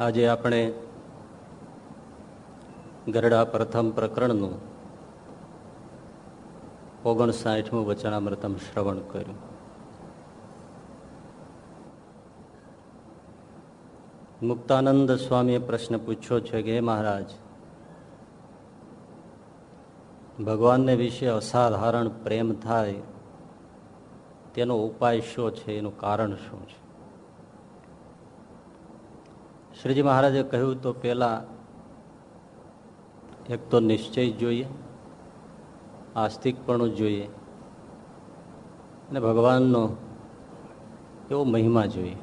આજે આપણે ગરડા પ્રથમ પ્રકરણનું ઓગણસાઠમું વચનામૃતમ શ્રવણ કર્યું. મુક્તાનંદ સ્વામીએ પ્રશ્ન પૂછ્યો છે કે મહારાજ, ભગવાનને વિશે અસાધારણ પ્રેમ થાય, તેનો ઉપાય શું છે? એનું કારણ શું છે? શ્રીજી મહારાજે કહ્યું તો પેલા એક તો નિશ્ચય જોઈએ, આસ્તિકપણું જોઈએ, અને ભગવાનનો એવો મહિમા જોઈએ.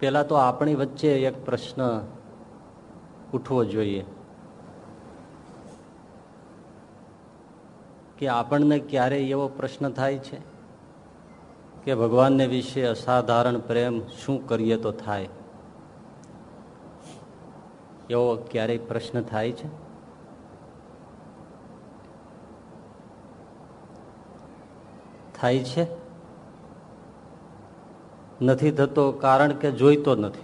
પેલા તો આપણી વચ્ચે એક પ્રશ્ન ઉઠવો જોઈએ, કે આપણને ક્યારેય એવો પ્રશ્ન થાય છે? કે ભગવાનને વિશે અસાધારણ પ્રેમ શું કરીએ તો થાય? એવો ક્યારેય પ્રશ્ન થાય છે? થાય છે? નથી થતો કારણ કે જોઈતો નથી.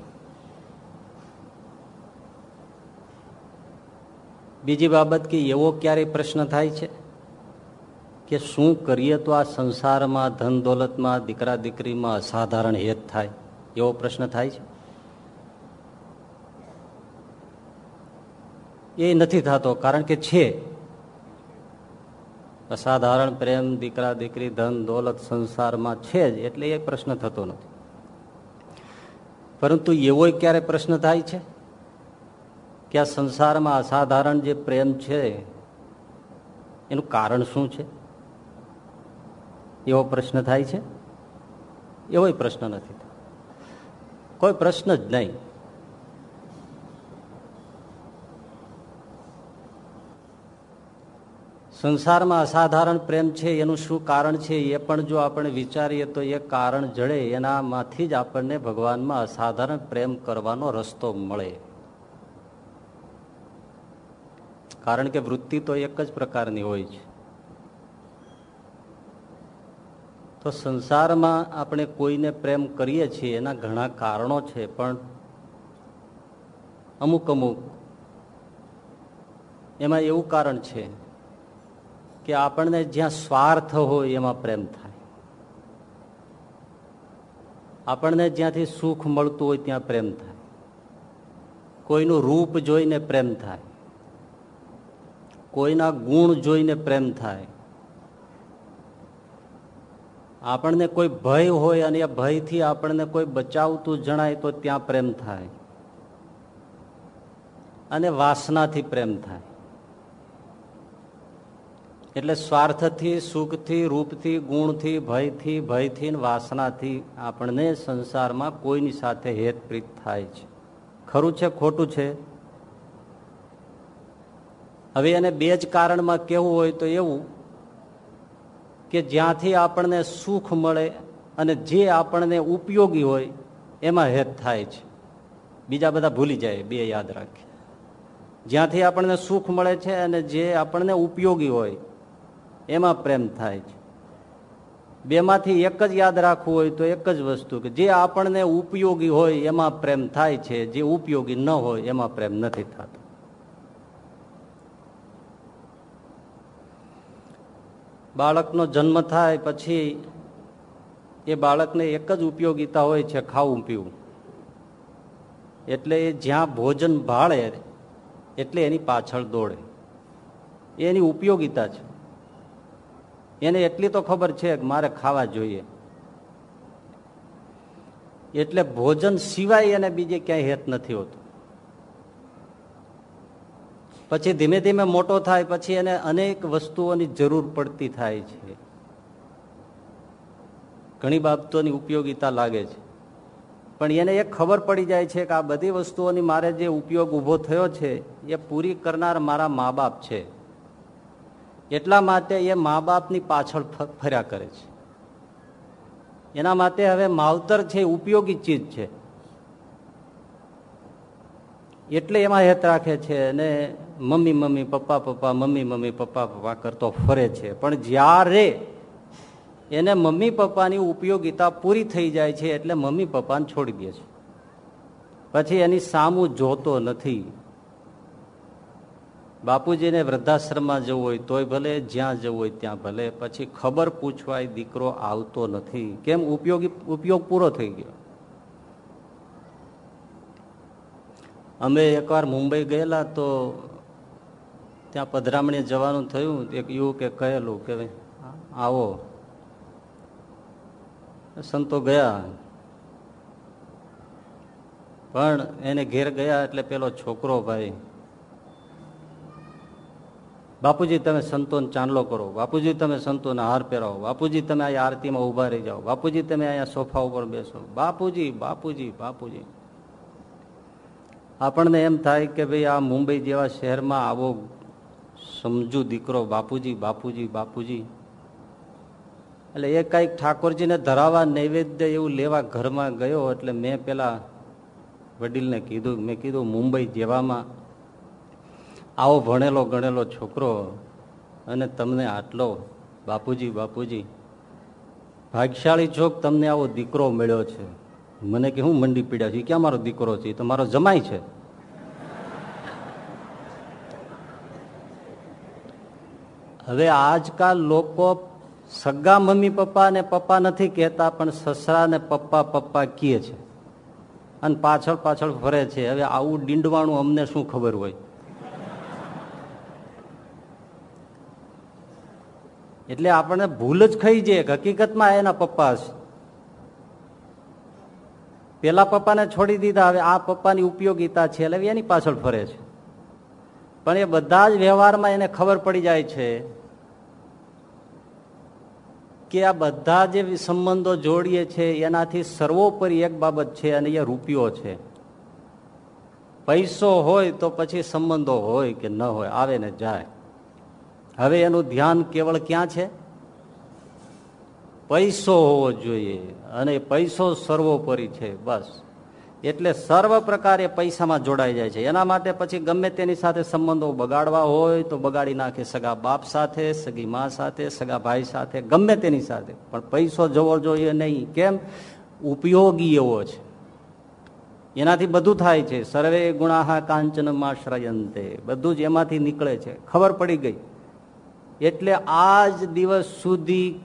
બીજી બાબત કે એવો ક્યારેય પ્રશ્ન થાય છે કે શું કરીએ તો આ સંસારમાં, ધન દોલતમાં, દીકરા દીકરીમાં અસાધારણ હેત થાય? એવો પ્રશ્ન થાય છે? એ નથી થતો, કારણ કે છે. અસાધારણ પ્રેમ, દીકરા, દીકરી, ધન, દોલત, સંસારમાં છે જ, એટલે એ પ્રશ્ન થતો નથી. પરંતુ એવો ક્યારે પ્રશ્ન થાય છે? કે આ સંસારમાં અસાધારણ જે પ્રેમ છે, એનું કારણ શું છે? એવો પ્રશ્ન થાય છે? એવો પ્રશ્ન નથી કોઈ પ્રશ્ન જ નહીં. સંસારમાં અસાધારણ પ્રેમ છે, એનું શું કારણ છે, એ પણ જો આપણે વિચારીએ તો એ કારણ જડે, એનામાંથી જ આપણને ભગવાનમાં અસાધારણ પ્રેમ કરવાનો રસ્તો મળે. કારણ કે વૃત્તિ તો એક જ પ્રકારની હોય છે. તો સંસારમાં આપણે કોઈને પ્રેમ કરીએ છીએ, એના ઘણા કારણો છે, પણ અમુક અમુક એમાં એવું કારણ છે કે આપણને જ્યાં સ્વાર્થ હોય એમાં પ્રેમ થાય. આપણને જ્યાંથી સુખ મળતું હોય ત્યાં પ્રેમ થાય. કોઈનું રૂપ જોઈને પ્રેમ થાય. કોઈના ગુણ જોઈને પ્રેમ થાય. આપણને કોઈ ભય હોય અને એ ભયથી આપણને કોઈ બચાવતું જણાય તો ત્યાં પ્રેમ થાય. અને વાસનાથી પ્રેમ થાય. એટલે સ્વાર્થથી, સુખથી, રૂપથી, ગુણથી, ભયથી ભયથી વાસનાથી આપણને સંસારમાં કોઈની સાથે હેતપ્રીત થાય છે. ખરું છે, ખોટું છે? હવે એને બે જ કારણમાં કેવું હોય તો એવું કે જ્યાંથી આપણને સુખ મળે અને જે આપણને ઉપયોગી હોય, એમાં હેત થાય છે. બીજા બધા ભૂલી જાય, બે યાદ રાખીએ જ્યાંથી આપણને સુખ મળે છે અને જે આપણને ઉપયોગી હોય એમાં પ્રેમ થાય છે. બેમાંથી એક જ યાદ રાખવું હોય તો એક જ વસ્તુ કે જે આપણને ઉપયોગી હોય એમાં પ્રેમ થાય છે, જે ઉપયોગી ન હોય એમાં પ્રેમ નથી થતો. બાળકનો જન્મ થાય પછી એ બાળકને એક જ ઉપયોગીતા હોય છે, ખાવું પીવું. એટલે એ જ્યાં ભોજન ભાળે, એટલે એની પાછળ દોડે. એની ઉપયોગીતા છે. એને એટલી તો ખબર છે કે મારે ખાવા જોઈએ. એટલે ભોજન સિવાય એને બીજે ક્યાંય હેત નથી હોતું. પછી ધીમે ધીમે મોટો થાય, પછી એને અનેક વસ્તુઓની જરૂર પડતી થાય છે. ઘણી બાબતોની ઉપયોગીતા લાગે છે. પણ એને એક ખબર પડી જાય છે કે આ બધી વસ્તુઓની મારે જે ઉપયોગ ઊભો થયો છે, એ પૂરી કરનાર મારા મા બાપ છે. એટલા માટે એ મા બાપની પાછળ ફર્યા કરે છે. એના માટે હવે માવતર છે ઉપયોગી ચીજ છે. એટલે એમાં હેત રાખે છે અને મમ્મી મમ્મી, પપ્પા પપ્પા, મમ્મી મમ્મી, પપ્પા પપ્પા કરતો ફરે છે. પણ જ્યારે એને મમ્મી, પપ્પાની ઉપયોગિતા પૂરી થઈ જાય છે એટલે મમ્મી, પપ્પાને છોડી દે છે. પછી એની સામું જોતો નથી. બાપુજીને વૃદ્ધાશ્રમમાં જવું હોય તોય ભલે, જ્યાં જવું હોય ત્યાં ભલે. પછી ખબર પૂછવાય, દીકરો આવતો નથી. કેમ? ઉપયોગી, ઉપયોગ પૂરો થઈ ગયો. અમે એકવાર મુંબઈ ગયેલા તો ત્યાં પધરામણી જવાનું થયું. એક યુવકે કહેલું કે આવો. સંતો ગયા. પણ એને ઘેર ગયા એટલે પેલો છોકરો ભાઈ બાપુજી, તમે સંતોને ચાંદલો કરો. બાપુજી, તમે સંતોને હાર પહેરાવો. બાપુજી, તમે અહીંયા આરતીમાં ઊભા રહી જાઓ. બાપુજી, તમે અહીંયા સોફા ઉપર બેસો. બાપુજી બાપુજી બાપુજી. આપણને એમ થાય કે ભાઈ આ મુંબઈ જેવા શહેરમાં આવો સમજુ દીકરો બાપુજી બાપુજી બાપુજી. એટલે એ કંઈક ઠાકોરજીને ધરાવા નૈવેદ્ય એવું લેવા ઘરમાં ગયો એટલે મેં પેલા વડીલને કીધું, મેં કીધું મુંબઈ જેવામાં આવો ભણેલો ગણેલો છોકરો અને તમને આટલો, બાપુજી બાપુજી, ભાગ્યશાળી છોક તમને આવો દીકરો મળ્યો છે. મને કે હું મંડી પીડ્યા છું ક્યાં મારો દીકરો છે? તો મારો જમાય છે. હવે આજકાલ લોકો સગા મમ્મી પપ્પા ને પપ્પા નથી કહેતા, પણ સસરા ને પપ્પા પપ્પા કહે છે. અને પાછળ પાછળ ફરે છે. હવે આવું ડીંડવાણું અમને શું ખબર હોય? એટલે આપણને ભૂલ જ ખાઈ જાય હકીકતમાં એના પપ્પા છે. પેલા પપ્પાને છોડી દીધા, હવે આ પપ્પાની ઉપયોગીતા છે, એટલે એની પાછળ ફરે છે. પણ એ બધા જ વ્યવહારમાં એને ખબર પડી જાય છે કે આ બધા જે સંબંધો જોડીએ છે, એનાથી સર્વોપરી એક બાબત છે અને એ રૂપિયો છે. પૈસો હોય તો પછી સંબંધો હોય કે ન હોય, આવે ને જાય. હવે એનું ધ્યાન કેવળ ક્યાં છે? પૈસો હોવો જોઈએ અને પૈસો સર્વોપરી છે, બસ. એટલે સર્વ પ્રકારે પૈસામાં જોડાઈ જાય છે. એના માટે પછી ગમે તેની સાથે સંબંધો બગાડવા હોય તો બગાડી નાખે સગા બાપ સાથે, સગી મા સાથે, સગા ભાઈ સાથે, ગમે તેની સાથે. પણ પૈસો જવો જોઈએ નહીં. કેમ? ઉપયોગી એવો છે. એનાથી બધું થાય છે. સર્વે ગુણાહા કાંચનમાં શ્રયંતે બધું જ એમાંથી નીકળે છે. ખબર પડી ગઈ. એટલે આજ દિવસ સુધી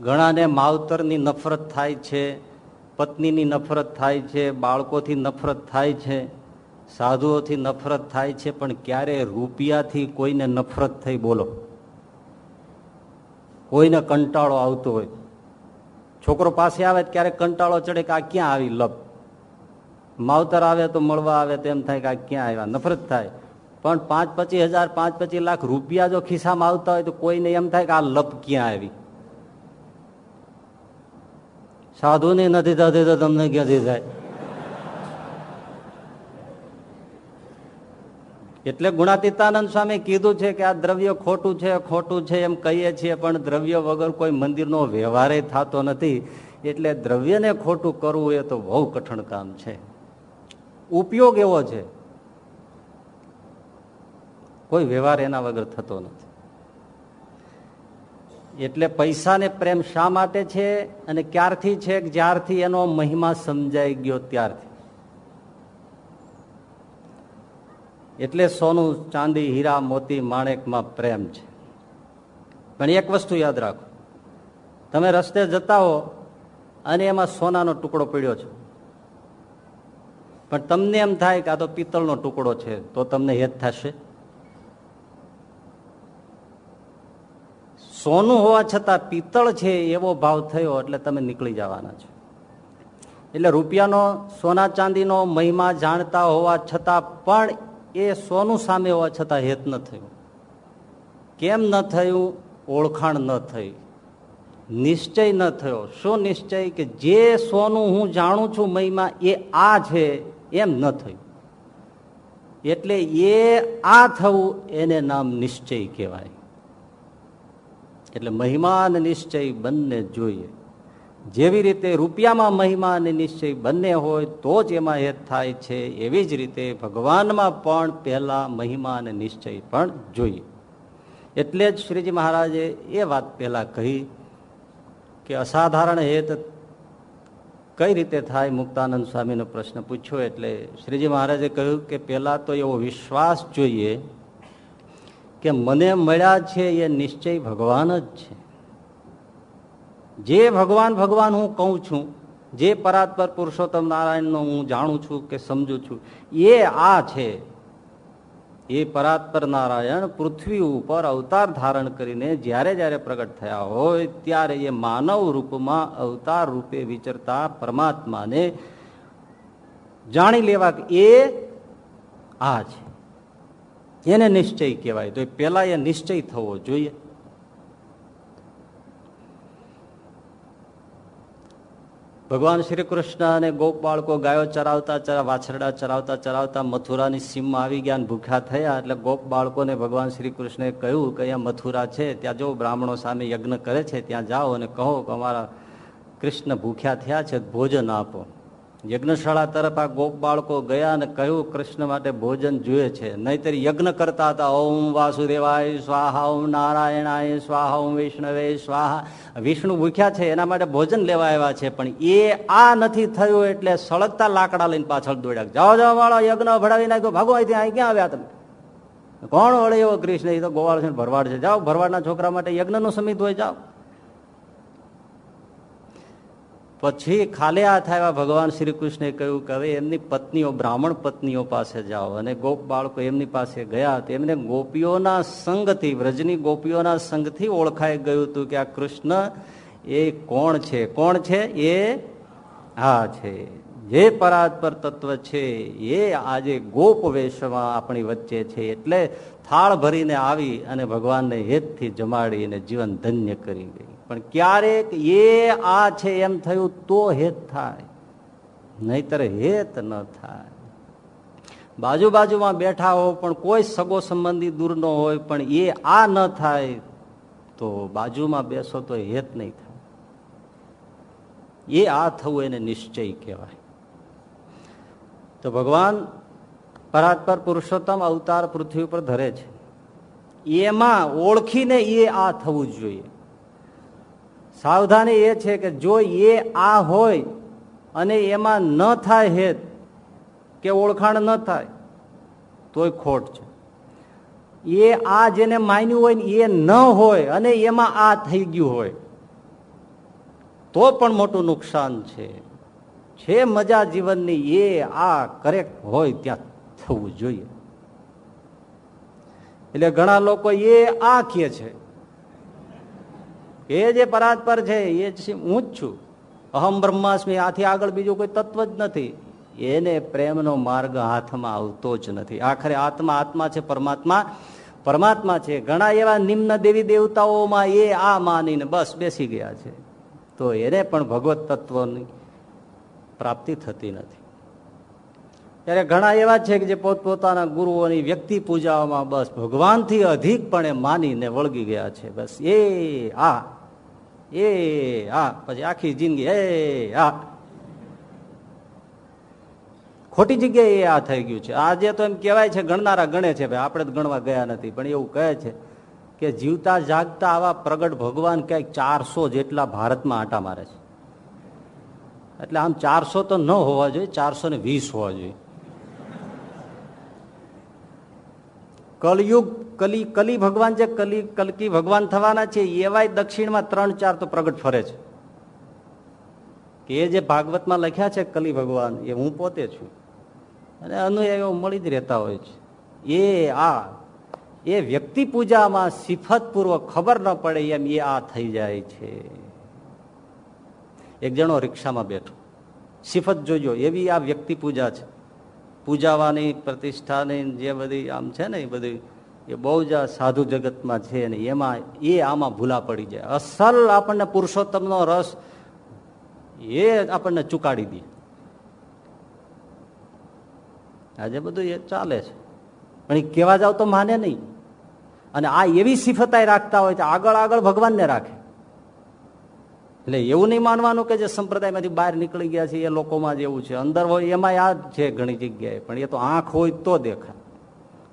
ઘણાને માવતરની નફરત થાય છે, પત્નીની નફરત થાય છે, બાળકોથી નફરત થાય છે, સાધુઓથી નફરત થાય છે, પણ ક્યારે રૂપિયાથી કોઈને નફરત થઈ બોલો. કોઈને કંટાળો આવતો હોય. છોકરો પાસે આવે ક્યારે કંટાળો ચડે કે આ ક્યાં આવી લપ. માવતર આવે તો મળવા આવે તેમ થાય કે આ ક્યાં આવ્યા. નફરત થાય. પણ પાંચ પચીસ હજાર, પાંચ પચીસ લાખ રૂપિયા જો ખિસ્સામાં આવતા હોય તો કોઈને એમ થાય કે આ લપ ક્યાં આવી? સાધુ ને નથી થતી તો તમને ક્યાંથી થાય? એટલે ગુણાતીતાનંદ સ્વામી કીધું છે કે આ દ્રવ્ય ખોટું છે ખોટું છે એમ કહીએ છીએ, પણ દ્રવ્ય વગર કોઈ મંદિરનો વ્યવહાર થતો નથી. એટલે દ્રવ્યને ખોટું કરવું એ તો બહુ કઠણ કામ છે. ઉપયોગ એવો છે. કોઈ વ્યવહાર એના વગર થતો નથી. એટલે પૈસાને પ્રેમ શા માટે છે અને ક્યારથી છે જ્યારથી એનો મહિમા સમજાઈ ગયો ત્યારથી? એટલે સોનું ચાંદી, હીરા, મોતી, માણેકમાં પ્રેમ છે. પણ એક વસ્તુ યાદ રાખો. તમે રસ્તે જતા હો અને એમાં સોનાનો ટુકડો પડ્યો છે. પણ તમને એમ થાય કે આ તો પિત્તળનો ટુકડો છે, તો તમને હેત થશે? સોનું હોવા છતાં પિત્તળ છે એવો ભાવ થયો એટલે તમે નીકળી જવાના છો. એટલે રૂપિયાનો, સોના ચાંદીનો મહિમા જાણતા હોવા છતાં પણ એ સોનું સામે હોવા છતાં હેત ન થયું. કેમ ન થયું? ઓળખાણ ન થઈ. નિશ્ચય ન થયો. શું નિશ્ચય? કે જે સોનું હું જાણું છું મહિમા, એ આ છે, એમ ન થયું. એટલે એ આ થવું એને નામ નિશ્ચય કહેવાય. એટલે મહિમાન નિશ્ચય બંને જોઈએ. જેવી રીતે રૂપિયામાં મહિમા અને નિશ્ચય બંને હોય, તો જ એમાં હેત થાય છે. એવી જ રીતે ભગવાનમાં પણ પહેલા મહિમા અને નિશ્ચય પણ જોઈએ. એટલે જ શ્રીજી મહારાજે એ વાત પહેલા કહી કે અસાધારણ હેત કઈ રીતે થાય? મુક્તાનંદ સ્વામીનો પ્રશ્ન પૂછ્યો એટલે શ્રીજી મહારાજે કહ્યું કે પહેલા તો એવો વિશ્વાસ જોઈએ કે મને મળ્યા છે એ નિશ્ચય ભગવાન જ છે. જે ભગવાન ભગવાન હું કહું છું, જે પરાત્પર પુરુષોત્તમ નારાયણનો હું જાણું છું કે સમજુ છું, એ આ છે. એ પરાત્પર નારાયણ પૃથ્વી ઉપર અવતાર ધારણ કરીને જ્યારે જ્યારે પ્રગટ થયા હોય, ત્યારે એ માનવ રૂપમાં અવતાર રૂપે વિચરતા પરમાત્માને જાણી લેવા એ આ છે. એને નિશ્ચય કહેવાય. તો પેલા એ નિશ્ચય થવો જોઈએ. ભગવાન શ્રી કૃષ્ણ અને ગોપ બાળકો ગાયો ચરાવતા વાછરડા ચરાવતા ચરાવતા મથુરાની સીમમાં આવી ગયા ભૂખ્યા થયા એટલે ગોપ બાળકોને ભગવાન શ્રી કૃષ્ણે કહ્યું કે અહીંયા મથુરા છે, ત્યાં જો બ્રાહ્મણો સામે યજ્ઞ કરે છે, ત્યાં જાઓ અને કહો કે અમારા કૃષ્ણ ભૂખ્યા થયા છે, ભોજન આપો. યજ્ઞશાળા તરફ આ ગોપ બાળકો ગયા અને કહ્યું, કૃષ્ણ માટે ભોજન જોઈએ છે. નહીતર યજ્ઞ કરતા હતા, ઓમ વાસુદેવાય સ્વાહા, ઓમ નારાયણાય સ્વાહા, ઓમ વિષ્ણવે સ્વાહા. વિષ્ણુ ભૂખ્યા છે, એના માટે ભોજન લેવા આવ્યા છે, પણ એ આ નથી થયું એટલે સળગતા લાકડા લઈને પાછળ દોડ્યા. જાઓ જાઓ, વાળો, યજ્ઞ ભડાવી નાખ્યો. ભાગો અહીંથી, અહીં ક્યાં આવ્યા તમે? કોણ વળે એવો કૃષ્ણ એ તો ગોવાળ છે ભરવાડ છે. જાઓ, ભરવાડના છોકરા માટે યજ્ઞનું સમિત હોય, જાઓ. પછી ખાલી હાથ આવ્યા ભગવાન શ્રી કૃષ્ણે કહ્યું કે હવે એમની પત્નીઓ, બ્રાહ્મણ પત્નીઓ પાસે જાઓ. અને ગોપ બાળકો એમની પાસે ગયા એમને ગોપીઓના સંગથી, વ્રજની ગોપીઓના સંગથી ઓળખાઈ ગયું હતું કે આ કૃષ્ણ એ કોણ છે? કોણ છે? એ હા છે. જે પરાત્પર તત્વ છે, એ આજે ગોપ વેશમાં આપણી વચ્ચે છે. એટલે થાળ ભરીને આવી અને ભગવાનને હેતથી જમાડીને જીવન ધન્ય કરી ગઈ. પણ ક્યારેક એ આ છે એમ થયું તો હેત થાય. નહીતર હેત ન થાય. બાજુ બાજુમાં બેઠા હો પણ કોઈ સગો સંબંધી દૂર ન હોય પણ એ આ ન થાય તો બાજુમાં બેસો તો હેત નહીં થાય. એ આ થવું એને નિશ્ચય કહેવાય. તો ભગવાન પરાત્પર પુરુષોત્તમ અવતાર પૃથ્વી ઉપર ધરે છે. એમાં ઓળખીને એ આ થવું જોઈએ. સાવધાની એ છે કે જો એ આ હોય અને એમાં ન થાય હેત, કે ઓળખાણ ન થાય, તોય ખોટ છે. એ આ જેને માન્યું હોય ને એ ન હોય અને એમાં આ થઈ ગયું હોય, તો પણ મોટું નુકસાન છે. છે મજા જીવનની એ આ કરેક્ટ હોય ત્યાં થવું જોઈએ. એટલે ઘણા લોકો એ આ કહે છે. એ જે પરાત્પર છે, એ હું જ છું. અહમ બ્રહ્માસ્મી, આથી આગળ બીજું કોઈ તત્વ જ નથી. એને પ્રેમનો માર્ગ હાથમાં આવતો જ નથી. આખરે આત્મા આત્મા છે, પરમાત્મા પરમાત્મા છે. ઘણા એવા નિમ્ન દેવી દેવતાઓમાં એ આ માનીને બસ બેસી ગયા છે. તો એને પણ ભગવત તત્વની પ્રાપ્તિ થતી નથી. ત્યારે ઘણા એવા છે કે જે પોતપોતાના ગુરુઓની વ્યક્તિ પૂજાઓમાં બસ ભગવાનથી અધિકપણે માનીને વળગી ગયા છે. બસ એ આ એ, આ, પછી આખી જિંદગી, એ, આ. ખોટી જગ્યાએ આ થઈ ગયું છે. આજે તો એમ કહેવાય છે, ગણનારા ગણે છે, ભાઈ, આપણે ગણવા ગયા નથી, પણ એવું કહે છે કે જીવતા જાગતા આવા પ્રગટ ભગવાન ક્યાંક ચારસો જેટલા ભારતમાં આટા મારે છે. એટલે આમ ચારસો તો ન હોવા જોઈએ, ચારસો ને વીસ હોવા જોઈએ. કલયુગ કલી કલી ભગવાન જે કલી, કલકી ભગવાન થવાના છે, એવાય દક્ષિણમાં ત્રણ, ચાર તો પ્રગટ ફરે છે. કે એ જે ભાગવતમાં લખ્યા છે કલી ભગવાન, એ હું પોતે છું. અને અનુયાયીઓ મળી જ રહેતા હોય છે. એ આ, એ વ્યક્તિ પૂજામાં સિફતપૂર્વક ખબર ન પડે એમ એ આ થઈ જાય છે. એક જણો રિક્ષામાં બેઠો. સિફત જોજો, એવી આ વ્યક્તિ પૂજા છે. પૂજાવાની પ્રતિષ્ઠાની જે બધી આમ છે ને એ બધી એ બહુ જ સાધુ જગતમાં છે ને એમાં એ આમાં ભૂલા પડી જાય. અસલ આપણને પુરુષોત્તમનો રસ એ આપણને ચુકાડી દે. આજે બધું એ ચાલે છે. પણ એ કહેવા જાવ તો માને નહીં. અને આ એવી સિફતાઈ રાખતા હોય તો આગળ આગળ ભગવાનને રાખે. એટલે એવું નહીં માનવાનું કે જે સંપ્રદાયમાંથી બહાર નીકળી ગયા છે, એ લોકોમાં જ એવું છે. અંદર હોય એમાં આ છે ઘણી જગ્યાએ, પણ એ તો આંખ હોય તો દેખાય.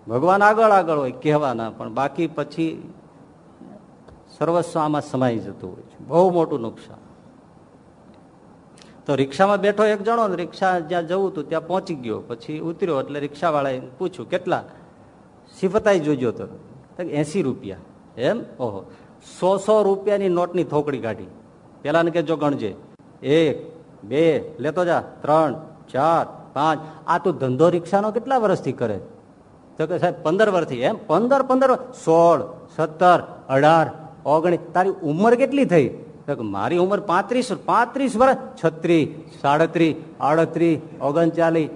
ભગવાન આગળ આગળ હોય, કહેવાના, પણ બાકી પછી સર્વસ્વ આમાં સમાઈ જતું હોય છે. બહુ મોટું નુકસાન. તો રિક્ષામાં બેઠો એક જણો રિક્ષા જ્યાં જવું હતું ત્યાં પહોંચી ગયો. પછી ઉતર્યો એટલે રિક્ષાવાળાએ પૂછ્યું, કેટલા? સિફતાઈ જોજો તો. એસી રૂપિયા. એમ? ઓહો. સો સો રૂપિયાની નોટની થોકડી કાઢી. પેલાને કે જો ગણજે. એક, બે લેતો જા. ત્રણ, ચાર, પાંચ. આ તું ધંધો રિક્ષાનો કેટલા વર્ષથી કરે? તો કે સાહેબ, પંદર વર્ષથી, એમ? પંદર પંદર સોળ, સત્તર, અઢાર, ઓગણીસ, તારી ઉંમર કેટલી થઈ? તો કે મારી ઉંમર પાંત્રીસ પાંત્રીસ વર્ષ, છત્રીસ, સાડત્રીસ, આડત્રીસ, ઓગણચાલીસ.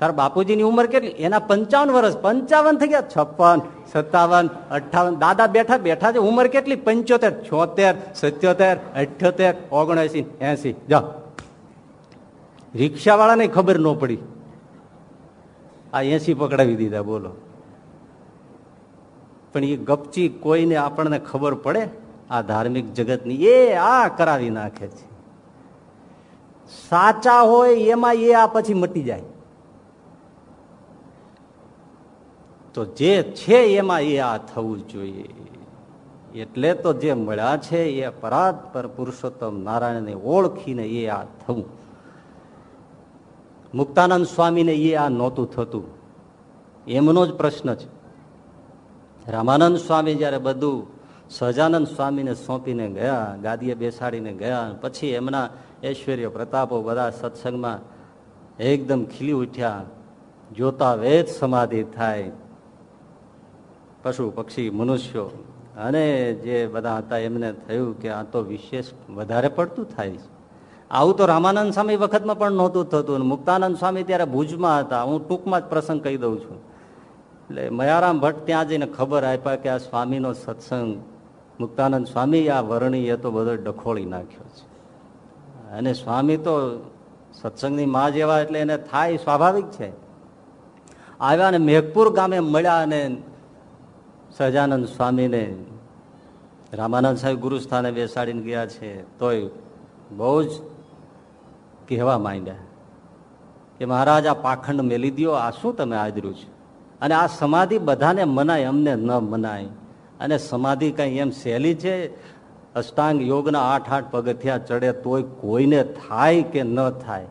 તારા બાપુજીની ઉંમર કેટલી? એના પંચાવન વર્ષ, પંચાવન થઈ ગયા, છપ્પન, સત્તાવન અઠાવન દાદા બેઠા બેઠા છે, ઉંમર કેટલી? પંચોતેર, છોતેર, સત્યોતેર, અઠ્યોતેર ઓગણસી એસી. જા. રિક્ષા વાળાને ખબર ન પડી. આ એસી પકડાવી દીધા, બોલો. પણ એ ગપચી કોઈને આપણને ખબર પડે? આ ધાર્મિક જગતની એ આ કરાવી નાખે છે. સાચા હોય એમાં એ આ પછી મટી જાય. તો જે છે એમાં એ આ થવું જોઈએ. એટલે તો જે મળ્યા છે એ પરાત પર પુરુષોત્તમ નારાયણને ઓળખીને એ આ થવું. મુક્તાનંદ સ્વામીને એ આ નહોતું થતું. એમનો જ પ્રશ્ન છે. રામાનંદ સ્વામી જયારે બધું સહજાનંદ સ્વામીને સોંપીને ગયા, ગાદીએ બેસાડીને ગયા, પછી એમના ઐશ્વર્ય પ્રતાપો બધા સત્સંગમાં એકદમ ખીલી ઉઠ્યા. જોતા વેદ સમાધિ થાય. પશુ, પક્ષી, મનુષ્યો અને જે બધા હતા એમને થયું કે આ તો વિશેષ વધારે પડતું થાય છે. આવું તો રામાનંદ સ્વામી વખતમાં પણ નહોતું થતું મુક્તાનંદ સ્વામી ત્યારે ભુજમાં હતા. હું ટૂંકમાં જ પ્રસંગ કહી દઉં છું. એટલે મયારામ ભટ્ટ ત્યાં જઈને ખબર આપ્યા કે આ સ્વામીનો સત્સંગ, મુક્તાનંદ સ્વામી આ વર્ણીએ તો બધો ડખોળી નાખ્યો છે. અને સ્વામી તો સત્સંગની માં જેવા એટલે એને થાય, સ્વાભાવિક છે. આવ્યા અને મેઘપુર ગામે મળ્યા અને સહજાનંદ સ્વામીને રામાનંદ સાહેબ ગુરુસ્થાને બેસાડીને ગયા છે. તોય બહુ જ કહેવા માંડ્યા કે મહારાજ, આ પાખંડ મેલી દો આ શું તમે આદર્યું છે? અને આ સમાધિ બધાને મનાય, અમને ન મનાય. અને સમાધિ કઈ એમ સહેલી છે? અષ્ટાંગ યોગના આઠ આઠ પગથિયા ચડે તોય કોઈને થાય કે ન થાય?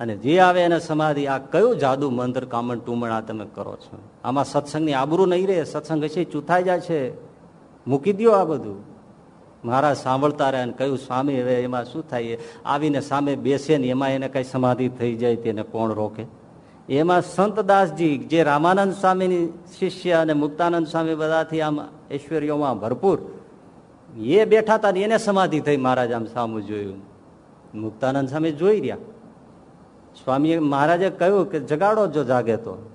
અને જે આવે એને સમાધિ, આ કયું જાદુ મંત્ર કામણ ટુમણ આ તમે કરો છો? આમાં સત્સંગની આબરૂ નહીં રહે, સત્સંગ હશે, ચૂથાઈ જાય છે મૂકી દો આ બધું. મહારાજ સાંભળતા રહે કયું સ્વામી, હવે એમાં શું થાય? આવીને સામે બેસે ને એમાં એને કઈ સમાધિ થઈ જાય તેને કોણ રોકે? એમાં સંતદાસજી જે રામાનંદ સ્વામીની શિષ્ય અને મુક્તાનંદ સ્વામી બધાથી આમ ઐશ્વર્યોમાં ભરપૂર, એ બેઠા હતા ને એને સમાધિ થઈ મહારાજ આમ સામું જોયું. મુક્તાનંદ સ્વામી જોઈ રહ્યા. સ્વામીએ મહારાજે કહ્યું કે, જગાડો જો જાગે તો.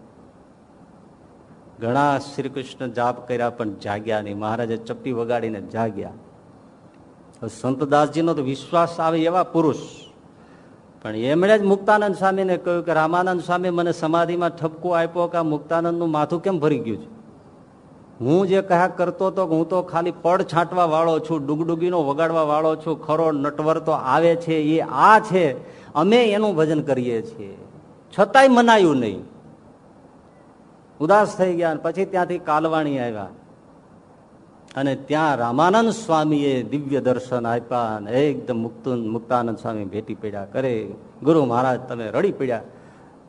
ઘણા શ્રી કૃષ્ણ જાપ કર્યા પણ જાગ્યા નહીં. મહારાજે ચપ્પી વગાડીને જાગ્યા. સંતદાસજીનો તો વિશ્વાસ આવે એવા પુરુષ. પણ એમણે જ મુક્તાનંદ સ્વામીને કહ્યું કે રામાનંદ સ્વામી મને સમાધિમાં ઠપકો આપ્યો કે મુક્તાનંદનું માથું કેમ ભરી ગયું છે? હું જે કહ્યા કરતો હતો હું તો ખાલી પડ છાંટવા વાળો છું, ડુગડુગીનો વગાડવા વાળો છું, ખરો નટવર તો આવે છે, એ આ છે, અમે એનું ભજન કરીએ છીએ. છતાંય મનાયું નહીં. ઉદાસ થઈ ગયા પછી ત્યાંથી કાલવાણી આવ્યા. અને ત્યાં રામાનંદ સ્વામીએ દિવ્ય દર્શન આપ્યા અને એકદમ મુક્ત મુક્તાનંદ સ્વામી ભેટી પડ્યા. કરે, ગુરુ મહારાજ, તમે રડી પડ્યા.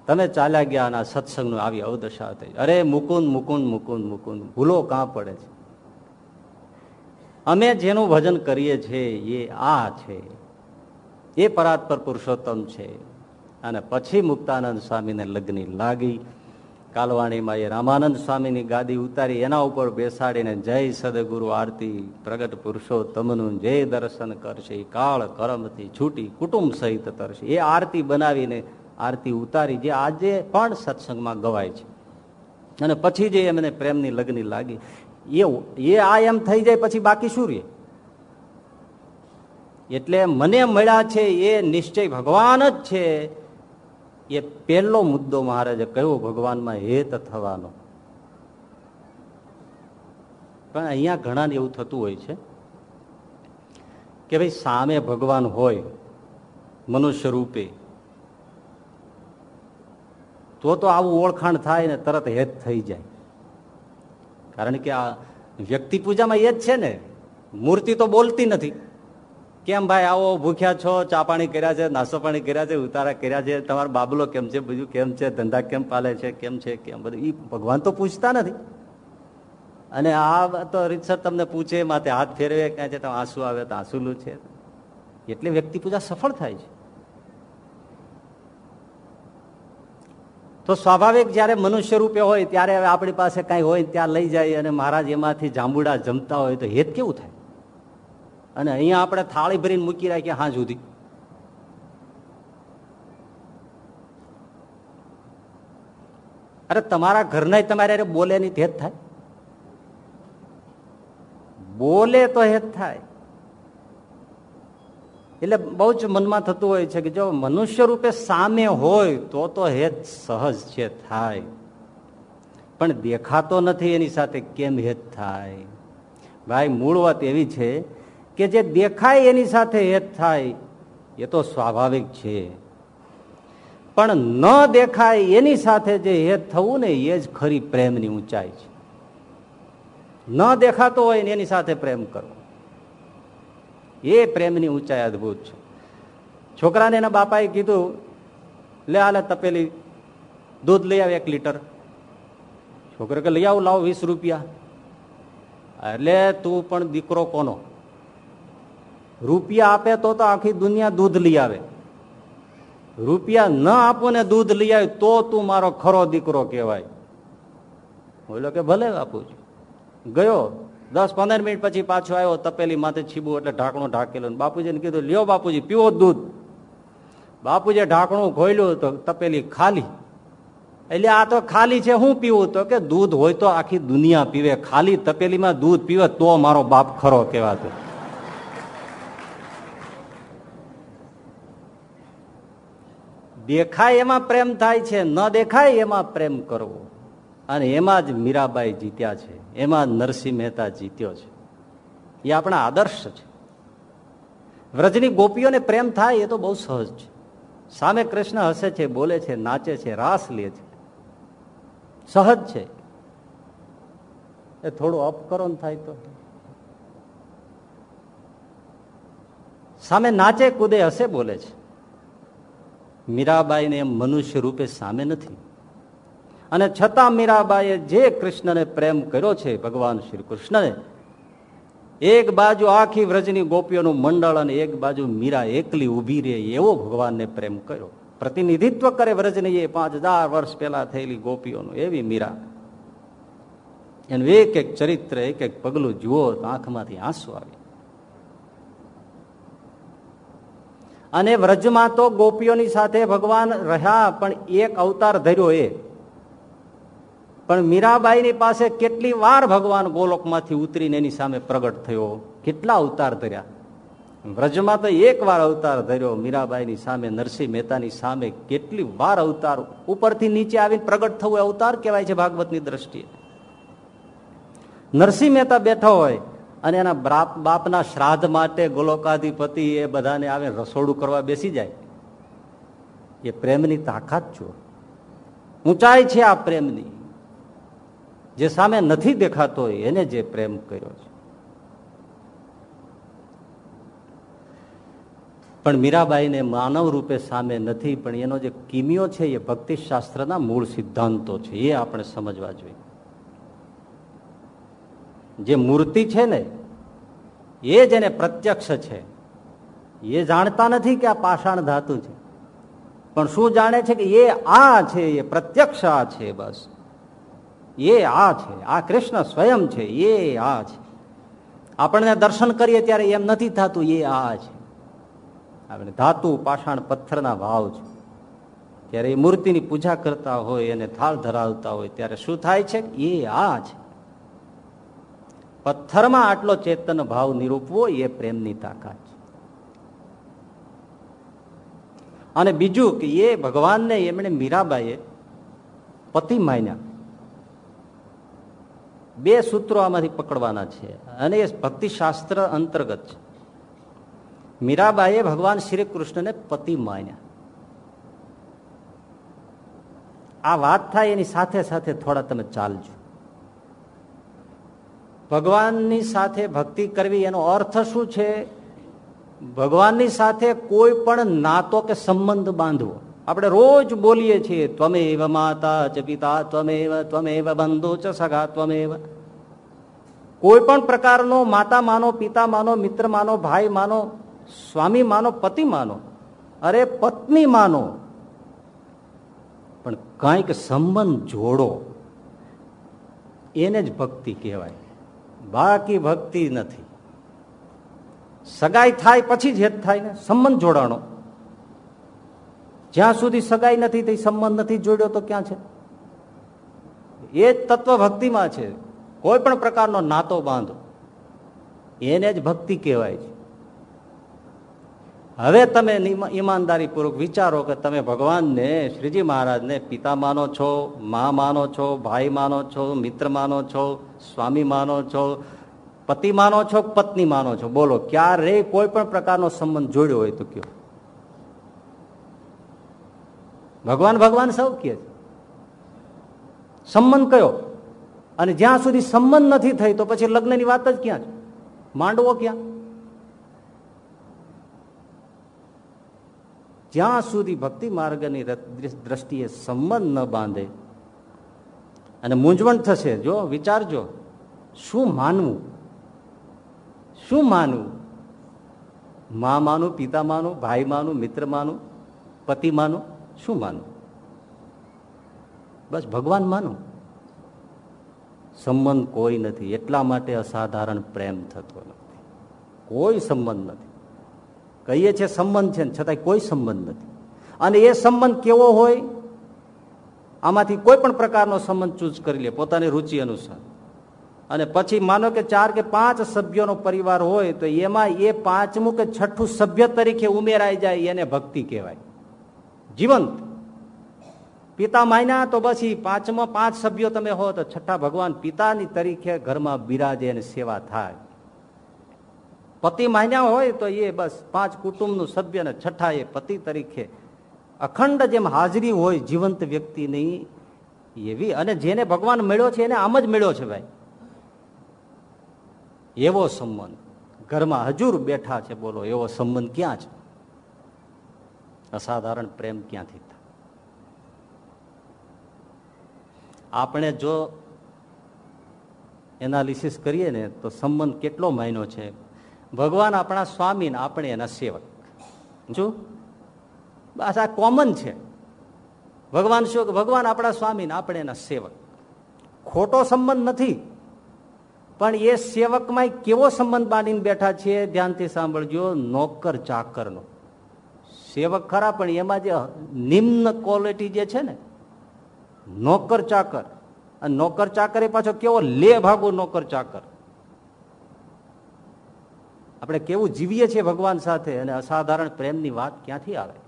તમે ચાલ્યા ગયા અને સત્સંગનું આવી અવદશા થઈ. અરે, મુકુંદ મુકુંદ મુકુંદ મુકુંદ, ભૂલો કાં પડે છે? અમે જેનું ભજન કરીએ છીએ એ આ છે. એ પરાત્પર પુરુષોત્તમ છે. અને પછી મુક્તાનંદ સ્વામીને લગ્ન લાગી. કાલવાણીમાં એ રામાનંદ સ્વામીની ગાદી ઉતારી એના ઉપર બેસાડીને જય સદગુરુ આરતી પ્રગટ પુરુષોત્તમનું જય દર્શન કરશે કાળ કરમથી છૂટી કુટુંબ સહિત તરશે. એ આરતી બનાવીને આરતી ઉતારી જે આજે પણ સત્સંગમાં ગવાય છે. અને પછી જે એમને પ્રેમની લગ્ન લાગી, એ એ આ એમ થઈ જાય પછી બાકી શું રે એટલે મને મળ્યા છે એ નિશ્ચય ભગવાન જ છે. એ પહેલો મુદ્દો મહારાજે કયો? ભગવાનમાં હેત થવાનો. પણ અહીંયા ઘણા એવું થતું હોય છે કે ભાઈ સામે ભગવાન હોય, મનુષ્ય રૂપે, તો તો આવું ઓળખાણ થાય ને તરત હેત થઈ જાય. કારણ કે આ વ્યક્તિ પૂજામાં એ જ છે ને, મૂર્તિ તો બોલતી નથી. કેમ ભાઈ આવો ભૂખ્યા છો? ચા પાણી કર્યા છે, નાસ્તો પાણી કર્યા છે, ઉતારા કર્યા છે. તમારો બાબલો કેમ છે? બીજું કેમ છે? ધંધા કેમ પાલે છે? કેમ છે? કેમ? બધું એ ભગવાન તો પૂછતા નથી. અને આ તો રીતસર તમને પૂછે, માથે હાથ ફેરવે ક્યાં છે તો આંસુ આવે તો આંસુલું છે. એટલે વ્યક્તિ પૂજા સફળ થાય છે. તો સ્વાભાવિક જયારે મનુષ્ય રૂપે હોય, ત્યારે આપણી પાસે કઈ હોય ત્યાં લઈ જાય અને મહારાજ એમાંથી જાંબુડા જમતા હોય, તો હેત કેવું થાય? અને અહીંયા આપણે થાળી ભરીને મૂકી રાખીએ હા સુધી. અરે તમારા ઘરના તમારે બોલે નહીં, તે થાય. બોલે તો હેત થાય. એટલે બહુ જ મનમાં થતું હોય છે કે જો મનુષ્ય રૂપે સામે હોય, તો તો હેત સહજ છે, થાય. પણ દેખાતો નથી એની સાથે કેમ હેત થાય? ભાઈ, મૂળ વાત એવી છે કે જે દેખાય એની સાથે હેત થાય, એ તો સ્વાભાવિક છે. પણ ન દેખાય એની સાથે જે હેત થવું ને એ જ ખરી પ્રેમની ઊંચાઈ છે. ન દેખાતો હોય ને એની સાથે પ્રેમ કરવો. એ પ્રેમની ઊંચાઈ અદભુત છે. છોકરાને એના બાપાએ કીધું, લે આલે તપેલી, દૂધ લઈ આવે એક લીટર. છોકરો કે, લઈ આવું, લાવો વીસ રૂપિયા. એટલે તું પણ દીકરો કોનો? રૂપિયા આપે તો તો આખી દુનિયા દૂધ લઈ આવે. રૂપિયા ન આપો ને દૂધ લઈ આવે તો તું મારો ખરો દીકરો કહેવાય. બોલો કે ભલે આપું છું ગયો. દસ પંદર મિનિટ પછી પાછો આવ્યો, તપેલી માથે છીબું એટલે ઢાંકણું ઢાંકેલું બાપુજીને કીધું, લ્યો બાપુજી, પીવો દૂધ. બાપુજે ઢાંકણું ખોલ્યું તો તપેલી ખાલી. એટલે આ તો ખાલી છે, હું પીવું? તો કે દૂધ હોય તો આખી દુનિયા પીવે. ખાલી તપેલીમાં દૂધ પીવે તો મારો બાપ ખરો કહેવાતો. દેખાય એમાં પ્રેમ થાય છે, ન દેખાય એમાં પ્રેમ કરવો. અને એમાં જ મીરાબાઈ જીત્યા છે, એમાં નરસિંહ મહેતા જીત્યો છે. એ આપણા આદર્શ છે. વ્રજની ગોપીઓને પ્રેમ થાય એ તો બહુ સહજ છે. સામે કૃષ્ણ હસે છે, બોલે છે, નાચે છે, રાસ લે છે. સહજ છે. એ થોડું અપકરણ થાય તો. સામે નાચે, કુદે, હસે, બોલે છે. મીરાબાઈને એમ મનુષ્ય રૂપે સામે નથી. અને છતાં મીરાબાઈએ જે કૃષ્ણને પ્રેમ કર્યો છે ભગવાન શ્રી કૃષ્ણને, એક બાજુ આખી વ્રજની ગોપીઓનું મંડળ અને એક બાજુ મીરા એકલી ઊભી રહે એવો ભગવાનને પ્રેમ કર્યો. પ્રતિનિધિત્વ કરે વ્રજની એ પાંચ હજાર વર્ષ પહેલા થયેલી ગોપીઓનું એવી મીરા. એનું એક એક ચરિત્ર, એક એક પગલું જુઓ તો આંખમાંથી આંસુ આવે. અને વ્રજમાં તો ગોપીઓની સાથે ભગવાન રહ્યા, પણ એક અવતાર ધર્યો એ. પણ મીરાબાઈની પાસે કેટલી વાર ભગવાન ગોલોકમાંથી ઉતરીને એની સામે પ્રગટ થયો? કેટલા અવતાર ધર્યા? વ્રજમાં તો એક વાર અવતાર ધર્યો, મીરાબાઈની સામે, નરસિંહ મહેતાની સામે કેટલી વાર અવતાર ઉપરથી નીચે આવીને પ્રગટ થવું અવતાર કહેવાય છે ભાગવતની દ્રષ્ટિએ. નરસિંહ મહેતા બેઠો હોય અને એના બાપના શ્રાદ્ધ માટે ગોલોકાધિપતિ એ બધાને આવે રસોડું કરવા બેસી જાય. એ પ્રેમની તાકાત છો. ઊંચાઈ છે આ પ્રેમની. જે સામે નથી દેખાતો એને જે પ્રેમ કર્યો છે. પણ મીરાબાઈને માનવ રૂપે સામે નથી, પણ એનો જે કિમિયો છે એ ભક્તિશાસ્ત્રના મૂળ સિદ્ધાંતો છે. એ આપણે સમજવા જોઈએ. જે મૂર્તિ છે ને, એ જ એને પ્રત્યક્ષ છે. એ જાણતા નથી કે આ પાષાણ ધાતુ છે. પણ શું જાણે છે કે એ આ છે, એ પ્રત્યક્ષ આ છે બસ. એ આ છે, આ કૃષ્ણ સ્વયં છે, એ આ છે. આપણને દર્શન કરીએ ત્યારે એમ નથી થતું એ આ છે. આપણે ધાતુ પાષાણ પથ્થરના ભાવ છે. ત્યારે એ મૂર્તિની પૂજા કરતા હોય અને થાળ ધરાવતા હોય, ત્યારે શું થાય છે? એ આ છે. પથ્થરમાં આટલો ચેતન ભાવ નિરૂપવો એ પ્રેમની તાકાત છે. અને બીજું કે એ ભગવાનને એમણે મીરાબાઈએ પતિ માન્યા. બે સૂત્રો આમાંથી પકડવાના છે અને એ ભક્તિશાસ્ત્ર અંતર્ગત છે. મીરાબાઈએ ભગવાન શ્રી કૃષ્ણને પતિ માન્યા. આ વાત થાય એની સાથે સાથે થોડા તમે ચાલજો. ભગવાનની સાથે ભક્તિ કરવી, એનો અર્થ શું છે? ભગવાનની સાથે કોઈ પણ નાતો કે સંબંધ બાંધવો. આપણે રોજ બોલીએ છીએ, ત્વમેવ માતા ચ પિતા, ત્વમેવ ત્વમેવ બંધુ ચ સગા, ત્વમેવ. કોઈ પણ પ્રકારનો માતા માનો, પિતા માનો, મિત્ર માનો, ભાઈ માનો, સ્વામી માનો, પતિ માનો, અરે પત્ની માનો, પણ કંઈક સંબંધ જોડો. એને જ ભક્તિ કહેવાય. બાકી ભક્તિ નથી. સગાઈ થાય પછી જ હેત થાય ને. સંબંધ જોડાણો. જ્યાં સુધી સગાઈ નથી તે સંબંધ નથી જોડ્યો તો ક્યાં છે? એ જ તત્વ ભક્તિમાં છે. કોઈ પણ પ્રકારનો નાતો બાંધો. એને જ ભક્તિ કહેવાય છે. હવે તમે ઈમાનદારી પૂર્વક વિચારો કે તમે ભગવાનને, શ્રીજી મહારાજને પિતા માનો છો, મા માનો છો, ભાઈ માનો છો, મિત્ર માનો છો, સ્વામી માનો છો, પતિ માનો છો, પત્ની માનો છો? બોલો, ક્યારે કોઈ પણ પ્રકારનો સંબંધ જોડ્યો હોય તો કયો? ભગવાન ભગવાન સૌ કે સંબંધ કયો? અને જ્યાં સુધી સંબંધ નથી થઈ તો પછી લગ્નની વાત જ ક્યાં છે? માંડવો ક્યાં? જ્યાં સુધી ભક્તિ માર્ગની દ્રષ્ટિએ સંબંધ ન બાંધે અને મૂંઝવણ થશે, જો વિચારજો, શું માનવું? શું માનવું? મા માનું, પિતા માનું, ભાઈ માનું, મિત્ર માનું, પતિ માનું, શું માનું બસ ભગવાન માનું. સંબંધ કોઈ નથી, એટલા માટે અસાધારણ પ્રેમ થતો નથી. કોઈ સંબંધ નથી. કહીએ છીએ સંબંધ છે છતાંય કોઈ સંબંધ નથી. અને એ સંબંધ કેવો હોય? આમાંથી કોઈ પણ પ્રકારનો સંબંધ ચૂઝ કરી લે પોતાની રુચિ અનુસાર. અને પછી માનો કે ચાર કે પાંચ સભ્યોનો પરિવાર હોય તો એમાં એ પાંચમું કે છઠ્ઠું સભ્ય તરીકે ઉમેરાઈ જાય એને ભક્તિ કહેવાય. જીવંત. પિતા માયના તો પછી પાંચમાં પાંચ સભ્યો તમે હો તો છઠ્ઠા ભગવાન પિતાની તરીકે ઘરમાં બિરાજે અને સેવા થાય. પતિ માન્યા હોય તો એ બસ પાંચ કુટુંબનું સભ્ય અને છઠ્ઠા એ પતિ તરીકે. અખંડ જેમ હાજરી હોય જીવંત વ્યક્તિની એવી અને જેને ભગવાન મળ્યો છે એને આમ જ મળ્યો છે ભાઈ. એવો સંબંધ. ઘરમાં હજુર બેઠા છે બોલો એવો સંબંધ ક્યાં છે? અસાધારણ પ્રેમ ક્યાંથી આપણે જો એનાલિસિસ કરીએ ને તો સંબંધ કેટલો માયનો છે? ભગવાન આપણા સ્વામી ને આપણે એના સેવક. જો? બસ આ કોમન છે. ભગવાન શું ભગવાન આપણા સ્વામી ને આપણે એના સેવક. ખોટો સંબંધ નથી. પણ એ સેવકમાં કેવો સંબંધ બાંધીને બેઠા છીએ ધ્યાનથી સાંભળજો, નોકર ચાકરનો. સેવક ખરા, પણ એમાં જે નિમ્ન ક્વોલિટી જે છે ને, નોકર ચાકર. અને નોકર ચાકર એ પાછો કેવો લે ભાગો નોકર ચાકર. આપણે કેવું જીવીએ છીએ ભગવાન સાથે અને અસાધારણ પ્રેમની વાત ક્યાંથી આવે?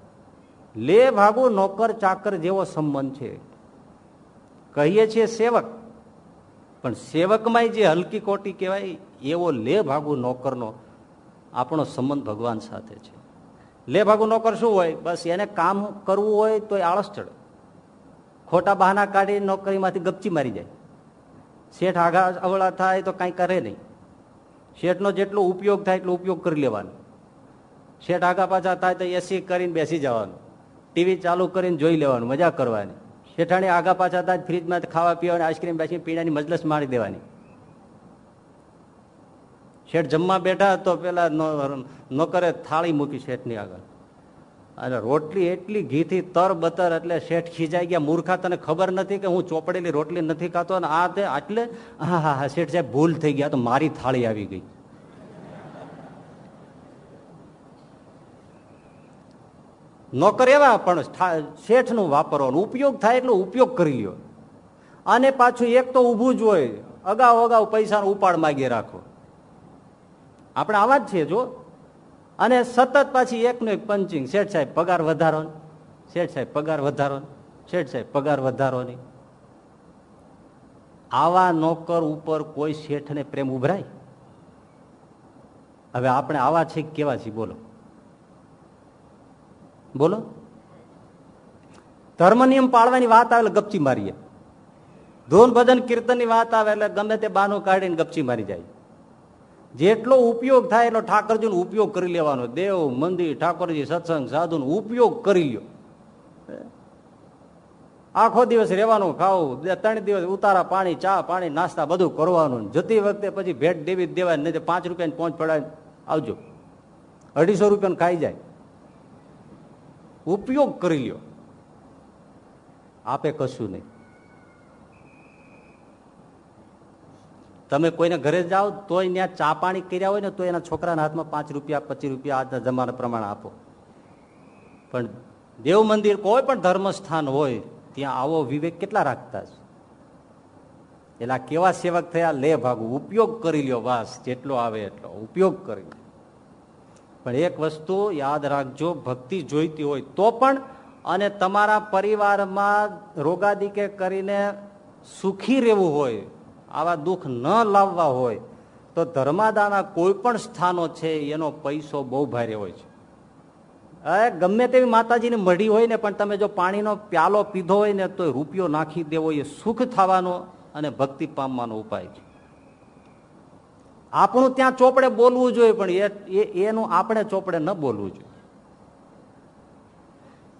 લે ભાગુ નોકર ચાકર જેવો સંબંધ છે. કહીએ છીએ સેવક, પણ સેવકમાં જે હલકી કોટી કહેવાય, એવો લે ભાગુ નોકરનો આપણો સંબંધ ભગવાન સાથે છે. લે ભાગુ નોકર શું હોય? બસ એને કામ કરવું હોય તો આળસ ચડે. ખોટા બહાના કાઢી નોકરીમાંથી ગપચી મારી જાય. શેઠ આઘા અવળા થાય તો કાંઈ કરે નહીં. શેઠનો જેટલો ઉપયોગ થાય એટલો ઉપયોગ કરી લેવાનો. શેઠ આગા પાછા થાય તો એસી કરીને બેસી જવાનું. ટીવી ચાલુ કરીને જોઈ લેવાનું, મજા કરવાની. શેઠાણી આગા પાછા થાય ફ્રીજમાં ખાવા પીવાની, આઈસ્ક્રીમ બેસી પીણાની મજલસ મારી દેવાની. શેઠ જમવા બેઠા તો પેલા નોકરે થાળી મૂકી શેઠની આગળ. અને રોટલી એટલી ઘીથી તર બતર એટલે શેઠ ખીજાઈ ગયા. મૂર્ખા, તને ખબર નથી કે હું ચોપડેલી રોટલી નથી ખાતો અને આ તે આટલે? હા હા હા, શેઠ સાહેબ, ભૂલ થઈ ગયા તો મારી થાળી આવી ગઈ. નોકર એવા પણ શેઠનું વાપરવાનું. ઉપયોગ થાય એટલો ઉપયોગ કરી લ્યો. અને પાછું એક તો ઊભું જ હોય. અગાઉ અગાઉ પૈસાનો ઉપાડ માગી રાખો. આપણે આવા જ છીએ, જો. અને સતત પાછી એકનું એક પંચિંગ. શેઠ સાહેબ, પગાર વધારો શેઠ સાહેબ, પગાર વધારો શેઠ સાહેબ, પગાર વધારો આવા નોકર ઉપર કોઈ શેઠને પ્રેમ ઉભરાય? હવે આપણે આવા છે કેવા છીએ? બોલો. બોલો. ધર્મ નિયમ પાળવાની વાત આવે એટલે ગપચી મારીએ. ધૂન ભજન કીર્તનની વાત આવે એટલે ગમે તે બાનું કાઢીને ગપચી મારી જાય. જેટલો ઉપયોગ થાય એટલો ઠાકરજીનો ઉપયોગ કરી લેવાનો. દેવ, મંદિર, ઠાકોરજી, સત્સંગ, સાધુનો ઉપયોગ કરી લ્યો. આખો દિવસ રહેવાનું, ખાવું ત્રણ દિવસ ઉતારા પાણી, ચા, પાણી, નાસ્તા બધું કરવાનું. જતી વખતે પછી ભેટ દેવી દેવાય નહીં પાંચ રૂપિયા પહોંચ પડાય આવજો. અઢીસો રૂપિયા ખાઈ જાય. ઉપયોગ કરી લ્યો. આપે કશું નહીં. તમે કોઈને ઘરે જાઓ, તોય ત્યાં ચા પાણી કર્યા હોય ને તો એના છોકરાના હાથમાં પાંચ રૂપિયા, પચીસ રૂપિયા આજના જમાના પ્રમાણે આપો. પણ દેવ મંદિર કોઈ પણ ધર્મસ્થાન હોય, ત્યાં આવો વિવેક કેટલા રાખતા છે? એટલે કેવા સેવક થયા? લે ભાગુ, ઉપયોગ કરી લ્યો, વાસ, જેટલો આવે એટલો. ઉપયોગ કરી પણ એક વસ્તુ યાદ રાખજો, ભક્તિ જોઈતી હોય તો પણ, અને તમારા પરિવારમાં રોગાદીકે કરીને સુખી રહેવું હોય આવા દુઃખ ન લાવવા હોય, તો ધર્માદાના કોઈ પણ સ્થાનો છે, એનો પૈસો બહુ ભારે હોય છે. ગમે તેવી માતાજીની મઢી હોય ને, પણ તમે જો પાણીનો પ્યાલો પીધો હોય ને, તો રૂપિયો નાખી દેવો, એ સુખ થવાનો અને ભક્તિ પામવાનો ઉપાય છે. આપણું ત્યાં ચોપડે બોલવું જોઈએ, પણ એનું આપણે ચોપડે ન બોલવું જોઈએ.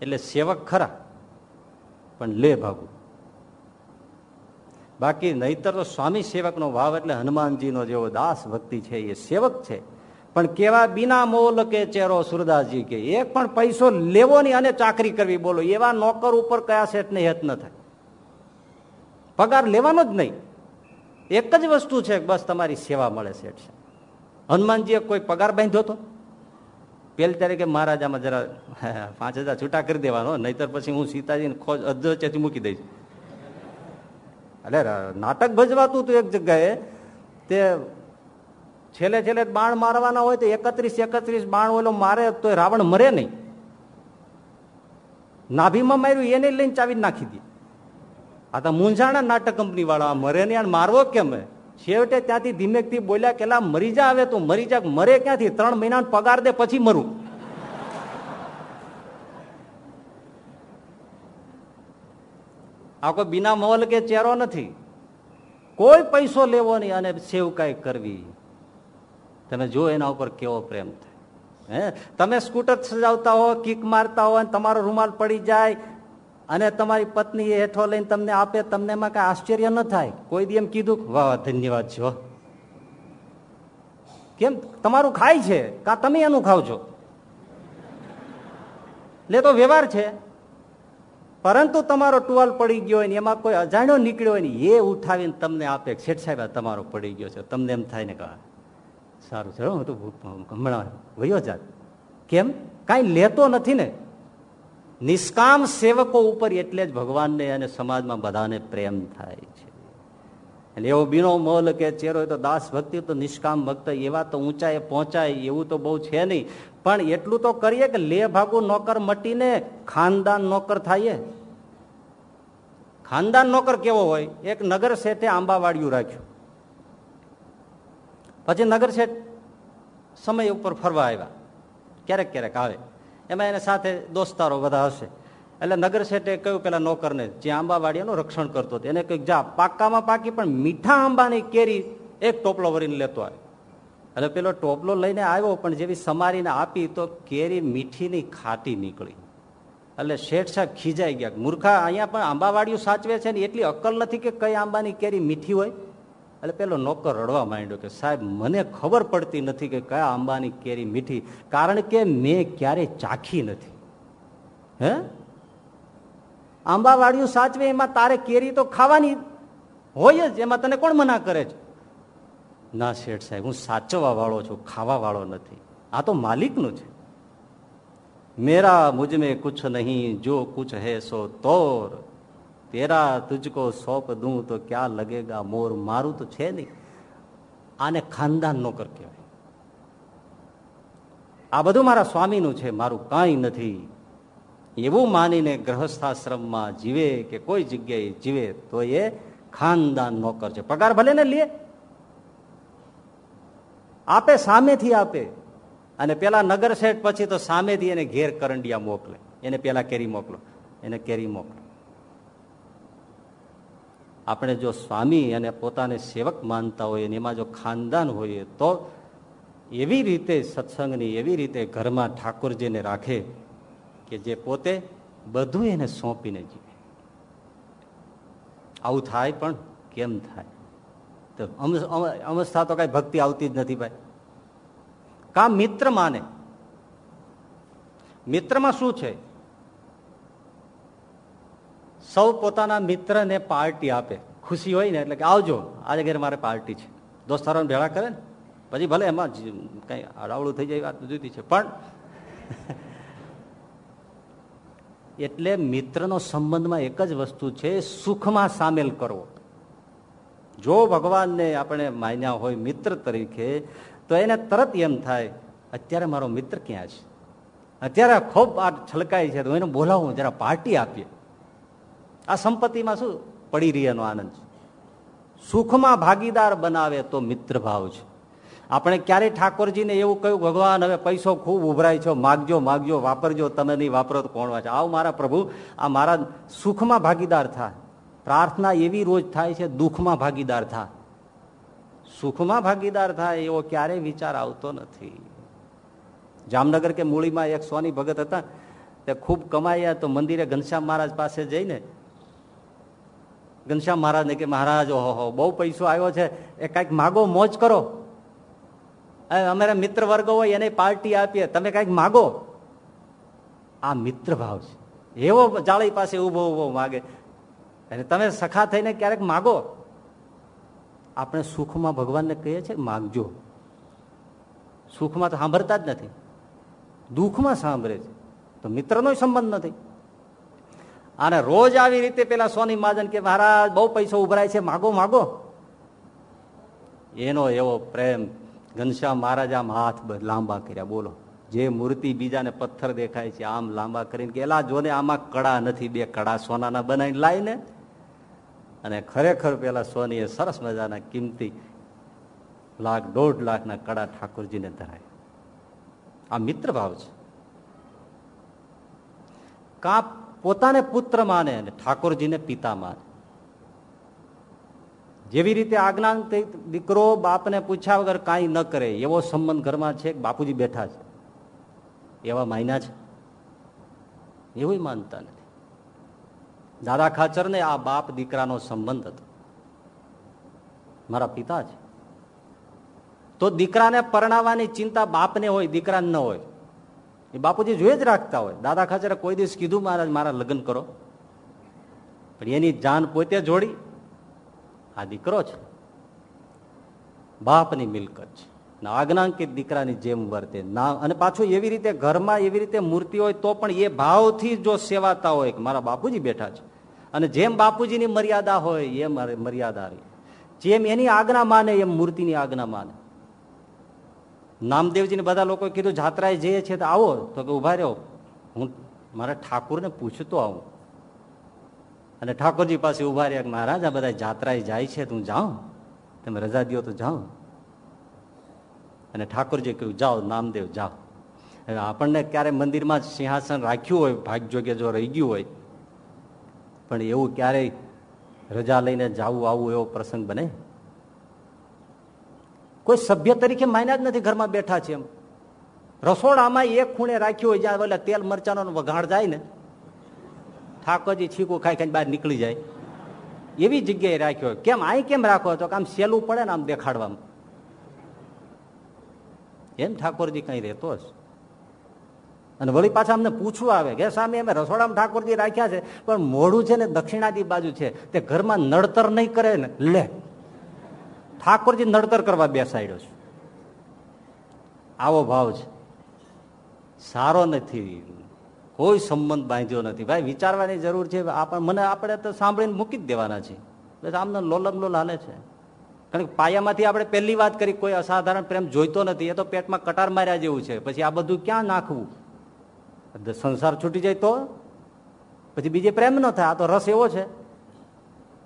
એટલે સેવક ખરા, પણ લે ભાગું. બાકી નહીતર તો સ્વામી સેવકનો ભાવ એટલે હનુમાનજીનો જેવો દાસ ભક્તિ છે એ સેવક છે. પણ કેવા બિના મોલ કે ચેરો સુરદાસજી કે, એક પણ પૈસો લેવો નહીં અને ચાકરી કરવી, બોલો, એવા નોકર ઉપર કયા સેટને હેત ન થાય? પગાર લેવાનો જ નહીં. એક જ વસ્તુ છે બસ તમારી સેવા મળે શેઠ છે હનુમાનજીએ કોઈ પગાર બાંધ્યો હતો પેલી તારીખે મહારાજામાં જરા પાંચ હજાર છૂટા કરી દેવાનો, નહીતર પછી હું સીતાજીને ખોજ અધ્યક્ષેથી મૂકી દઈશ. એટલે નાટક ભજવાતું હતું એક જગ્યાએ, તે છેલ્લે છેલ્લે બાણ મારવાના હોય તો એકત્રીસ એકત્રીસ બાણ ઓલો મારે તો રાવણ મરે નહીં. નાભીમાં માર્યું, એને લઈને ચાવી નાખી દી. આ તો મૂંઝાણા નાટક કંપની વાળા મરે અને મારવો કેમ છેવટે ત્યાંથી ધીમેકથી બોલ્યા કેલા મરી જા આવે તો, મરી જા, મરે ક્યાંથી? ત્રણ મહિના પગાર દે, પછી મરું. આ કોઈ બિના મોલ કે ચેરો નથી. કોઈ પૈસો લેવો નહીં અને સેવકાઈ કરવી. તમે જો એના ઉપર કેવો પ્રેમ થાય. હે? તમે સ્કૂટર સજાવતા હો, કિક મારતા હો અને તમારો રૂમાલ પડી જાય અને તમારી પત્ની હેઠો લઈને તમને આપે, તમને એમાં કઈ આશ્ચર્ય ન થાય. કોઈ દી એમ કીધું, વાહ, ધન્યવાદ છો. કેમ? તમારું ખાય છે. કા તમે એનું ખાવ છો લે તો વ્યવહાર છે. પરંતુ તમારો ટુવાલ પડી ગયો હોય ને એમાં કોઈ અજાણ્યો નીકળ્યો હોય ને એ ઉઠાવીને તમને આપે. શેઠ સાહેબ તમારો પડી ગયો છે. તમને એમ થાય ને કહે સારું છે હું તો હમણાં વયો જાત. કેમ? કાંઈ લેતો નથી ને. નિષ્કામ સેવકો ઉપર એટલે જ ભગવાનને અને સમાજમાં બધાને પ્રેમ થાય છે. એટલે એવો બીનો મોલ કે ચેરો તો દાસ ભક્તિ તો નિષ્કામ ભક્ત એવા તો ઊંચાએ પહોંચાય એવું તો બહુ છે નહીં. પણ એટલું તો કરીએ કે લે ભાગુ નોકર મટીને ખાનદાન નોકર થાય ખાનદાન નોકર કેવો હોય? એક નગર શેઠે આંબાવાડિયું રાખ્યું. પછી નગર શેઠ સમય ઉપર ફરવા આવ્યા. ક્યારેક ક્યારેક આવે. એમાં એને સાથે દોસ્તારો બધા હશે. એટલે નગર શેઠે કહ્યું પેલા નોકરને, જે આંબાવાડિયાનું રક્ષણ કરતો હતો, એને કંઈક જા પાકામાં પાકી, પણ મીઠા આંબાની કેરી એક ટોપલો ભરીને લેતો આવે. એટલે પેલો ટોપલો લઈને આવ્યો, પણ જેવી સમારીને આપી તો કેરી મીઠીની ખાટી નીકળી. એટલે શેઠ સાહેબ ખીજાઈ ગયા મૂર્ખા, અહીંયા પણ આંબાવાડીયું સાચવે છે ને એટલી અક્કલ નથી કે કઈ આંબાની કેરી મીઠી હોય? એટલે પેલો નોકર રડવા માંડ્યો કે, સાહેબ, મને ખબર પડતી નથી કે કયા આંબાની કેરી મીઠી, કારણ કે મેં ક્યારેય ચાખી નથી. હે? આંબાવાડિયું સાચવે એમાં તારે કેરી તો ખાવાની હોય જ, એમાં તને કોણ મના કરે છે? ના શેઠ સાહેબ, હું સાચવવા વાળો છું, ખાવા વાળો નથી. આ તો માલિકનું છે. મેરા મુજમે કુછ નહીં, જો કુછ હે સો તોર. તેરા તુજકો સોંપ દઉં તો ક્યાં લગેગા મોર, મારું તો છે નહીં. આને ખાનદાન નોકર કહેવાય. આ બધું મારા સ્વામીનું છે, મારું કાંઈ નથી. એવું માનીને ગ્રહસ્થાશ્રમમાં જીવે કે કોઈ જગ્યાએ જીવે, તો એ ખાનદાન નોકર છે. પગાર ભલે ને લે આપે સામેથી આપે. અને પેલા નગર શેઠ પછી તો સામેથી એને ઘેર કરંડિયા મોકલે. એને પેલા કેરી મોકલો. એને કેરી મોકલો. આપણે જો સ્વામી અને પોતાને સેવક માનતા હોય એમાં જો ખાનદાન હોઈએ તો એવી રીતે સત્સંગની એવી રીતે ઘરમાં ઠાકોરજીને રાખે કે જે પોતે બધું એને સોંપીને જીવે. આવું થાય પણ કેમ થાય? તો અવસ્થા તો કઈ ભક્તિ આવતી જ નથી ભાઈ. કા મિત્ર માને? મિત્રમાં શું છે? સૌ પોતાના મિત્રને પાર્ટી આપે. ખુશી હોય ને એટલે કે આવજો, આજે ઘરે મારે પાર્ટી છે. દોસ્તારોને ભેળા કરે ને. પછી ભલે એમાં કઈ અડાવડું થઈ જાય વાત જુદી છે, પણ એટલે મિત્રનો સંબંધમાં એક જ વસ્તુ છે, સુખમાં સામેલ કરવો. જો ભગવાનને આપણે માન્યા હોય મિત્ર તરીકે, તો એને તરત એમ થાય, અત્યારે મારો મિત્ર ક્યાં છે? અત્યારે ખૂબ આ છલકાય છે, તો એને બોલાવું, જરા પાર્ટી આપીએ. આ સંપત્તિમાં શું પડી રહી એનો આનંદ છે? સુખમાં ભાગીદાર બનાવે તો મિત્ર ભાવ છે. આપણે ક્યારેય ઠાકોરજીને એવું કહ્યું, ભગવાન, હવે પૈસો ખૂબ ઉભરાય છો, માગજો માગજો, વાપરજો, તમે નહીં વાપરો તો કોણ વાંચે? આવ મારા પ્રભુ, આ મારા સુખમાં ભાગીદાર થાય પ્રાર્થના એવી રોજ થાય છે, દુઃખમાં ભાગીદાર થા. સુખમાં ભાગીદાર થાય એવો ક્યારેય વિચાર આવતો નથી. જામનગર કે મૂળીમાં એક સોની ભગત હતા, તે ખૂબ કમાયા તો મંદિરે ઘનશ્યામ મહારાજ પાસે જઈને, ઘનશ્યામ મહારાજને કે, મહારાજ, ઓહો બહુ પૈસો આવ્યો છે, એ કાંઈક માગો, મોજ કરો. અમારા મિત્ર વર્ગો હોય, એને પાર્ટી આપીએ, તમે કાંઈક માગો. આ મિત્ર ભાવ છે. એવો જાળી પાસે ઊભો ઊભો માગે. અને તમે સખા થઈને ક્યારેક માગો? આપણે સુખમાં ભગવાનને કહીએ છીએ, માગજો. સુખમાં તો સાંભળતા જ નથી. દુઃખમાં સાંભળે છે. તો મિત્રનો સંબંધ નથી. અને રોજ આવી રીતે પેલા સોની મહાજન કે, મહારાજ, બહુ પૈસો ઉભરાય છે, માગો માગો. એનો એવો પ્રેમ ઘનશ્યામ મહારાજ આમ હાથ લાંબા કર્યા. બોલો, જે મૂર્તિ બીજાને પથ્થર દેખાય છે, આમ લાંબા કરીને કે, એલા, જોને આમાં કડા નથી, બે કડા સોનાના બનાવીને લાવીને અને ખરેખર પેલા સોનીએ સરસ મજાના કિંમતી લાખ, દોઢ લાખના કડા ઠાકોરજીને ધરાય. આ મિત્ર ભાવ છે. કા પોતાને પુત્ર માને અને ઠાકોરજીને પિતા માને. જેવી રીતે આજ્ઞા દીકરો બાપને પૂછ્યા વગર કાંઈ ન કરે, એવો સંબંધ ઘરમાં છે બાપુજી બેઠા છે. એવા માયના છે. એવું માનતા નથી. દાદા ખાચરને આ બાપ દીકરાનો સંબંધ હતો. મારા પિતા છે તો દીકરાને પરણાવવાની ચિંતા બાપને હોય દીકરાને ન હોય, એ બાપુજી જોઈ જ રાખતા હોય. દાદા ખાચરે કોઈ દિવસ કીધું, મહારાજ, મારા લગ્ન કરો. પણ એની જાન પોતે જોડી, આ દીકરો છે. બાપની મિલકત છે. આજ્ઞાંકિત દીકરાની જેમ વર્તે. ના, અને પાછું એવી રીતે ઘરમાં એવી રીતે મૂર્તિ હોય તો પણ એ ભાવથી જો સેવાતા હોય, કે મારા બાપુજી બેઠા છે. અને જેમ બાપુજીની મર્યાદા હોય, એ મર્યાદા રહી. જેમ એની આજ્ઞા માને, એમ મૂર્તિની આજ્ઞા માને. નામદેવજીને બધા લોકોએ કીધું, જાત્રાએ જઈએ છીએ તો આવો. તો કે, ઊભા રહ્યો હું મારા ઠાકુરને પૂછતો આવું. અને ઠાકોરજી પાસે ઊભા રહ્યા મહારાજ, આ બધા જાત્રાએ જાય છે તો તું જાઉં. તમે રજા દો તો જાઓ અને ઠાકોરજી કહ્યું, જાઓ, નામદેવ, જાઓ. હવે આપણને ક્યારે મંદિરમાં સિંહાસન રાખ્યું હોય ભાગ્યોગ્ય જો રહી ગયું હોય, પણ એવું ક્યારેય રજા લઈને જવું આવું એવો પ્રસંગ બને? કોઈ સભ્ય તરીકે માન્યા જ નથી ઘરમાં બેઠા છે એમ. રસોડામાં એક ખૂણે રાખ્યું હોય, જ્યાં ઓલા તેલ મરચાનો વઘાડ જાય ને, ઠાકોરજી છીકું ખાઈ ખાઈ બહાર નીકળી જાય. એવી જગ્યાએ રાખ્યો કેમ? અહીં કેમ રાખો? તો આમ સેલું પડે ને આમ દેખાડવામાં. એમ ઠાકોરજી કઈ રહેતો જ. અને વળી પાછા અમને પૂછવું આવે કે સામે અમે રસોડામાં ઠાકોરજી રાખ્યા છે, પણ મોઢું છે ને દક્ષિણાદી બાજુ છે, તે ઘરમાં નડતર નહીં કરે ને? લે. ઠાકોરજી નડતર કરવા બેસાડ્યો છે. આવો ભાવ છે. સારો નથી. કોઈ સંબંધ બાંધ્યો નથી. ભાઈ, વિચારવાની જરૂર છે. મને આપણે તો સાંભળીને મૂકી જ દેવાના છે આમને લોલમ લોલ હાલે છે. કારણ કે પાયામાંથી આપણે પહેલી વાત કરી, કોઈ અસાધારણ પ્રેમ જોઈતો નથી, એ તો પેટમાં કટાર માર્યા જેવું છે. પછી આ બધું ક્યાં નાખવું? સંસાર છૂટી જાય તો? પછી બીજે પ્રેમ ન થાય, આ તો રસ એવો છે.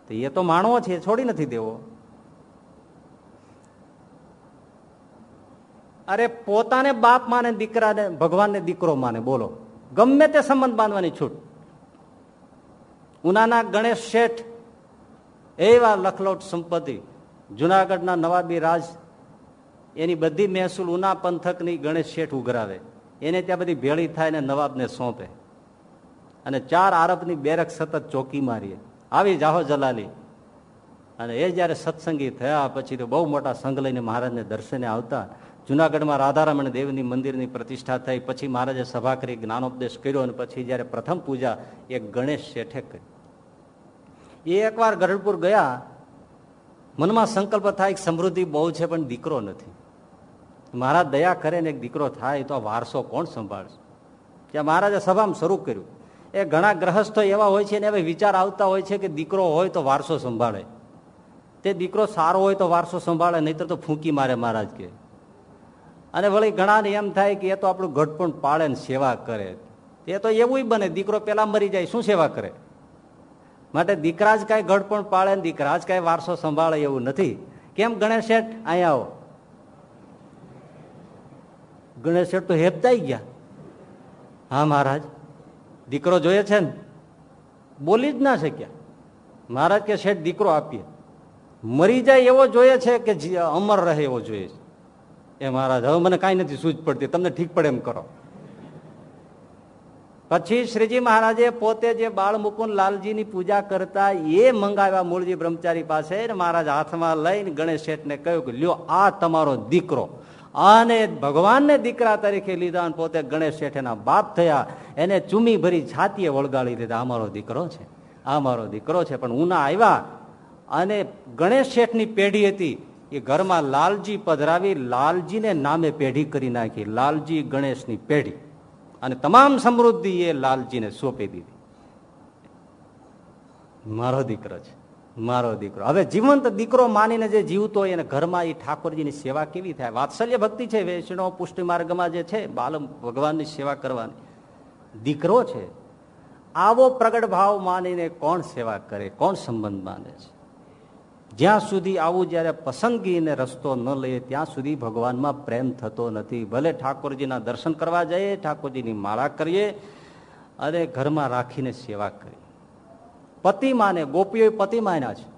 તો એ તો માણવો છે છોડી નથી દેવો. અરે પોતાને બાપ માને, દીકરાને, ભગવાનને દીકરો માને, બોલો. ગમે તે સંબંધ બાંધવાની છૂટ. ઉનાના ગણેશ શેઠ, એવા લખલોટ સંપત્તિ. જુનાગઢના નવાબી રાજ એની બધી મહેસૂલ ઉના પંથકની ગણેશ શેઠ ઉઘરાવે. એને ત્યાં બધી ભેળી થાય ને નવાબને સોંપે. અને ચાર આરબની બેરક સતત ચોકી મારીએ. આવી જાહો જલાલી. અને એ જ્યારે સત્સંગી થયા પછી તો બહુ મોટા સંઘ લઈને મહારાજને દર્શને આવતા. જુનાગઢમાં રાધારમણ દેવની મંદિરની પ્રતિષ્ઠા થઈ. પછી મહારાજે સભા કરી, જ્ઞાનોપદેશ કર્યો અને પછી જ્યારે પ્રથમ પૂજા એ ગણેશ શેઠે કરી. એ એકવાર ગઢપુર ગયા મનમાં સંકલ્પ થાય સમૃદ્ધિ બહુ છે, પણ દીકરો નથી. મહારાજ દયા કરે ને એક દીકરો થાય તો વારસો કોણ સંભાળશે? ત્યાં મહારાજે સભામાં શરૂ કર્યું. એ ઘણા ગ્રહસ્થો એવા હોય છે ને હવે વિચાર આવતા હોય છે કે દીકરો હોય તો વારસો સંભાળે. તે દીકરો સારો હોય તો વારસો સંભાળે, નહીતર તો ફૂંકી મારે મહારાજ કે. અને વળી ઘણાને એમ થાય કે એ તો આપણું ઘટપણ પાળે ને સેવા કરે. એ તો એવું બને, દીકરો પેલા મરી જાય, શું સેવા કરે? માટે દીકરા જ કાંઈ ગઢપણ પાળે દીકરા જ કાંઈ વારસો સંભાળે એવું નથી. કેમ ગણેશ શેઠ? અહીંયા આવો. ગણેશ શેઠ તો હેપતાઈ ગયા. હા, મહારાજ. દીકરો જોઈએ છે ને? બોલી જ ના શક્યા. મહારાજ કે, શેઠ, દીકરો આપીએ. મરી જાય એવો જોઈએ છે કે અમર રહે એવો જોઈએ છે. એ મહારાજ, હવે મને કાંઈ નથી સૂઝ પડતી. તમને ઠીક પડે એમ કરો. પછી શ્રીજી મહારાજે પોતે જે બાળ મુકુંદ લાલજીની પૂજા કરતા એ મંગાવ્યા મૂળજી બ્રહ્મચારી પાસે મહારાજ હાથમાં લઈને ગણેશ શેઠને કહ્યું કે, લ્યો, આ તમારો દીકરો. અને ભગવાનને દીકરા તરીકે લીધા અને પોતે ગણેશ શેઠના બાપ થયા. એને ચૂમી ભરી છાતીએ વળગાડી દીધા. અમારો દીકરો છે. આ મારો દીકરો છે. પણ ઉના આવ્યા અને ગણેશ શેઠની પેઢી હતી. એ ઘરમાં લાલજી પધરાવી લાલજીને નામે પેઢી કરી નાખી. લાલજી ગણેશની પેઢી. અને તમામ સમૃદ્ધિ એ લાલજીને સોંપી દીધી. મારો દીકરો છે, મારો દીકરો. હવે જીવંત દીકરો માનીને જે જીવતો હોય એને ઘરમાં એ ઠાકોરજીની સેવા કેવી થાય? વાત્સલ્ય ભક્તિ છે, વૈષ્ણવ પુષ્ટિ માર્ગમાં જે છે બાલ ભગવાનની સેવા કરવાની. દીકરો છે, આવો પ્રગટ ભાવ માનીને કોણ સેવા કરે? કોણ સંબંધ માને છે? જ્યાં સુધી આવું જયારે પસંદગીને રસ્તો ન લઈએ, ત્યાં સુધી ભગવાનમાં પ્રેમ થતો નથી. ભલે ઠાકોરજીના દર્શન કરવા જઈએ, ઠાકોરજીની માળા કરીએ, અને ઘરમાં રાખીને સેવા કરીએ. પતિ માને, ગોપીઓ પતિ માન્યા છે.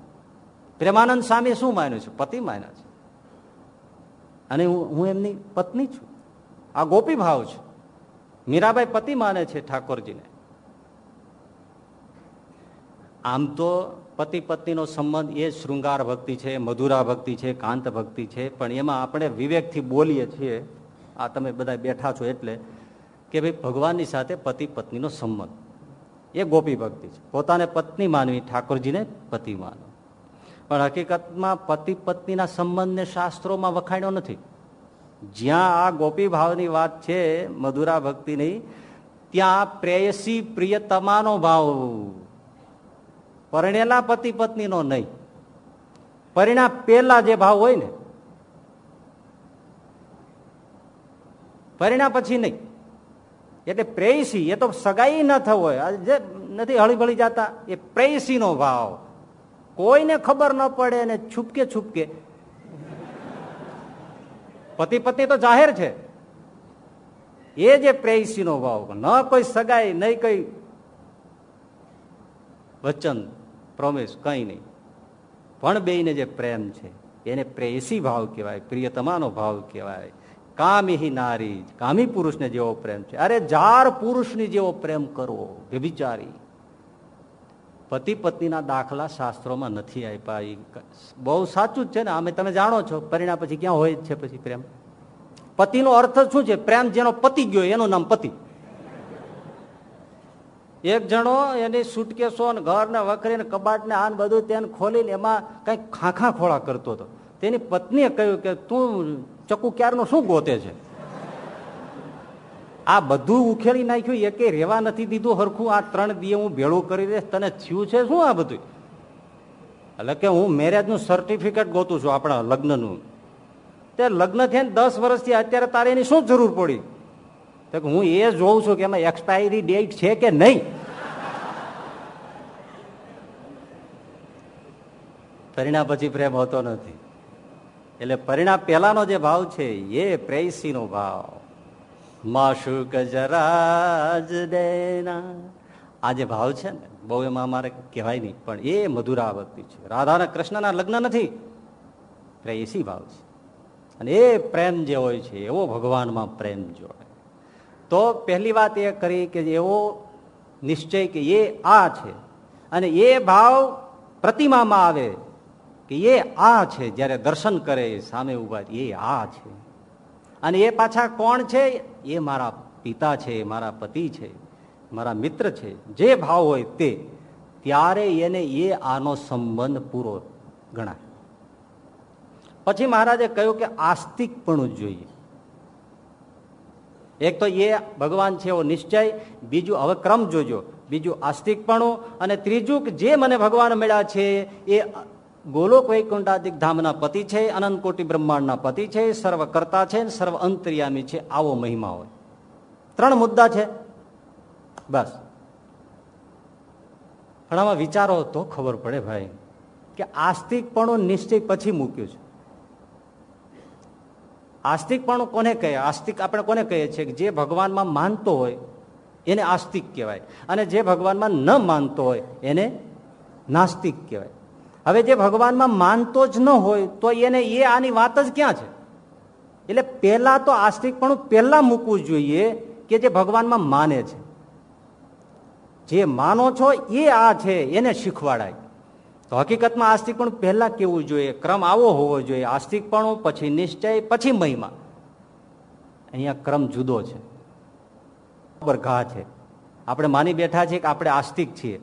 પ્રેમાનંદ સ્વામી શું માન્યું છે? પતિ માન્યા છે. અને હું એમની પત્ની છું. આ ગોપી ભાવ છે. મીરાબાઈ પતિ માને છે ઠાકોરજીને. આમ તો પતિ પત્નીનો સંબંધ એ શૃંગાર ભક્તિ છે, મધુરા ભક્તિ છે, કાંત ભક્તિ છે, પણ એમાં આપણે વિવેકથી બોલીએ છીએ. આ તમે બધા બેઠા છો એટલે કે ભાઈ ભગવાનની સાથે પતિ પત્નીનો સંબંધ. એ ગોપી ભક્તિ છે. પોતાને પત્ની માનવી, ઠાકોરજીને પતિ માનવ પણ હકીકતમાં પતિ પત્નીના સંબંધને શાસ્ત્રોમાં વખાણ્યો નથી. જ્યાં આ ગોપી ભાવની વાત છે, મધુરા ભક્તિની, ત્યાં પ્રેયસી પ્રિયતમાનો ભાવ. પરણેલા પતિ પત્નીનો નહીં. પરિણામ પેલા જે ભાવ હોય ને, પરિણામ પછી નહીં. એટલે પ્રેયસી, એ તો સગાઈ ન થવો જે નથી હળીભળી જતા, એ પ્રેયસી નો ભાવ. કોઈને ખબર ન પડે ને છૂપકે છુપકે. પતિ પત્ની તો જાહેર છે. એ જે પ્રેયસી નો ભાવ. ન કોઈ સગાઈ નહીં કઈ વચન. પ્રોમિસ કઈ નહીં. પણ બેને જે પ્રેમ છે, એને પ્રેયસી ભાવ કહેવાય, પ્રિયતમાનો ભાવ કહેવાય. કામી નારી, કામી પુરુષને જેવો પ્રેમ છે. અરે જાર પુરુષની જેવો પ્રેમ કરવો, વ્યભિચારી. પતિ પત્નીના દાખલા શાસ્ત્રોમાં નથી આપ્યા. બહુ સાચું જ છે ને અમે તમે જાણો છો, પરિણામ પછી ક્યાં હોય છે પછી પ્રેમ? પતિનો અર્થ શું છે? પ્રેમ જેનો પતિ ગયો, એનું નામ પતિ. એક જણો એની સુટકેસો ને ઘર ને વખરી ને કબાટ ને આન બધું તેને ખોલીને એમાં કઈ ખાખા ખોળા કરતો હતો. તેની પત્નીએ કહ્યું કે, તું ચકુ ક્યારનો શું ગોતે છે? આ બધું ઉખેડી નાખ્યું એકે રેવા નથી દીધું. હરખું આ ત્રણ દીએ હું ભેળું કરી દઈશ. તને થયું છે શું આ બધું? એટલે કે હું મેરેજનું સર્ટિફિકેટ ગોતું છું આપણા લગ્નનું. તે લગ્ન થયા દસ વર્ષથી અત્યારે તારે એની શું જરૂર પડી? તો હું એ જોઉં છું કે એમાં એક્સપાયરી ડેટ છે કે નહીં? પરિણામ પછી પ્રેમ હોતો નથી. એટલે પરિણામ પહેલાનો જે ભાવ છે, એ પ્રેયસીનો ભાવ. માશુક જરાજ દેના. આ જે ભાવ છે ને, બહુ એમાં અમારે કહેવાય નહીં, પણ એ મધુરા ભક્તિ છે રાધાના કૃષ્ણના લગ્ન નથી. પ્રેયસી ભાવ છે. અને એ પ્રેમ જે હોય છે, એવો ભગવાનમાં પ્રેમ જોડે તો પહેલી વાત એ કરી કે એવો નિશ્ચય કે એ આ છે. અને એ ભાવ પ્રતિમામાં આવે કે એ આ છે, જ્યારે દર્શન કરે સામે ઊભા એ આ છે. અને એ પાછા કોણ છે? એ મારા પિતા છે મારા પતિ છે, મારા મિત્ર છે. જે ભાવ હોય તે, ત્યારે એને એ આનો સંબંધ પૂરો ગણાય. પછી મહારાજે કહ્યું કે આસ્તિક પણ જોઈએ. એક તો એ ભગવાન છે એવો નિશ્ચય, બીજું હવે ક્રમ જોજો. બીજું આસ્તિકપણું અને ત્રીજું કે જે મને ભગવાન મળ્યા છે, એ ગોલોક વૈકુંઠાદિક ધામના પતિ છે, અનંત કોટી બ્રહ્માંડના પતિ છે, સર્વ કરતા છે સર્વ અંતર્યામી છે, આવો મહિમા હોય. ત્રણ મુદ્દા છે. બસ. પણ આમાં વિચારો તો ખબર પડે ભાઈ, કે આસ્તિકપણું નિશ્ચય પછી મૂક્યું છે. આસ્તિકપણું કોને કહે? આસ્તિક આપણે કોને કહીએ છીએ કે જે ભગવાનમાં માનતો હોય, એને આસ્તિક કહેવાય. અને જે ભગવાનમાં ન માનતો હોય, એને નાસ્તિક કહેવાય. હવે જે ભગવાનમાં માનતો જ ન હોય, તો એને એ આની વાત જ ક્યાં છે? એટલે પહેલા તો આસ્તિકપણું પહેલા મૂકવું જોઈએ કે જે ભગવાનમાં માને છે. જે માનો છો એ આ છે, એને શીખવાડાય. તો હકીકતમાં આસ્તિકપણું પહેલા કેવું જોઈએ? ક્રમ આવો હોવો જોઈએ. આસ્તિકપણું પછી નિશ્ચય, પછી મહિમા. અહીંયા ક્રમ જુદો છે. ઘા છે. આપણે માની બેઠા છીએ કે આપણે આસ્તિક છીએ.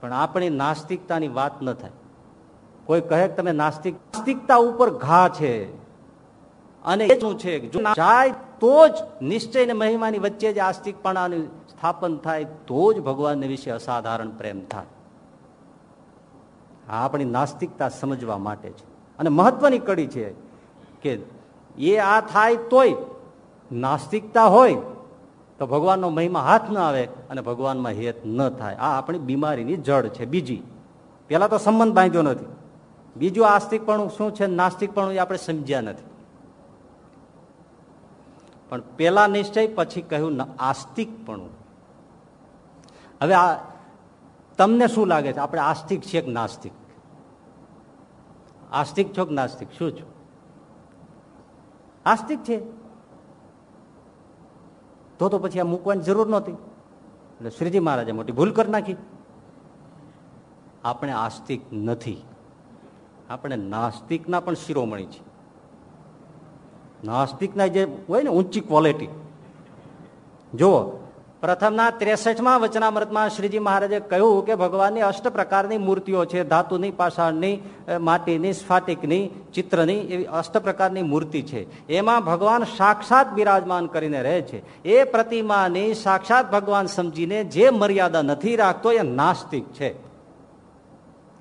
પણ આપણી નાસ્તિકતાની વાત ન થાય. કોઈ કહે તમે નાસ્તિક, નાસ્તિકતા ઉપર ઘા છે. અને એ શું છે? જાય, તો જ નિશ્ચય ને મહિમાની વચ્ચે જ આસ્તિકપણાનું સ્થાપન થાય, તો જ ભગવાનને વિશે અસાધારણ પ્રેમ થાય. આપણી નાસ્તિકતા સમજવા માટે છે. અને મહત્વની કડી છે કે એ આ થાય તોય નાસ્તિકતા હોય તો ભગવાનનો મહિમા હાથ ન આવે અને ભગવાનમાં હેત ન થાય. આ આપણી બીમારીની જડ છે, બીજી. પેલા તો સંબંધ બાંધ્યો નથી. બીજું આસ્તિકપણું શું છે? નાસ્તિકપણું એ આપણે સમજ્યા નથી. પણ પેલા નિશ્ચય, પછી કહ્યું આસ્તિકપણું. હવે આ તમને શું લાગે છે? આપણે આસ્તિક છીએ કે નાસ્તિક? આસ્તિક છો કે નાસ્તિક? શું છો? આસ્તિક છે. તો તો પછી આ મૂકવાની જરૂર નહોતી. એટલે શ્રીજી મહારાજે મોટી ભૂલ કરી નાખી. આપણે આસ્તિક નથી. આપણે નાસ્તિકના પણ શિરોમણી છે નાસ્તિકના જે હોય ને ઊંચી ક્વોલિટી જુઓ પ્રથમના ત્રેસઠમાં વચનામૃતમાં શ્રીજી મહારાજે કહ્યું કે ભગવાનની અષ્ટ પ્રકારની મૂર્તિઓ છે, ધાતુની, પાષાણની માટીની, સ્ફાટિકની, ચિત્રની એવી અષ્ટ પ્રકારની મૂર્તિ છે. એમાં ભગવાન સાક્ષાત બિરાજમાન કરીને રહે છે. એ પ્રતિમાની સાક્ષાત ભગવાન સમજીને જે મર્યાદા નથી રાખતો એ નાસ્તિક છે.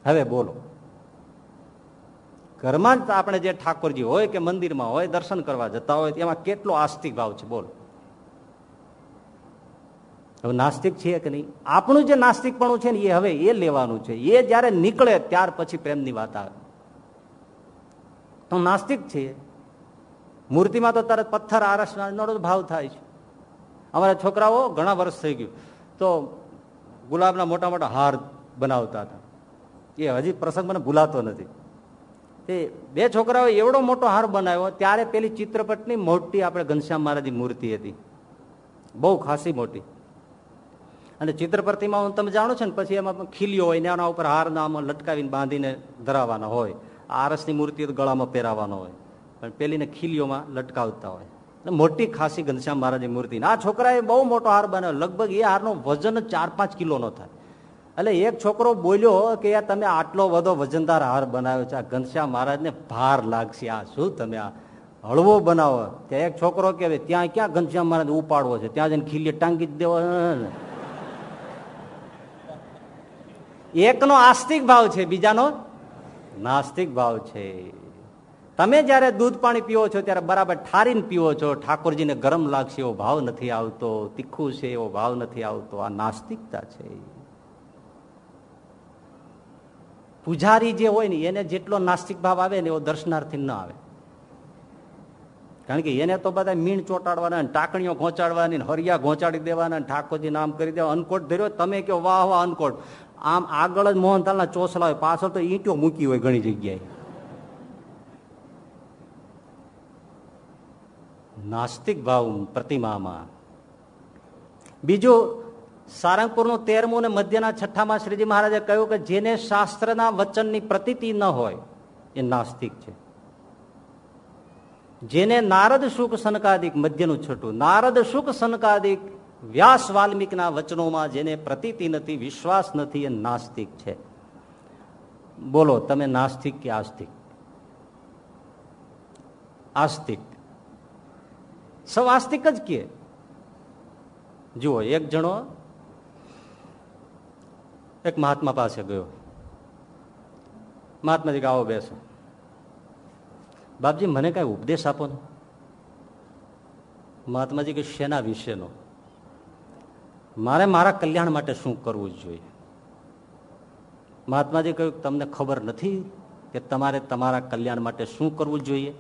હવે બોલો. ઘરમાં જ આપણે જે ઠાકોરજી હોય કે મંદિરમાં હોય, દર્શન કરવા જતા હોય, એમાં કેટલો આસ્તિક ભાવ છે? બોલો. હવે નાસ્તિક છીએ કે નહીં? આપણું જે નાસ્તિકપણું છે ને, એ હવે એ લેવાનું છે. એ જયારે નીકળે ત્યાર પછી પ્રેમની વાત આવે. તો નાસ્તિક છીએ મૂર્તિમાં તો તરત પથ્થર આરસનો ભાવ થાય છે. અમારા છોકરાઓ ઘણા વર્ષ થઈ ગયું. તો ગુલાબના મોટા મોટા હાર બનાવતા હતા. એ હજી પ્રસંગ મને ભૂલાતો નથી. તે બે છોકરાઓ એવડો મોટો હાર બનાવ્યો, ત્યારે પેલી ચિત્રપટની મોટી આપણે ઘનશ્યામ મહારાજની મૂર્તિ હતી. બહુ ખાસી મોટી. અને ચિત્ર પ્રતિમા તમે જાણો છો ને, પછી એમાં ખીલીઓ હોય ને, એના ઉપર હારના આમાં લટકાવીને બાંધીને ધરાવવાના હોય. આરસની મૂર્તિ ગળામાં પહેરાવાનો હોય. પણ પેલીને ખીલીઓમાં લટકાવતા હોય. મોટી ખાસી ઘનશ્યામ મહારાજની મૂર્તિ આ છોકરાએ બહુ મોટો હાર બનાવ્યો. લગભગ એ હારનો વજન ચાર પાંચ કિલોનો થાય. એટલે એક છોકરો બોલ્યો કે તમે આટલો બધો વજનદાર હાર બનાવ્યો છે. આ ઘનશ્યામ મહારાજને ભાર લાગશે. આ શું તમે આ હળવો બનાવો? ત્યાં એક છોકરો કે ત્યાં ક્યાં ઘનશ્યામ મહારાજ ઉપાડવો છે? ત્યાં જઈને ખીલીએ ટાંગી દેવો. એકનો આસ્તિક ભાવ છે, બીજાનો નાસ્તિક ભાવ છે. તમે જયારે દૂધ પાણી પીવો છો, ત્યારે બરાબર ઠારીને પીવો છો, ઠાકોરજીને ગરમ લાગશે એવો ભાવ નથી આવતો, તીખું છે એવો ભાવ નથી આવતો, આ નાસ્તિકતા છે. પૂજારી જે હોય ને, એને જેટલો નાસ્તિક ભાવ આવે ને એવો દર્શનાર્થી ન આવે. કારણ કે એને તો બધા મીણ ચોંટાડવાના ટાંકણીઓ ઘોંચાડવાની હરિયા ઘોંચાડી દેવાના ઠાકોરજી નામ કરી દેવા અનકોટ ધર્યો, તમે કહો, વાહ વાહ અનકોટ આમ આગળ જ મોહનથાલના ચોસલા હોય, પાછળ તો ઈંટો મૂકી હોય ઘણી જગ્યાએ. નાસ્તિક ભાવ પ્રતિમામાં. બીજું, સારંગપુરનું તેરમું અને મધ્યના છઠ્ઠામાં શ્રીજી મહારાજે કહ્યું કે જેને શાસ્ત્રના વચનની પ્રતીતિ ન હોય, એ નાસ્તિક છે. જેને નારદ સુખ સનકાદિક મધ્યનું છઠ્ઠું, નારદ સુખ સનકાદિક વ્યાસ વાલ્મિકના વચનોમાં જેને પ્રતીતિ નથી, વિશ્વાસ નથી, એ નાસ્તિક છે. બોલો, તમે નાસ્તિક કે આસ્તિક? આસ્તિક. સૌ આસ્તિક જ કે? જુઓ, એક જણો એક મહાત્મા પાસે ગયો. મહાત્માજી આવો બેસો. બાપજી, મને કઈ ઉપદેશ આપો ને? મહાત્માજી કે, શેના વિશેનો? મારે મારા કલ્યાણ માટે શું કરવું જોઈએ? મહાત્માજી કહ્યું તમને ખબર નથી કે તમારે તમારા કલ્યાણ માટે શું કરવું જોઈએ?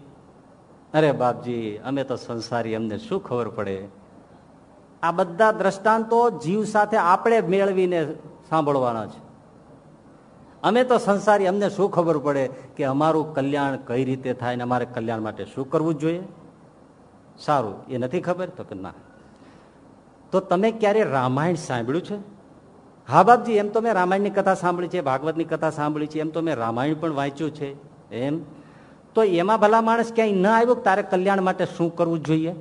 અરે બાપજી, અમે તો સંસારી, અમને શું ખબર પડે? આ બધા દ્રષ્ટાંતો જીવ સાથે આપણે મેળવીને સાંભળવાના છે. અમે તો સંસારી, અમને શું ખબર પડે કે અમારું કલ્યાણ કઈ રીતે થાય ને અમારે કલ્યાણ માટે શું કરવું જોઈએ? સારું, એ નથી ખબર તો કે ના. તો તમે ક્યારે રામાયણ સાંભળ્યું છે? હા બાપજી, એમ તો મેં રામાયણની કથા સાંભળી છે, ભાગવતની કથા સાંભળી છે, એમ તો મેં રામાયણ પણ વાંચ્યું છે, એમ. તો એમાં ભલા માણસ ક્યાંય ન આવ્યો તારે કલ્યાણ માટે શું કરવું જોઈએ?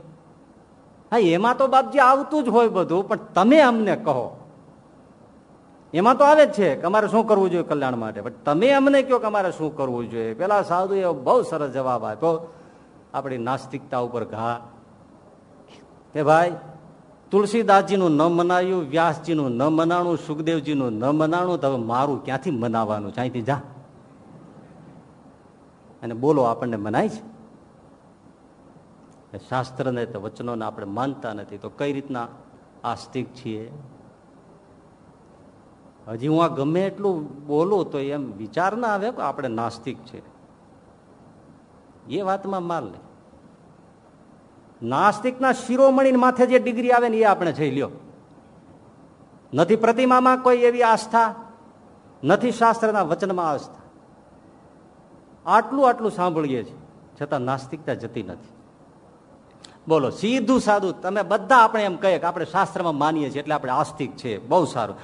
હા, એમાં તો બાપજી આવતું જ હોય બધું, પણ તમે અમને કહો. એમાં તો આવે જ છે કે અમારે શું કરવું જોઈએ કલ્યાણ માટે? પણ તમે અમને કહો કે અમારે શું કરવું જોઈએ? પેલા સાધુ એવો બહુ સરસ જવાબ આપ્યો. આપણી નાસ્તિકતા ઉપર ઘા. કે ભાઈ તુલસીદાસજીનું ન મનાયું, વ્યાસજીનું ન મનાણું, સુખદેવજીનું ન મનાણું, તો મારું ક્યાંથી મનાવાનું ત્યાંથી જા. અને બોલો, આપણને મનાય છે? શાસ્ત્રને તો વચનોને આપણે માનતા નથી. તો કઈ રીતના આસ્તિક છીએ? હજી હું આ ગમે એટલું બોલું તો એમ વિચાર ના આવે કે આપણે નાસ્તિક છે. એ વાતમાં માર નહીં. નાસ્તિકના શિરોમણી માથે જે ડિગ્રી આવે ને એ આપણે જઈ લ્યો. નથી પ્રતિમામાં કોઈ એવી આસ્થા, નથી શાસ્ત્રના વચનમાં આસ્થા. આટલું આટલું સાંભળીએ છીએ, છતાં નાસ્તિકતા જતી નથી. બોલો, સીધું સાદું. તમે બધા આપણે એમ કહીએ કે આપણે શાસ્ત્રમાં માનીએ છીએ, એટલે આપણે આસ્તિક છે બહુ સારું.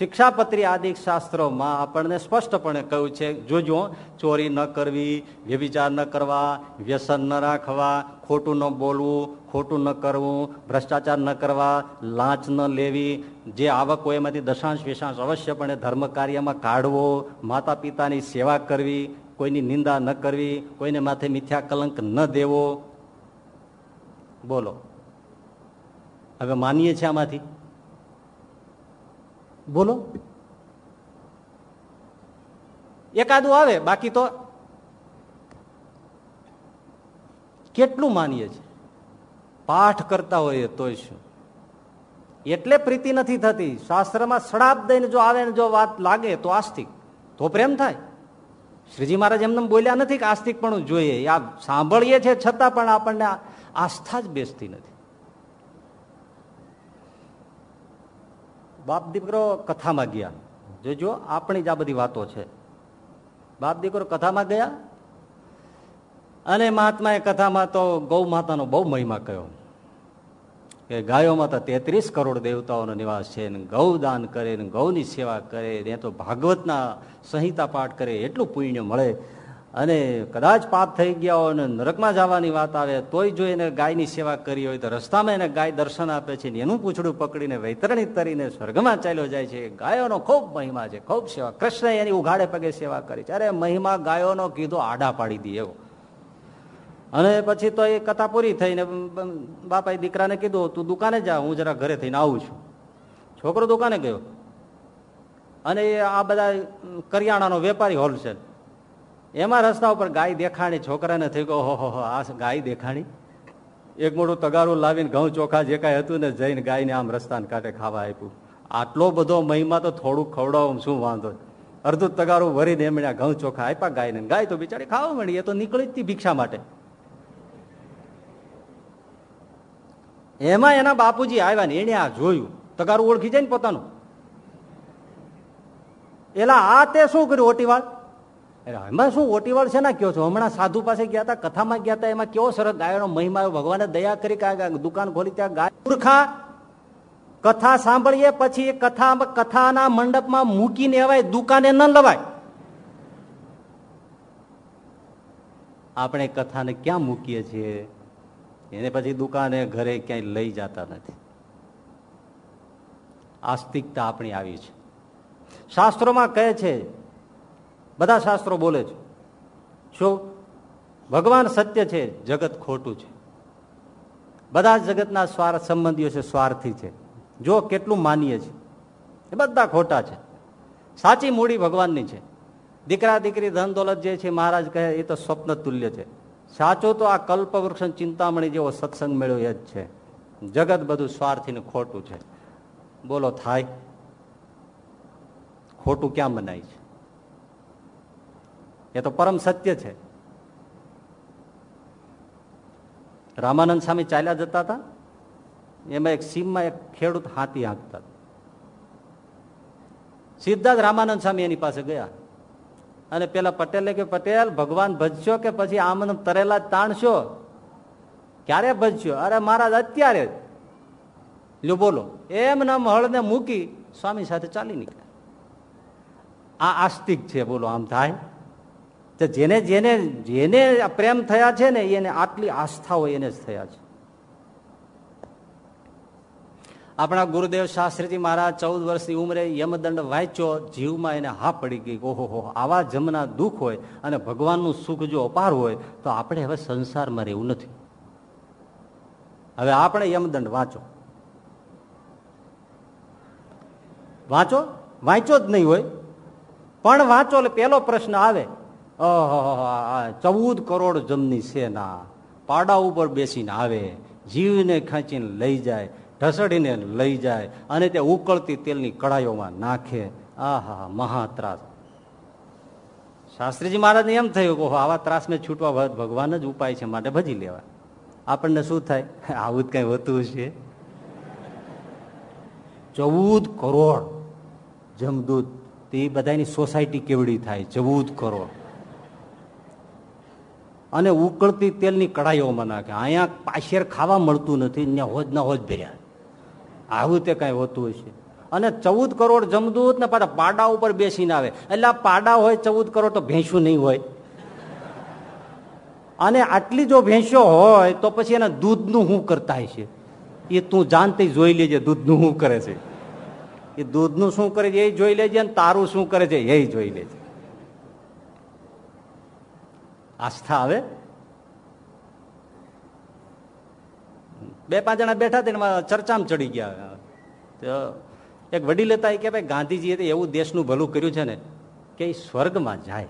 શિક્ષાપત્રી આદિ શાસ્ત્રોમાં આપણને સ્પષ્ટપણે કહ્યું છે, જોજો, ચોરી ન કરવી વ્યભિચાર ન કરવા, વ્યસન ન રાખવા, ખોટું ન બોલવું, ખોટું ન કરવું, ભ્રષ્ટાચાર ન કરવા, લાંચ ન લેવી, જે આવક હોય એમાંથી દશાંશ, વિશાંશ અવશ્યપણે ધર્મ કાર્યમાં કાઢવો માતા પિતાની સેવા કરવી, કોઈની નિંદા ન કરવી, કોઈને માથે મિથ્યા કલંક ન દેવો. બોલો. હવે માનીએ છીએ આમાંથી? બોલો. એકાદું આવે, બાકી તો કેટલું માનીએ છીએ? પાઠ કરતા હોઈએ તોય શું? એટલે પ્રીતિ નથી થતી. શાસ્ત્રમાં સડાપ દઈને જો આવે ને જો વાત લાગે તો આસ્તિક. તો પ્રેમ થાય. શ્રીજી મહારાજ એમને બોલ્યા નથી કે આસ્તિક પણ જોઈએ. આ સાંભળીએ છીએ છતાં પણ આપણને આસ્થા જ બેસતી નથી. બાપ દીકરો કથામાં ગયા. જોજો આપણી જ આ બધી વાતો છે. બાપ દીકરો કથામાં ગયા અને મહાત્માએ કથામાં તો ગૌ માતાનો બહુ મહિમા કયો. કે ગાયોમાં તો તેત્રીસ કરોડ દેવતાઓનો નિવાસ છે ને ગૌદાન કરે ને ગૌની સેવા કરે ને તો ભાગવતના સંહિતા પાઠ કરે, એટલું પુણ્ય મળે. અને કદાચ પાપ થઈ ગયા હોય અને નરકમાં જવાની વાત આવે, તોય જો એને ગાયની સેવા કરી હોય તો રસ્તામાં એને ગાય દર્શન આપે છે એનું પૂછડું પકડીને વૈતરણી તરીને સ્વર્ગમાં ચાલ્યો જાય છે. ગાયોનો ખૂબ મહિમા છે, ખૂબ સેવા. કૃષ્ણ એની ઉઘાડે પગે સેવા કરી છે. અરે મહિમા ગાયોનો કીધો, આડા પાડી દે એવો. અને પછી તો એ કથા પૂરી થઈને બાપાએ દીકરાને કીધું, તું દુકાને જા, હું જરા ઘરે થઈને આવું છું. છોકરો દુકાને ગયો. અને આ બધા કરિયાણાનો વેપારી હોલસેલ એમાં રસ્તા ઉપર ગાય દેખાણી છોકરાને થઈ ગયો હો હો, આ ગાય દેખાણી? એક મોટું તગારું લાવીને ઘઉં ચોખા જે કાંઈ હતું ને જઈને ગાયને આમ રસ્તાને કાંઠે ખાવા આપ્યું. આટલો બધો મહિમા તો થોડુંક ખવડાવું શું વાંધો? અડધું તગારું ભરીને એમણે ઘઉં ચોખા આપ્યા ગાયને. ગાય તો બિચારી ખાવા મળી એ તો નીકળી જ ભિક્ષા માટે. એમાં એના બાપુજી આવ્યા ને એને આ જોયું. તગારું ઓળખી જાય ને પોતાનું. એલા, આ તે શું કર્યું, ઓટીવાળ? એમાં શું ઓટીવાળ છે ના કયો છો? હમણાં સાધુ પાસે ગયા હતા કથામાં ગયા હતા એમાં કેવો સરસ ગાયનો મહિમા ભગવાને દયા કરી દુકાન ખોલી ત્યાં ગાય. મૂર્ખા, કથા સાંભળીએ પછી એ કથા કથાના મંડપમાં મૂકીને અવાય, દુકાને ન લવાય. આપણે કથાને ક્યાં મૂકીએ છીએ? એને પછી દુકાને, ઘરે ક્યાંય લઈ જતા નથી. આસ્તિકતા આપણી આવી છે. શાસ્ત્રોમાં કહે છે બધા શાસ્ત્રો બોલે છે. શું? ભગવાન સત્ય છે, જગત ખોટું છે. બધા જગતના સ્વાર્થ સંબંધીઓ છે, સ્વાર્થી છે. જો કેટલું માનીએ છે એ બધા ખોટા છે. સાચી મૂડી ભગવાનની છે. દીકરા, દીકરી, ધન, દોલત જે છે, મહારાજ કહે, એ તો સ્વપ્ન તુલ્ય છે. સાચો તો આ કલ્પવૃક્ષ ચિંતામણી જેવો સત્સંગ મેળવ્યો એ જ છે. જગત બધું સ્વાર્થી ખોટું છે. બોલો થાય ખોટું ક્યાં મનાય છે? એ તો પરમ સત્ય છે. રામાનંદ સ્વામી ચાલ્યા જતા હતા. એમાં એક સીમમાં એક ખેડૂત હાથી હાંકતા સીધા જ રામાનંદ સ્વામી એની પાસે ગયા. અને પેલા પટેલે કે પટેલ, ભગવાન ભજશો કે પછી આમ તરેલા જ તાણશો? ક્યારે ભજશો? અરે મહારાજ, અત્યારે જ. લ્યો, બોલો. એમ નામ હળને મૂકી સ્વામી સાથે ચાલી નીકળ્યા. આ આસ્તિક છે, બોલો, આમ થાય. જેને જેને જેને પ્રેમ થયા છે ને એને આટલી આસ્થા હોય એને જ થયા છે. આપણા ગુરુદેવ શાસ્ત્રીજી મહારાજ ચૌદ વર્ષની ઉંમરે યમદંડ વાંચ્યો, જીવમાં એને હા પડી ગઈ ઓહો આવા જમના દુઃખ હોય અને ભગવાનનું સુખ જો અપાર હોય, તો આપણે હવે સંસારમાં રહેવું નથી. હવે આપણે યમદંડ વાંચો. વાંચો? વાંચો જ નહીં હોય. પણ વાંચો એટલે પેલો પ્રશ્ન આવે. ચૌદ કરોડ જમની સેના પાડા ઉપર બેસીને આવે, જીવને ખેંચીને લઈ જાય, ઢસડીને લઈ જાય અને તે ઉકળતી તેલની કડાઈઓમાં નાખે. આહા, મહા ત્રાસ. શાસ્ત્રીજી મહારાજને એમ થયું કે આવા ત્રાસને છૂટવા ભગવાન જ ઉપાય છે, માટે ભજી લેવા. આપણને શું થાય? આવું જ કઈ હોતું છે ચૌદ કરોડ જમદૂત. તે બધાની સોસાયટી કેવડી થાય? ચૌદ કરોડ. અને ઉકળતી તેલની કઢાઈઓમાં નાખે. અહીંયા પાશેર ખાવા મળતું નથી ત્યાં હોજ ના હોજ ભર્યા. આવું તે કઈ હોતું હશે અને ચૌદ કરોડ જમદૂત ને પાછા પાડા ઉપર બેસીને આવે. એટલે આ પાડા હોય, ચૌદ કરોડ તો ભેંસું નહીં હોય. અને આટલી જો ભેંસો હોય, તો પછી એના દૂધનું શું કરતા છે? એ તું જાણતી જોઈ લેજે, દૂધનું શું કરે છે? એ દૂધનું શું કરે છે? એ જોઈ લેજે અને તારું શું કરે છે? એ જોઈ લેજે. આસ્થા આવે? બે પાંચ જણા બેઠા હતા એમાં ચર્ચામાં ચડી ગયા. તો એક વડીલ હતા કે ભાઈ ગાંધીજીએ એવું દેશનું ભલું કર્યું છે ને કે એ સ્વર્ગમાં જાય.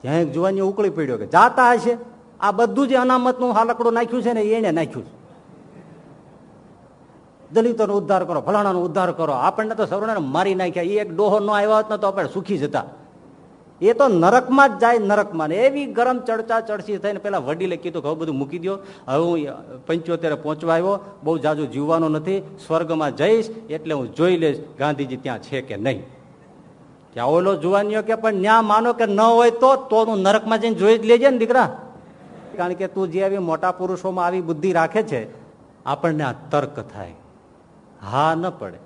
ત્યાં એક જુવાની ઉકળી પડ્યો કે, જાતા હશે? આ બધું જે અનામતનું હાલકડું નાખ્યું છે ને એને નાખ્યું દલિતોનો ઉદ્ધાર કરો, ફલાણાનો ઉદ્ધાર કરો. આપણને તો સૌને મારી નાખ્યા. એ એક ડોહો ન આવ્યા હોત ને તો આપણે સુખી જતા. એ તો નરકમાં જ જાય, નરકમાં. ને એવી ગરમ ચડચા ચડસી થઈને પેલા વડીલે કીધું કે હવે બધું મૂકી દો હવે હું પંચોતેરે પહોંચવા આવ્યો. બહુ જાજુ જીવવાનો નથી. સ્વર્ગમાં જઈશ એટલે હું જોઈ લઈશ ગાંધીજી ત્યાં છે કે નહીં. ત્યાં ઓલો જુવાનીઓ કે પણ ન્યા માનો કે ન હોય તો તોનું નરકમાં જઈને જોઈ જ લેજે ને દીકરા. કારણ કે તું જે આવી મોટા પુરુષોમાં આવી બુદ્ધિ રાખે છે, આપણને આ તર્ક થાય. હા ન પડે.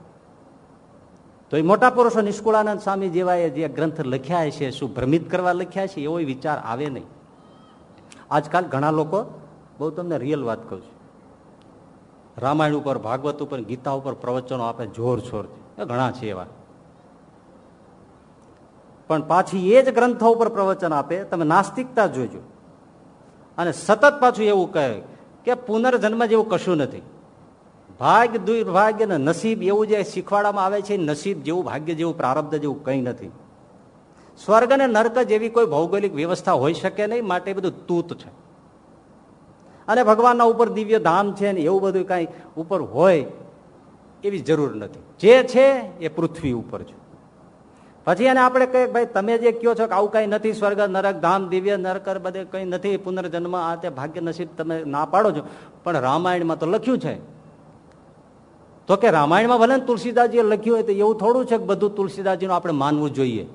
તો એ મોટા પુરુષો નિષ્કુળાનંદ સ્વામી જેવા જે ગ્રંથ લખ્યા છે, શું ભ્રમિત કરવા લખ્યા છે એવો વિચાર આવે નહીં. આજકાલ ઘણા લોકો બહુ તમને રિયલ વાત કહું છું. રામાયણ ઉપર, ભાગવત ઉપર, ગીતા ઉપર પ્રવચનો આપે જોર છોર ઘણા છે એવા. પણ પાછી એ જ ગ્રંથો ઉપર પ્રવચન આપે, તમે નાસ્તિકતા જોજો. અને સતત પાછું એવું કહે કે પુનર્જન્મ જેવું કશું નથી. ભાગ્ય દુર્ભાગ્ય ને નસીબ એવું જે શીખવાડવામાં આવે છે, નસીબ જેવું, ભાગ્ય જેવું, પ્રારબ્ધ જેવું કંઈ નથી. સ્વર્ગ અને નર્ક જેવી કોઈ ભૌગોલિક વ્યવસ્થા હોઈ શકે નહીં, માટે બધું તૂત છે. અને ભગવાનના ઉપર દિવ્ય ધામ છે ને એવું બધું કાંઈ ઉપર હોય એવી જરૂર નથી. જે છે એ પૃથ્વી ઉપર છે. પછી એને આપણે કહીએ ભાઈ તમે જે કહો છો કે આવું કઈ નથી, સ્વર્ગ, નરક, ધામ, દિવ્ય, નરક બધે કઈ નથી, પુનર્જન્મ, આ તે ભાગ્ય નસીબ તમે ના પાડો છો. પણ રામાયણમાં તો લખ્યું છે તો કે રામાયણમાં ભલે તુલસીદાસજીએ લખ્યું હોય તો એવું થોડું છે કે બધું તુલસીદાસજીનું આપણે માનવું જોઈએ?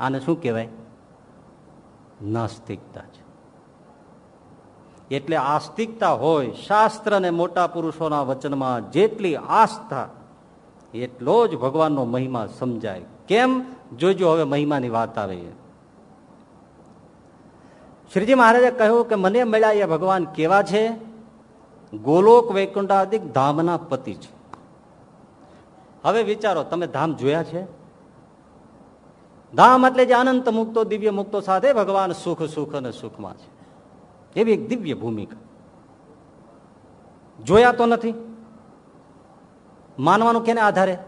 આને શું કહેવાય? નાસ્તિકતા છે. એટલે આસ્તિકતા હોય, શાસ્ત્ર અને મોટા પુરુષોના વચનમાં જેટલી આસ્થા, એટલો જ ભગવાનનો મહિમા સમજાય. કેમ? જોજો હવે મહિમાની વાત આવે શ્રીજી મહારાજે કહ્યું કે મને મળ્યા એ ભગવાન કેવા છે? ગોલોક વૈકુંઠાદિક ધામના પતિ છે. હવે વિચારો, તમે ધામ જોયા છે? ધામ એટલે જે અનંત મુક્તો, દિવ્ય મુક્તો સાથે ભગવાન સુખ સુખ અને સુખમાં છે. એવી એક દિવ્ય ભૂમિકા. જોયા તો નથી. માનવાનું કેને આધારે?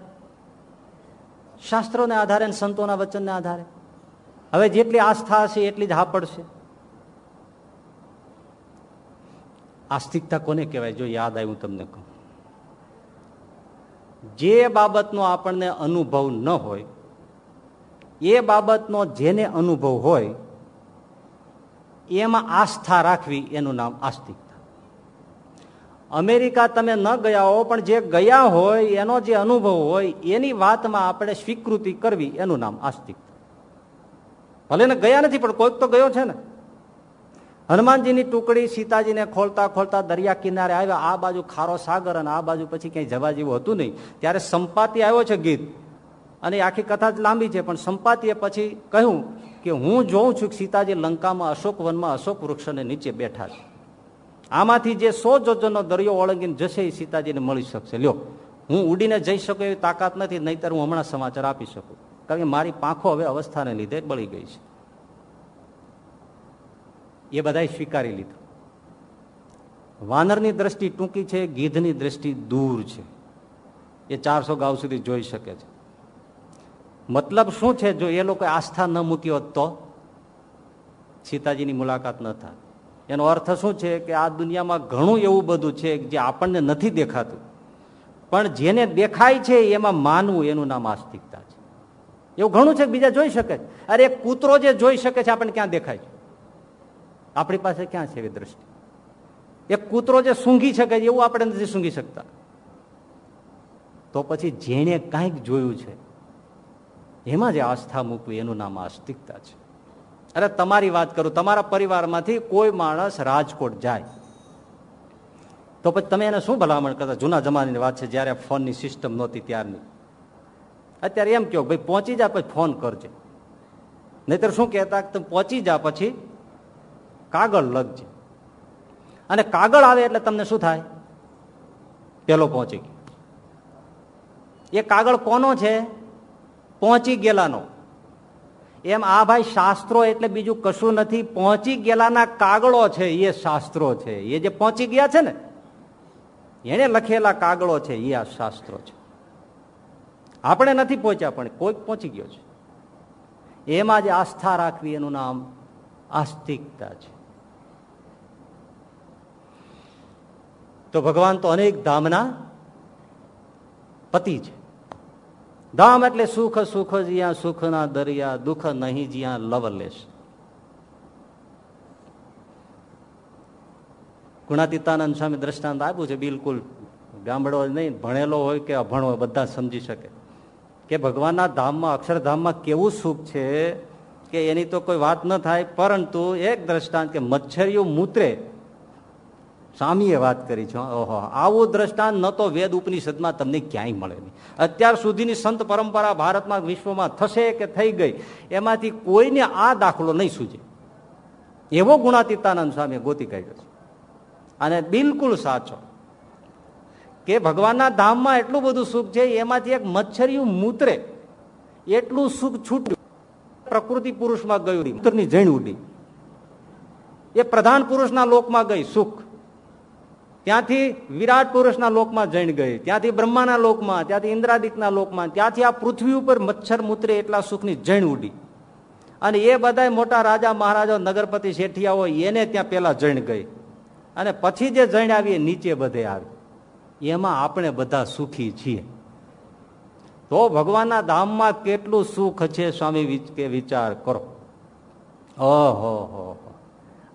શાસ્ત્રોને આધારે સંતોના વચનને આધારે. હવે જેટલી આસ્થા હશે, એટલી જ હા પડશે આસ્તિકતા કોને કહેવાય? જો યાદ આવ્યું તમને કહું. જે બાબતનો આપણને અનુભવ ન હોય, એ બાબતનો જેને અનુભવ હોય, એમાં આસ્થા રાખવી એનું નામ આસ્તિકતા. અમેરિકા તમે ન ગયા હો, પણ જે ગયા હોય, એનો જે અનુભવ હોય, એની વાતમાં આપણે સ્વીકૃતિ કરવી એનું નામ આસ્તિકતા. ભલે ને ગયા નથી, પણ કોઈક તો ગયો છે ને. હનુમાનજીની ટુકડી સીતાજીને ખોલતા ખોલતા દરિયા કિનારે આવ્યા. આ બાજુ ખારો સાગર અને આ બાજુ પછી ક્યાંય જવા જેવું હતું નહીં. ત્યારે સંપાતિ આવ્યો છે ગીત. અને આખી કથા જ લાંબી છે, પણ સંપાતિએ પછી કહ્યું કે હું જોઉં છું કે સીતાજી લંકામાં અશોક વનમાં અશોક વૃક્ષને નીચે બેઠા છે. આમાંથી જે સો જોજનનો દરિયો ઓળંગીને જશે એ સીતાજીને મળી શકશે. લ્યો, હું ઉડીને જઈ શકું એવી તાકાત નથી, નહીતર હું હમણાં સમાચાર આપી શકું. કારણ કે મારી પાંખો હવે અવસ્થાને લીધે બળી ગઈ છે. એ બધાએ સ્વીકારી લીધું. વાનરની દ્રષ્ટિ ટૂંકી છે, ગીધની દ્રષ્ટિ દૂર છે. એ ચારસો ગાઉ સુધી જોઈ શકે છે. મતલબ શું છે, જો એ લોકો આસ્થા ન મૂકી હોત તો? સીતાજીની મુલાકાત ન થાય એનો અર્થ શું છે કે આ દુનિયામાં ઘણું એવું બધું છે જે આપણને નથી દેખાતું. પણ જેને દેખાય છે એમાં માનવું એનું નામ આસ્તિકતા છે. એવું ઘણું છે બીજા જોઈ શકે અરે કૂતરો જે જોઈ શકે છે આપણને ક્યાં દેખાય છે? આપણી પાસે ક્યાં છે એવી દ્રષ્ટિ? એક કૂતરો જે સૂંઘી શકે એવું આપણે નથી સૂંઘી શકતા. તો પછી જેણે કાંઈક જોયું છે, એમાં જે આસ્થા મૂકવી, એનું નામ આસ્તિકતા છે. અરે તમારી વાત કરું, તમારા પરિવારમાંથી કોઈ માણસ રાજકોટ જાય, તો પછી તમે એને શું ભલામણ કરતા? જૂના જમાનાની વાત છે, જયારે ફોનની સિસ્ટમ નહોતી ત્યારની. અત્યારે એમ કહો ભાઈ પહોંચી જા, પછી ફોન કરજે. નહીતર શું કહેતા તમે પહોંચી જા પછી કાગળ લખજે. અને કાગળ આવે એટલે તમને શું થાય? પેલો પહોંચી ગયો. એ કાગળ કોનો છે? પહોંચી ગયેલાનો. એમ આ ભાઈ શાસ્ત્રો એટલે બીજું કશું નથી. પહોંચી ગયેલાના કાગળો છે, એ શાસ્ત્રો છે. એ જે પહોંચી ગયા છે ને, એને લખેલા કાગળો છે, એ આ શાસ્ત્રો છે. આપણે નથી પહોંચ્યા, પણ કોઈક પહોંચી ગયો છે. એમાં જે આસ્થા રાખવી, એનું નામ આસ્તિકતા છે. તો ભગવાન તો અનેક ધામના પતિ છે. ધામ એટલે સુખ સુખ જ્યાં, સુખના દરિયા, દુઃખ નહીં જ્યાં લવલેશ ગુણાતીતાનંદ સ્વામી દ્રષ્ટાંત આપ્યું છે, બિલકુલ ગામડો નહીં, ભણેલો હોય કે અભણ હોય, બધા સમજી શકે. કે ભગવાનના ધામમાં અક્ષરધામમાં કેવું સુખ છે કે એની તો કોઈ વાત ન થાય, પરંતુ એક દ્રષ્ટાંત કે મચ્છરીઓ મૂત્રે સ્વામીએ વાત કરી છે, ઓહો, આવું દ્રષ્ટાંત ન તો વેદ ઉપનિષદમાં તમને ક્યાંય મળે નહીં. અત્યાર સુધીની સંત પરંપરા ભારતમાં વિશ્વમાં થશે કે થઈ ગઈ, એમાંથી કોઈને આ દાખલો નહીં સૂજે. એવો ગુણાતીતાનંદ સ્વામી ગોતી કાઢ્યો છે. અને બિલકુલ સાચો. કે ભગવાનના ધામમાં એટલું બધું સુખ છે, એમાંથી એક મચ્છરિયું મૂત્રે, એટલું સુખ છૂટ્યું. પ્રકૃતિ પુરુષમાં ગયું મૂત્રની જૈણ ઉડી. એ પ્રધાન પુરુષના લોકમાં ગઈ, સુખ. ત્યાંથી વિરાટ પુરુષના લોકમાં જૈન ગઈ, ત્યાંથી બ્રહ્માના લોકમાં, ત્યાંથી ઇન્દ્રાદિકના લોકમાં, ત્યાંથી આ પૃથ્વી ઉપર મચ્છર મૂત્રે એટલા સુખની જૈણ ઉડી. અને એ બધા મોટા રાજા મહારાજા નગરપતિ શેઠિયા હોય એને ત્યાં પેલા જૈણ ગઈ. અને પછી જે જૈણ આવી નીચે બધે આવી. એમાં આપણે બધા સુખી છીએ. તો ભગવાનના ધામમાં કેટલું સુખ છે સ્વામી કે વિચાર કરો. ઓહો હો.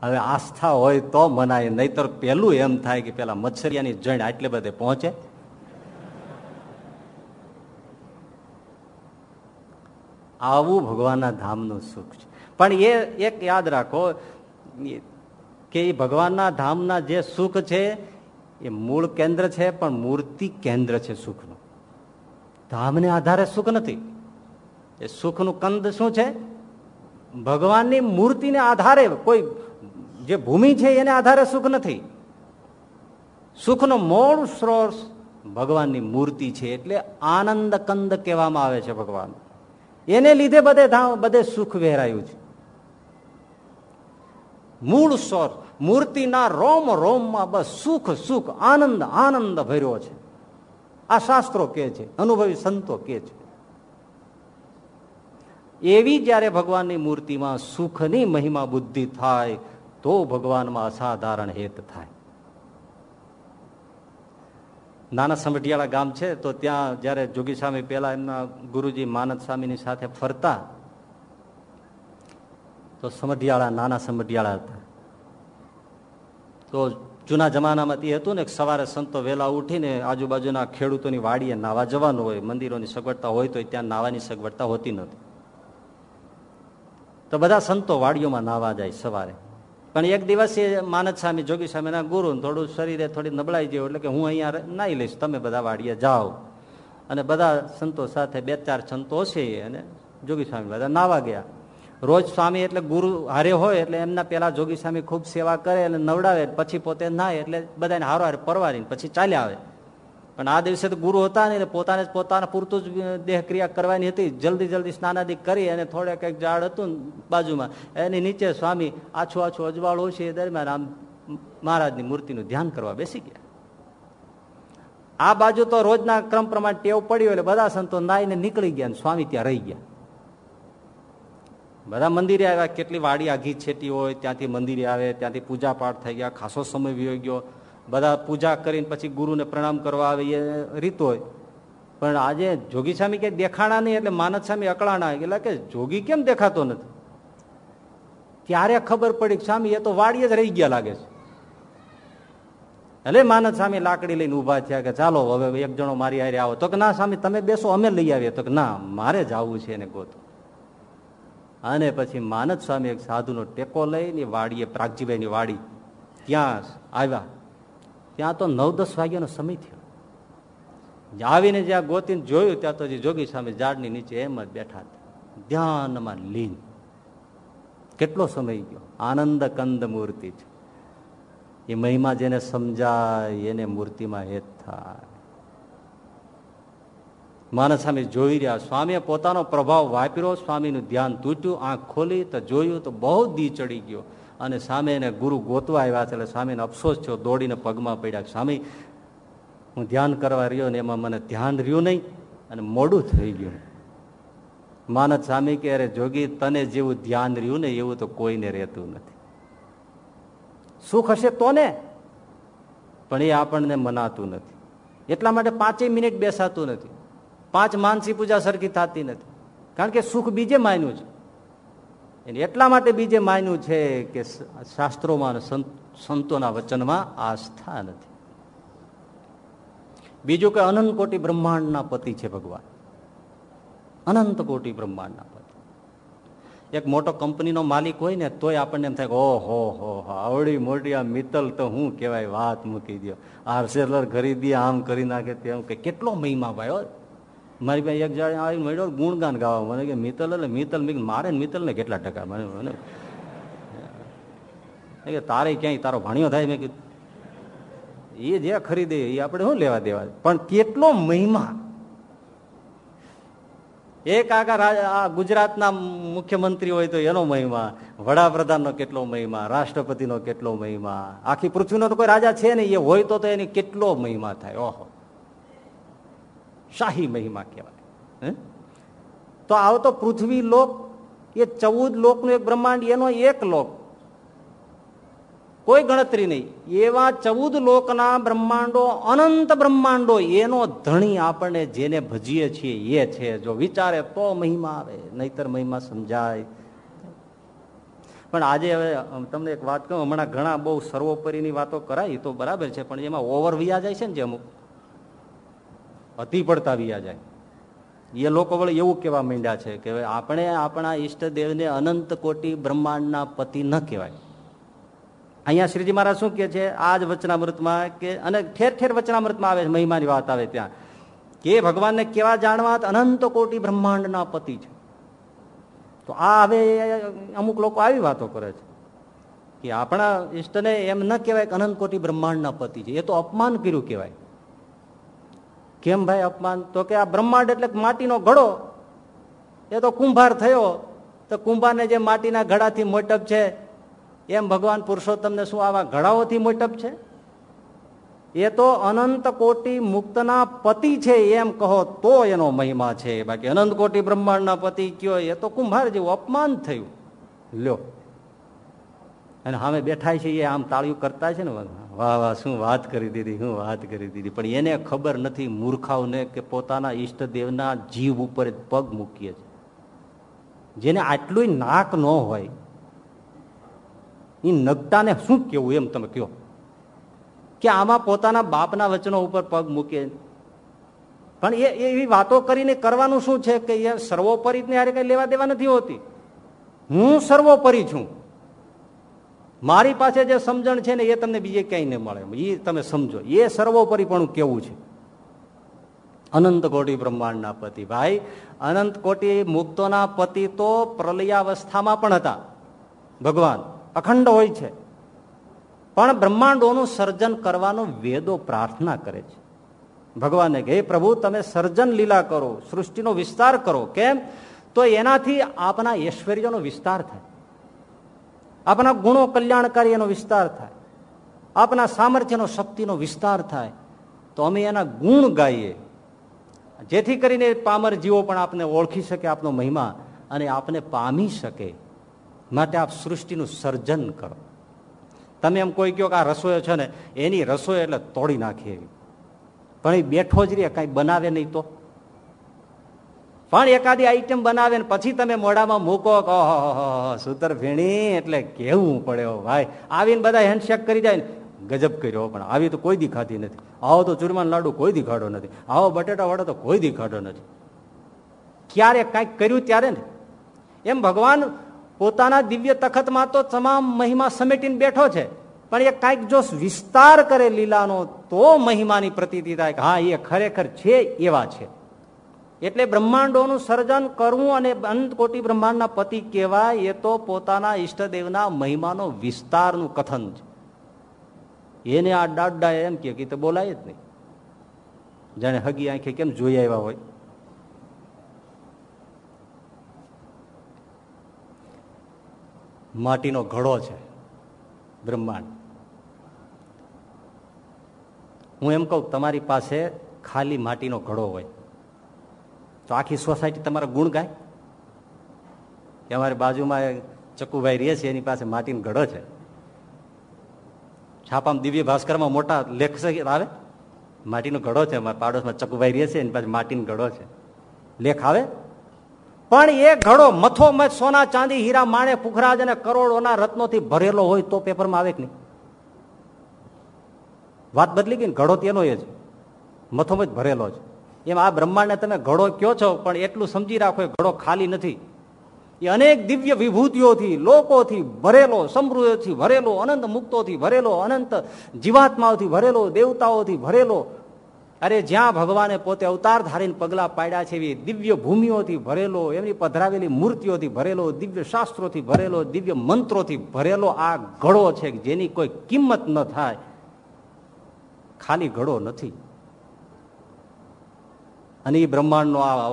હવે આસ્થા હોય તો મનાય. નહીતર પેલું એમ થાય કે પેલા મચ્છરિયાની જણ આટલે બધે પહોંચે. આવું ભગવાનના ધામનું સુખ છે. પણ એ એક યાદ રાખો, કે એ ભગવાનના ધામના જે સુખ છે, એ મૂળ કેન્દ્ર છે, પણ મૂર્તિ કેન્દ્ર છે સુખનું. ધામને આધારે સુખ નથી. એ સુખનું કંદ શું છે? ભગવાનની મૂર્તિને આધારે કોઈ જે ભૂમિ છે એને આધારે સુખ નથી. સુખનો મૂળ સ્ત્રોત ભગવાનની મૂર્તિ છે એટલે આનંદ કંદ કહેવામાં આવે છે ભગવાન. એને લીધે બધે બધે સુખ વહેરાયું છે. મૂળ સ્વર મૂર્તિના રોમ રોમમાં બસ સુખ સુખ, આનંદ આનંદ ભર્યો છે. આ શાસ્ત્રો કે છે, અનુભવી સંતો કે છે. એવી જયારે ભગવાનની મૂર્તિમાં સુખની મહિમા બુદ્ધિ થાય તો ભગવાનમાં અસાધારણ હેત થાય. નાના સમઢિયાળા ગામ છે, તો ત્યાં જયારે જોગી સ્વામી પેલા એમના ગુરુજી માનદ સ્વામીની સાથે ફરતા, તો સમઢિયાળા નાના સમઢિયાળા હતા. તો જૂના જમાનામાં એ હતું ને સવારે સંતો વહેલા ઉઠીને આજુબાજુના ખેડૂતોની વાડીએ નાવા જવાનું હોય, મંદિરોની સગવડતા હોય તો ત્યાં નાવાની સગવડતા હોતી નથી તો બધા સંતો વાડીઓમાં નાવા જાય સવારે. પણ એક દિવસ એ માનદ સ્વામી જોગી સ્વામીના ગુરુ થોડું શરીરે થોડી નબળાઈ જેવું એટલે કે હું અહીંયા નાહી લઈશ, તમે બધા વાડીએ જાઓ. અને બધા સંતો સાથે બે ચાર સંતો છે અને જોગી સ્વામી બધા નાવા ગયા. રોજ સ્વામી એટલે ગુરુ હારે હોય એટલે એમના પેલા જોગી સ્વામી ખૂબ સેવા કરે અને નવડાવે, પછી પોતે નાય એટલે બધાને હારો હારે પરવારી પછી ચાલ્યા આવે. પણ આ દિવસે તો ગુરુ હતા ને પોતાને પોતાના પૂરતું જ દેહ ક્રિયા કરવાની હતી. જલ્દી જલ્દી સ્નાનાદિ કરી અને થોડે કંઈક ઝાડ હતું બાજુમાં. એની નીચે સ્વામી આછું આછું અજવાળું છે એ દરમિયાન આમ મહારાજની મૂર્તિનું ધ્યાન કરવા બેસી ગયા. આ બાજુ તો રોજના ક્રમ પ્રમાણે ટેવ પડ્યો એટલે બધા સંતો નાઈને નીકળી ગયા સ્વામી ત્યાં રહી ગયા. બધા મંદિરે આવ્યા. કેટલી વાડી આઘી છેટી હોય, ત્યાંથી મંદિરે આવે, ત્યાંથી પૂજા પાઠ થઈ ગયા, ખાસો સમય વિયો ગયો. બધા પૂજા કરીને પછી ગુરુને પ્રણામ કરવા આવે એ રીત હોય. પણ આજે જોગી સ્વામી ક્યાંય દેખાણા નહીં એટલે માનદ સ્વામી અકળાણા એટલે કે જોગી કેમ દેખાતો નથી? ત્યારે ખબર પડી સ્વામી, એ તો વાડીએ જ રહી ગયા લાગે છે. એટલે માનદ સ્વામી લાકડી લઈને ઊભા થયા કે ચાલો, હવે એક જણો મારી હારે આવો. તો કે ના સ્વામી, તમે બેસો, અમે લઈ આવીએ. તો કે ના, મારે જવું છે એને ગોતો. અને પછી માનદ સ્વામી એક સાધુનો ટેકો લઈને વાડીએ, પ્રાગજીભાઈની વાડી, ત્યાં આવ્યા. ત્યાં તો નવ દસ વાગ્યાનો સમય થયો. આવીને જ્યાં ગોતીને જોયું, ત્યાં તો જોગી સામે ઝાડની નીચે એમ જ બેઠા ધ્યાનમાં લીન. કેટલો સમય ગયો? આનંદ કંદ મૂર્તિ છે. એ મહિમા જેને સમજાય, એને મૂર્તિમાં હેત થાય. માનસ સ્વામી જોઈ રહ્યા, સ્વામીએ પોતાનો પ્રભાવ વાપર્યો, સ્વામીનું ધ્યાન તૂટ્યું, આંખ ખોલી, તો જોયું તો બહુ દી ચડી ગયો. અને સામે એને ગુરુ ગોતવા આવ્યા છે એટલે સ્વામીને અફસોસ થયો, દોડીને પગમાં પડ્યા સ્વામી, હું ધ્યાન કરવા રહ્યો ને એમાં મને ધ્યાન રહ્યું નહીં અને મોડું થઈ ગયું. માનદ સ્વામી કે, અરે જોગી, તને જેવું ધ્યાન રહ્યું ને એવું તો કોઈને રહેતું નથી. સુખ હશે તો ને પણ એ આપણને મનાતું નથી. એટલા માટે પાંચેય મિનિટ બેસાતું નથી. પાંચ માનસી પૂજા સરખી થતી નથી. કારણ કે સુખ બીજે માન્યું છે. એને એટલા માટે બીજે માન્યું છે કે શાસ્ત્રોમાં સંતોના વચનમાં આસ્થા નથી. બીજું કે અનંત કોટી બ્રહ્માંડના પતિ છે ભગવાન. અનંત કોટી બ્રહ્માંડના પતિ. એક મોટો કંપનીનો માલિક હોય ને તોય આપણને એમ થાય ઓહો, હો હો, આવડી મોટી આ મિત્તલ તો હું કહેવાય, વાત મૂકી દો આર્સેલર ખરીદી, આમ કરી નાખે તેમ કે કેટલો મહિમા ભાઈ મારી પાસે એક જાણે આવી મળ્યો ગુણગાન ગાવા. મને કે, મિત્તલ એટલે મિત્તલ. મેં મારે મિત્તલ ને કેટલા ટકા? મને મને કે તારે ક્યાંય તારો ભણ્યો થાય? મેં કીધું, એ જે ખરીદે એ આપણે શું લેવા દેવા? પણ કેટલો મહિમા. એક આખા ગુજરાતના મુખ્યમંત્રી હોય તો એનો મહિમા, વડાપ્રધાનનો કેટલો મહિમા, રાષ્ટ્રપતિનો કેટલો મહિમા, આખી પૃથ્વીનો તો કોઈ રાજા છે ને એ હોય તો એની કેટલો મહિમા થાય. ઓહો. શાહી મહિમા કહેવાય. તો આવો તો પૃથ્વી લોક, એ ચૌદ લોકનું એક બ્રહ્માંડ, એનો એક લોક. કોઈ ગણતરી નહીં. એવા ચૌદ લોકના બ્રહ્માંડો અનંત બ્રહ્માંડો, એનો ધણી આપણને જેને ભજીએ છીએ એ છે. જો વિચારે તો મહિમા આવે, નહીતર મહિમા સમજાય. પણ આજે હવે તમને એક વાત કહું, હમણાં ઘણા બહુ સર્વોપરીની વાતો કરાય તો બરાબર છે, પણ એમાં ઓવર વિયા જાય છે ને જે અમુક? અતિ પડતા વ્યા જાય. એ લોકો વળે એવું કહેવા માંડ્યા છે કે આપણે આપણા ઈષ્ટદેવને અનંત કોટી બ્રહ્માંડના પતિ ન કહેવાય. અહીંયા શ્રીજી મહારાજ શું કે છે? આ જ વચનામૃતમાં કે અને ઠેર ઠેર વચનામૃતમાં આવે છે મહિમાની વાત આવે ત્યાં. કે ભગવાનને કેવા જાણવા અનંત કોટી બ્રહ્માંડના પતિ છે. તો આ હવે અમુક લોકો આવી વાતો કરે છે. કે આપણા ઈષ્ટને એમ ન કહેવાય કે અનંત કોટી બ્રહ્માંડના પતિ છે. એ તો અપમાન કર્યું કહેવાય. કેમ ભાઈ અપમાન? તો કે આ બ્રહ્માંડ એટલે માટીનો ઘડો. એ તો કુંભાર થયો. તો કુંભારને જે માટીના ઘડાથી મોટપ છે, એમ ભગવાન પુરુષોત્તમને શું આવા ઘડાઓથી મોટપ છે? એ તો અનંત કોટી મુક્તના પતિ છે એમ કહો તો એનો મહિમા છે. બાકી અનંત કોટી બ્રહ્માંડના પતિ કયો, એ તો કુંભાર જેવું અપમાન થયું. લ્યો. અને સામે બેઠા છે એ આમ તાળીઓ કરતા છે ને વાહ વાહ, શું વાત કરી દીધી, શું વાત કરી દીધી. પણ એને ખબર નથી મૂર્ખાઓને કે પોતાના ઈષ્ટદેવના જીવ ઉપર પગ મૂકીએ છે. જેને આટલું નાક ન હોય એ નગતાને શું કેવું એમ તમે કહો? કે આમાં પોતાના બાપના વચનો ઉપર પગ મૂકે. પણ એ એવી વાતો કરીને કરવાનું શું છે કે એ સર્વોપરી હારે કઈ લેવા દેવા નથી હોતી? હું સર્વોપરી છું. મારી પાસે જે સમજણ છે ને એ તમને બીજે ક્યાંય નહીં મળે. એ તમે સમજો. એ સર્વોપરી પણ કેવું છે? અનંત કોટી બ્રહ્માંડના પતિ. ભાઈ, અનંત કોટી મુક્તોના પતિ તો પ્રલયાવસ્થામાં પણ હતા. ભગવાન, અખંડ હોય છે. પણ બ્રહ્માંડોનું સર્જન કરવાનો વેદો પ્રાર્થના કરે છે. ભગવાને કે પ્રભુ, તમે સર્જન લીલા કરો, સૃષ્ટિનો વિસ્તાર કરો. કેમ? તો એનાથી આપના ઐશ્વર્યનો વિસ્તાર થાય. આપના ગુણો કલ્યાણકારી એનો વિસ્તાર થાય. આપના સામર્થ્યનો શક્તિનો વિસ્તાર થાય. તો અમે એના ગુણ ગાઈએ. જેથી કરીને પામર જીવો પણ આપને ઓળખી શકે આપનો મહિમા અને આપને પામી શકે. માટે આપ સૃષ્ટિનું સર્જન કરો. તમે એમ કોઈ કહો કે આ રસોઈ છે ને, એની રસોઈ એટલે તોડી નાખી એવી. પણ એ બેઠો જ રે કાંઈ બનાવે નહીં તો. પણ એકાદી આઈટમ બનાવે ને પછી તમે મોઢામાં મૂકો સુતર ભીણી એટલે કેવું પડે ભાઈ. આવીને બધા હેન્ડશેક કરી જાય ને, ગજબ કર્યો પણ આવી તો કોઈ દીખાતી નથી. આવો તો ચૂરમાન લાડુ કોઈ દીખાડો નથી. આવો બટેટા વાળો તો કોઈ દીખાડો નથી. ક્યારે કાંઈક કર્યું ત્યારે ને? એમ ભગવાન પોતાના દિવ્ય તખતમાં તો તમામ મહિમા સમેટીને બેઠો છે. પણ એ કાંઈક જો વિસ્તાર કરે લીલાનો, તો મહિમાની પ્રતીતિ થાય કે, હા, એ ખરેખર છે, એવા છે. એટલે બ્રહ્માંડોનું સર્જન કરવું અને અનંત કોટી બ્રહ્માંડના પતિ કહેવાય, એ તો પોતાના ઈષ્ટદેવના મહિમાનો વિસ્તારનું કથન છે. એને આ ડાડા એમ કે તો બોલાય જ નહીં. જાણે હગી આંખે કેમ જોઈ આવ્યા હોય. માટીનો ઘડો છે બ્રહ્માંડ. હું એમ કહું, તમારી પાસે ખાલી માટીનો ઘડો હોય. તો આખી સોસાયટી તમારા ગુણ ગાય? અમારી બાજુમાં ચકુભાઈ રહે છે, એની પાસે માટીનો ઘડો છે. છાપામાં દિવ્ય ભાસ્કરમાં મોટા લેખ આવે? માટીનો ઘડો છે, અમારા પાડોશમાં ચકુભાઈ રહે છે, એની પાસે માટીનો ઘડો છે. લેખ આવે? પણ એ ઘડો મથો મથ સોના ચાંદી, હીરા, માણે, પુખરાજ અને કરોડોના રત્નોથી ભરેલો હોય તો પેપરમાં આવે કે નહીં? વાત બદલી ગઈ ઘડો તેનો એ જ. મથોમથ ભરેલો છે એમ આ બ્રહ્માંડને તમે ઘડો કયો છો, પણ એટલું સમજી રાખો ઘડો ખાલી નથી. એ અનેક દિવ્ય વિભૂતિઓથી, લોકોથી ભરેલો, સમૃદ્ધિથી ભરેલો, અનંત મુક્તોથી ભરેલો, અનંત જીવાત્માઓથી ભરેલો, દેવતાઓથી ભરેલો. અરે જ્યાં ભગવાને પોતે અવતાર ધારીને પગલા પાડ્યા છે, એવી દિવ્ય ભૂમિઓથી ભરેલો, એમની પધરાવેલી મૂર્તિઓથી ભરેલો, દિવ્ય શાસ્ત્રોથી ભરેલો, દિવ્ય મંત્રોથી ભરેલો આ ઘડો છે જેની કોઈ કિંમત ન થાય. ખાલી ઘડો નથી. અને એ બ્રહ્માંડનો આ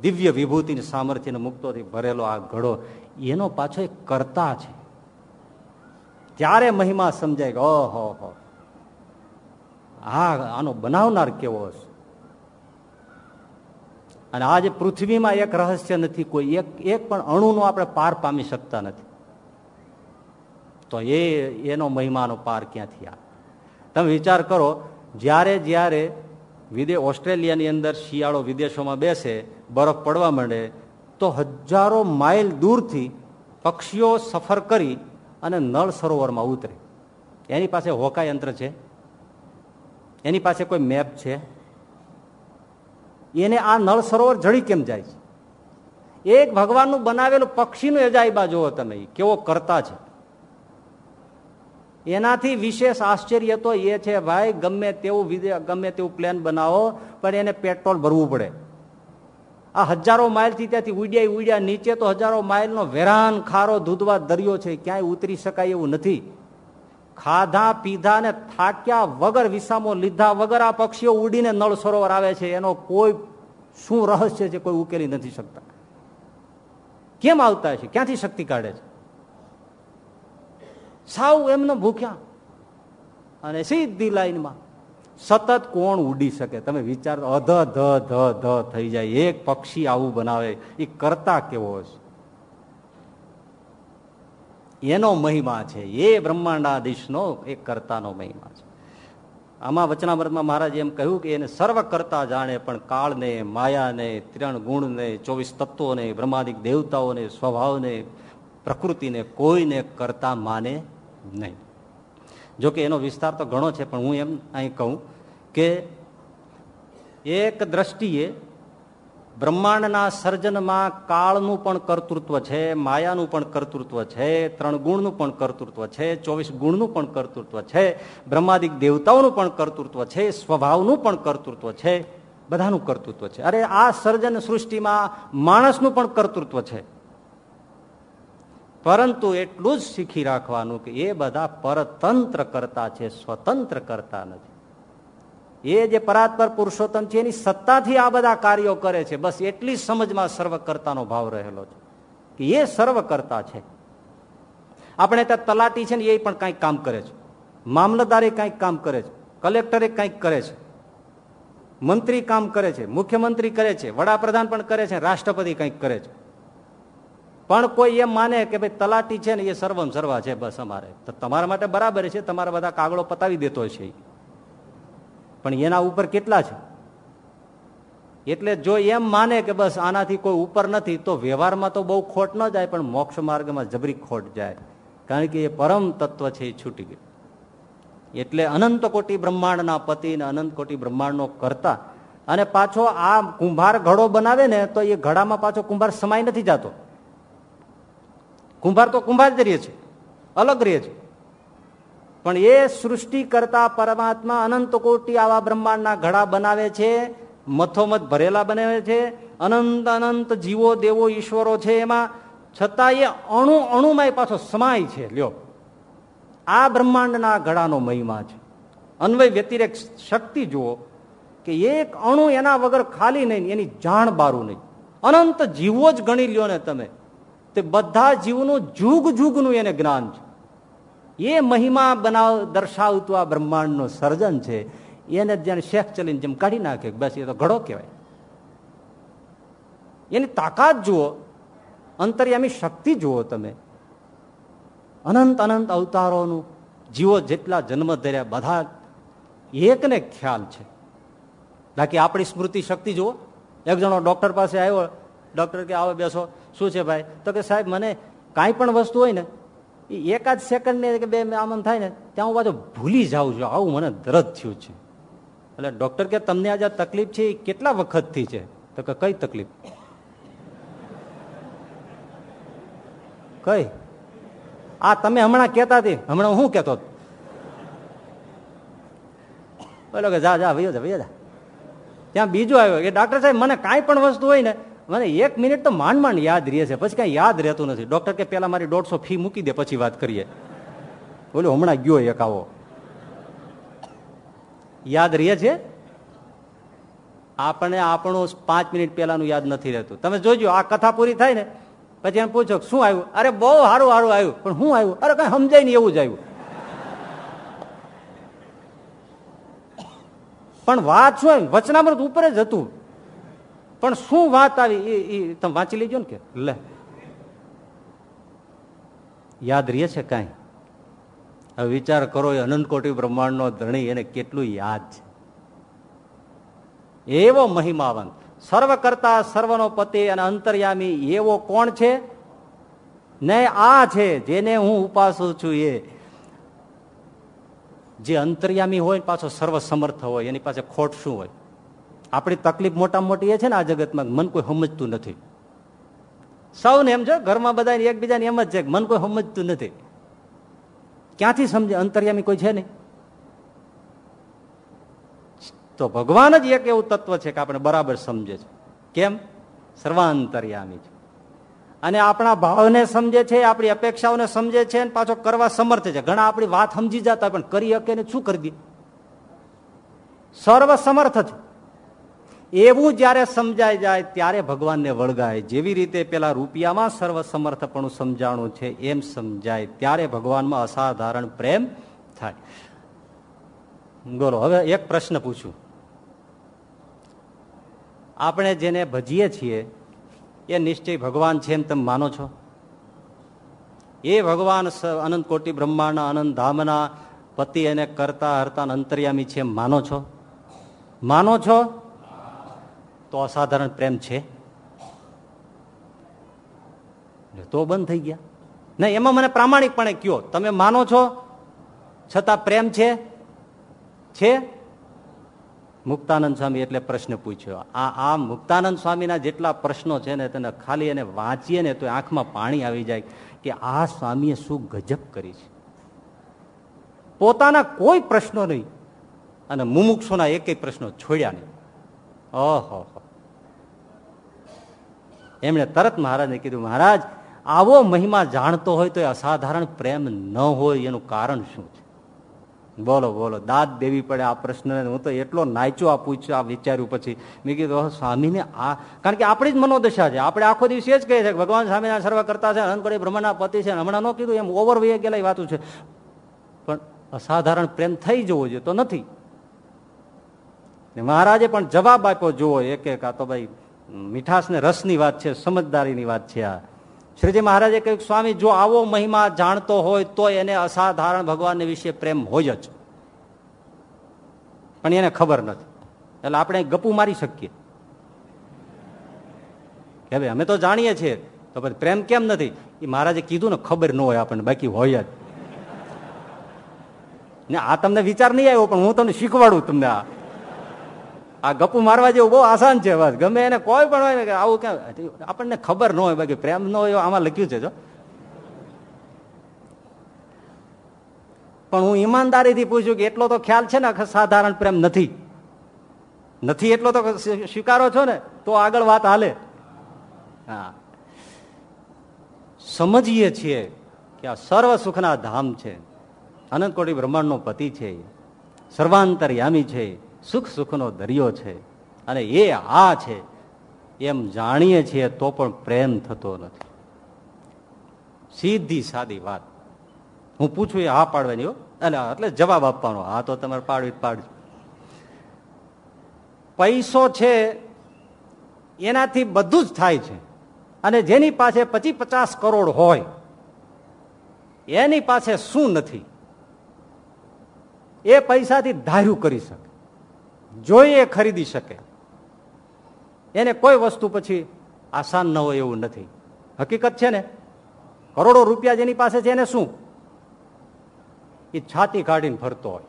દિવ્ય વિભૂતિની સામર્થ્યને મુક્તોથી ભરેલો આ ઘડો, એનો પાછો એક કરતા છે. ત્યારે મહિમા સમજાય કે, ઓહો, હો. આ આનો બનાવનાર કેવો હશે? અને આજે પૃથ્વીમાં એક રહસ્ય નથી, કોઈ એક એક પણ અણુનો આપણે પાર પામી શકતા નથી. તો એ, એનો મહિમાનો પાર ક્યાંથી આ તમે વિચાર કરો, જ્યારે જ્યારે વિદે ઓસ્ટ્રેલિયાની અંદર શિયાળો વિદેશોમાં બેસે, બરફ પડવા માંડે, તો હજારો માઇલ દૂરથી પક્ષીઓ સફર કરી અને નળ સરોવરમાં ઉતરે. એની પાસે હોકા યંત્ર છે? એની પાસે કોઈ મેપ છે? એને આ નળ સરોવર જડી કેમ જાય છે? એક ભગવાનનું બનાવેલું પક્ષીનું અજાયબા જુઓ તમે, કેવો કરતા છે. એનાથી વિશેષ આશ્ચર્ય તો એ છે, ભાઈ, ગમે તેવું ગમે તેવું પ્લેન બનાવો, પણ એને પેટ્રોલ ભરવું પડે. આ હજારો માઇલથી ત્યાંથી ઉડ્યા ઉડ્યા, નીચે તો હજારો માઇલનો વેરાન ખારો દૂધવા દરિયો છે, ક્યાંય ઉતરી શકાય એવું નથી. ખાધા, પીધા ને થાક્યા વગર વિસામો લીધા વગર આ પક્ષીઓ ઉડીને નળ સરોવર આવે છે. એનો કોઈ શું રહસ્ય છે, કોઈ ઉકેલી નથી શકતા. કેમ આવતા છે? ક્યાંથી શક્તિ કાઢે છે? સાવ એમને ભૂખ્યા. અને સીધી લાઈનમાં સતત કોણ ઉડી શકે? તમે વિચાર, અધ, ધ ધ ધ થઈ જાય. એક પક્ષી આવું બનાવે, એ કરતા કેવો છે એનો મહિમા છે. એ બ્રહ્માંડાધીશનો એક કરતાનો મહિમા છે. આમાં વચનામૃતમાં મહારાજ એમ કહ્યું કે એને સર્વ કરતા જાણે, પણ કાળને, માયાને, ત્રણ ગુણને, ચોવીસ તત્વોને, બ્રહ્માદિક દેવતાઓને, સ્વભાવને, પ્રકૃતિને કોઈને કરતા માને નહીં. જોકે એનો વિસ્તાર તો ઘણો છે, પણ હું એમ અહીં કહું કે એક દ્રષ્ટિએ બ્રહ્માંડના સર્જનમાં કાળનું પણ કર્તૃત્વ છે, માયાનું પણ કર્તૃત્વ છે, ત્રણ ગુણનું પણ કર્તૃત્વ છે, ચોવીસ ગુણનું પણ કર્તૃત્વ છે, બ્રહ્માદિક દેવતાઓનું પણ કર્તૃત્વ છે, સ્વભાવનું પણ કર્તૃત્વ છે, બધાનું કર્તૃત્વ છે. અરે આ સર્જન સૃષ્ટિમાં માણસનું પણ કર્તૃત્વ છે. પરંતુ એટલું જ શીખી રાખવાનું કે એ બધા પરતંત્ર કરતા છે, સ્વતંત્ર કરતા નથી. એ જે પરાત્પર પુરુષોત્તમ છે, એની સત્તાથી આ બધા કાર્યો કરે છે. બસ એટલી સમજમાં સર્વકર્તાનો ભાવ રહેલો છે કે એ સર્વકર્તા છે. આપણે ત્યાં તલાટી છે ને, એ પણ કંઈક કામ કરે છે. મામલતદારે કંઈક કામ કરે છે. કલેક્ટરે કંઈક કરે છે. મંત્રી કામ કરે છે. મુખ્યમંત્રી કરે છે. વડાપ્રધાન પણ કરે છે. રાષ્ટ્રપતિ કંઈક કરે છે. પણ કોઈ એમ માને કે ભાઈ તલાટી છે ને એ સર્વમ સર્વા છે બસ અમારે. તો તમારા માટે બરાબર છે, તમારા બધા કાગળો પતાવી દેતો છે પણ એના ઉપર કેટલા છે? એટલે જો એમ માને કે બસ આનાથી કોઈ ઉપર નથી, તો વ્યવહારમાં તો બહુ ખોટ ન જાય, પણ મોક્ષ માર્ગમાં જબરી ખોટ જાય. કારણ કે એ પરમ તત્વ છે, એ છૂટી ગયું. એટલે અનંત કોટી બ્રહ્માંડના પતિ ને અનંત કોટી બ્રહ્માંડનો કરતા. અને પાછો આ કુંભાર ઘડો બનાવે ને, તો એ ઘડામાં પાછો કુંભાર સમાય નથી જતો. કુંભાર તો કુંભાર જ રહે છે અલગ રહે છે પણ એ સૃષ્ટિ કરતા પરમાત્મા અનંત કોટી આવા બ્રહ્માંડના ઘડા બનાવે છે, મથોમથ ભરેલા બનાવે છે, અનંત અનંત જીવો દેવો ઈશ્વરો છે એમાં. છતાં એ અણુ અણુમાં પાછો સમાય છે. લ્યો. આ બ્રહ્માંડના ઘડાનો મહિમા છે. અન્વય વ્યતિરેક શક્તિ જુઓ કે એક અણુ એના વગર ખાલી નહીં, એની જાણ બારું નહીં. અનંત જીવો જ ગણી લ્યો ને તમે. તે બધા જીવનું જુગ જુગનું એને જ્ઞાન છે. એ મહિમા બનાવ દર્શાવતું આ બ્રહ્માંડનું સર્જન છે. એને જેને શેખ ચલીને જેમ કાઢી નાખે, બસ એ તો ઘડો કહેવાય. એની તાકાત જુઓ, અંતર્યામી શક્તિ જુઓ તમે. અનંત અનંત અવતારોનું જીવો જેટલા જન્મ ધર્યા, બધા એકને ખ્યાલ છે. બાકી આપણી સ્મૃતિ શક્તિ જુઓ. એક જણો ડોક્ટર પાસે આવ્યો, ડોક્ટર કે આવે બેસો. શું છે ભાઈ? તો કે સાહેબ, મને કાંઈ પણ વસ્તુ હોય ને, એ એકાદ સેકન્ડ ને કે બે આમ થાય ને, ત્યાં હું પાછો ભૂલી જાઉં છું. આવું મને દરદ થયું છે. એટલે ડૉક્ટર કે, તમને આજે તકલીફ છે, એ કેટલા વખતથી છે? તો કે, કઈ તકલીફ? કઈ? આ તમે હમણાં કેતા હતી હમણાં હું કેતો બોલો કે, જા જા ભૈયો જા ભૈયા જા. ત્યાં બીજો આવ્યો એ ડાક્ટર સાહેબ, મને કાંઈ પણ વસ્તુ હોય ને મને એક મિનિટ તો માંડ માંડ યાદ રહે છે. પછી કઈ યાદ રહેતું નથી. ડોક્ટર કે પેલા મારી દોઢસો ફી મૂકી દે, પછી વાત કરીએ. બોલો, હમણાં ગયો એક આવો. યાદ રહે છે? આપણે આપણું પાંચ મિનિટ પહેલાંનું યાદ નથી રહેતું. તમે જોજો, આ કથા પૂરી થાય ને, પછી એમ પૂછો શું આવ્યું? અરે, બહુ સારું સારું આવ્યું. પણ શું આવ્યું? અરે, કઈ સમજાય નહીં એવું જ આવ્યું. પણ વાત શું વચનામૃત ઉપર જ હતું. પણ શું વાત આવી? એ તમે વાંચી લેજો ને કે. લે. યાદ રહે છે કાંઈ? હવે વિચાર કરો, એ અનંત કોટી બ્રહ્માંડનો ધણી, એને કેટલું યાદ છે. એવો મહિમાવંત. સર્વ કરતા સર્વનો પતિ અને અંતર્યામી, એવો કોણ છે? ને આ છે, જેને હું ઉપાસું છું એ. જે અંતર્યામી હોય પાછો સર્વ સમર્થ હોય, એની પાસે ખોટ શું હોય? આપણી તકલીફ મોટા મોટી એ છે ને આ જગતમાં મન કોઈ સમજતું નથી. સૌને એમ છે, ઘરમાં બધા એકબીજાને એમ જ છે મન કોઈ સમજતું નથી. ક્યાંથી સમજે? અંતર્યામી કોઈ છે નહીં. તો ભગવાન જ એક એવું તત્વ છે કે આપણે બરાબર સમજે છે. કેમ? સર્વાંતર્યામી છે. અને આપણા ભાવને સમજે છે, આપણી અપેક્ષાઓને સમજે છે અને પાછો કરવા સમર્થ છે. ઘણા આપણી વાત સમજી જતા પણ કરી શકે ને શું કરી દે? સર્વ સમર્થ છે. એવું જયારે સમજાય જાય ત્યારે ભગવાનને વળગાય. જેવી રીતે પેલા રૂપિયામાં સર્વ સમર્થપણું સમજાણું છે, એમ સમજાય ત્યારે ભગવાનમાં અસાધારણ પ્રેમ થાય. બોલો, હવે એક પ્રશ્ન પૂછું. આપણે જેને ભજીએ છીએ, એ નિશ્ચય ભગવાન છે એમ તમે માનો છો? એ ભગવાન અનંત કોટી બ્રહ્માંડના અનંત ધામના પતિ એને કરતા હરતા અંતર્યામી છે એમ માનો છો? માનો છો? તો અસાધારણ પ્રેમ છે. તો બંધ થઈ ગયા. નહીં, એમાં મને પ્રામાણિકપણે કયો, તમે માનો છો? છતાં પ્રેમ છે? છે? મુક્તાનંદ સ્વામી એટલે પ્રશ્ન પૂછ્યો. આ આ મુક્તાનંદ સ્વામીના જેટલા પ્રશ્નો છે ને, તેને ખાલી એને વાંચીએ ને તો આંખમાં પાણી આવી જાય કે આ સ્વામીએ શું ગજબ કરી છે. પોતાના કોઈ પ્રશ્નો નહીં. અને મુમુક્ષોના એક પ્રશ્નો છોડ્યા નહીં. ઓહો. એમણે તરત મહારાજને કીધું, મહારાજ, આવો મહિમા જાણતો હોય તો એ અસાધારણ પ્રેમ ન હોય, એનું કારણ શું છે? બોલો બોલો, દાદ દેવી પડે આ પ્રશ્નને, હું તો એટલો નાચ્યો આ પૂછ્યો, આ વિચાર્યું પછી. મેં કીધું સ્વામીને આ, કારણ કે આપણી જ મનોદશા છે. આપણે આખો દિવસ એ જ કહીએ છીએ ભગવાન સ્વામીના સર્વ કરતા છે અનંતકોડી બ્રહ્માના પતિ છે હમણાં ન કીધું, એમ ઓવર વહી ગયેલા વાતું છે. પણ અસાધારણ પ્રેમ થઈ જવો જોઈએ તો નથી. મહારાજે પણ જવાબ આપ્યો, જુઓ એક એક આ તો ભાઈ મીઠાશ ને રસની વાત છે, સમજદારીની વાત છે આ. શ્રીજી મહારાજે કહ્યું, સ્વામી, જો આવો મહિમા જાણતો હોય તો એને અસાધારણ ભગવાન વિશે પ્રેમ હોય જ. પણ એને ખબર નથી. એટલે આપણે ગપુ મારી શકીએ. કે ભાઈ, અમે તો જાણીએ છીએ, તો પછી પ્રેમ કેમ નથી? એ મહારાજે કીધું ને, ખબર ન હોય આપણને, બાકી હોય જ. ને આ તમને વિચાર નહીં આવ્યો, પણ હું તમને શીખવાડું તમને આ. આ ગપુ મારવા જેવું બહુ આસાન છે બસ. ગમે એને કોઈ પણ હોય ને આવું ક્યાં આપણને ખબર ન હોય, બાકી પ્રેમ ન હોય આમાં લખ્યું છે જો. પણ હું ઈમાનદારીથી પૂછું કે એટલો તો ખ્યાલ છે ને સાધારણ પ્રેમ નથી. નથી એટલો તો સ્વીકારો છો ને, તો આગળ વાત હાલે. હા. સમજીએ છીએ કે આ સર્વ સુખના ધામ છે. અનંત કોટી બ્રહ્માંડનો પતિ છે સર્વાંતરયામી છે સુખ સુખનો દરિયો છે અને એ આ છે, એમ જાણીએ છીએ તો પણ પ્રેમ થતો નથી. સીધી સાદી વાત. હું પૂછું એ હા પાડવાની અને એટલે જવાબ આપવાનો. હા તો તમારે પાડવી પાડજો. પૈસો છે, એનાથી બધું જ થાય છે. અને જેની પાસે પચીસ પચાસ કરોડ હોય, એની પાસે શું નથી? એ પૈસાથી ધાર્યું કરી શકે. જોઈએ, ખરીદી શકે. એને કોઈ વસ્તુ પછી આસાન ન હોય એવું નથી. હકીકત છે ને? કરોડો રૂપિયા જેની પાસે છે એને શું? એ છાતી કાઢીને ફરતો હોય.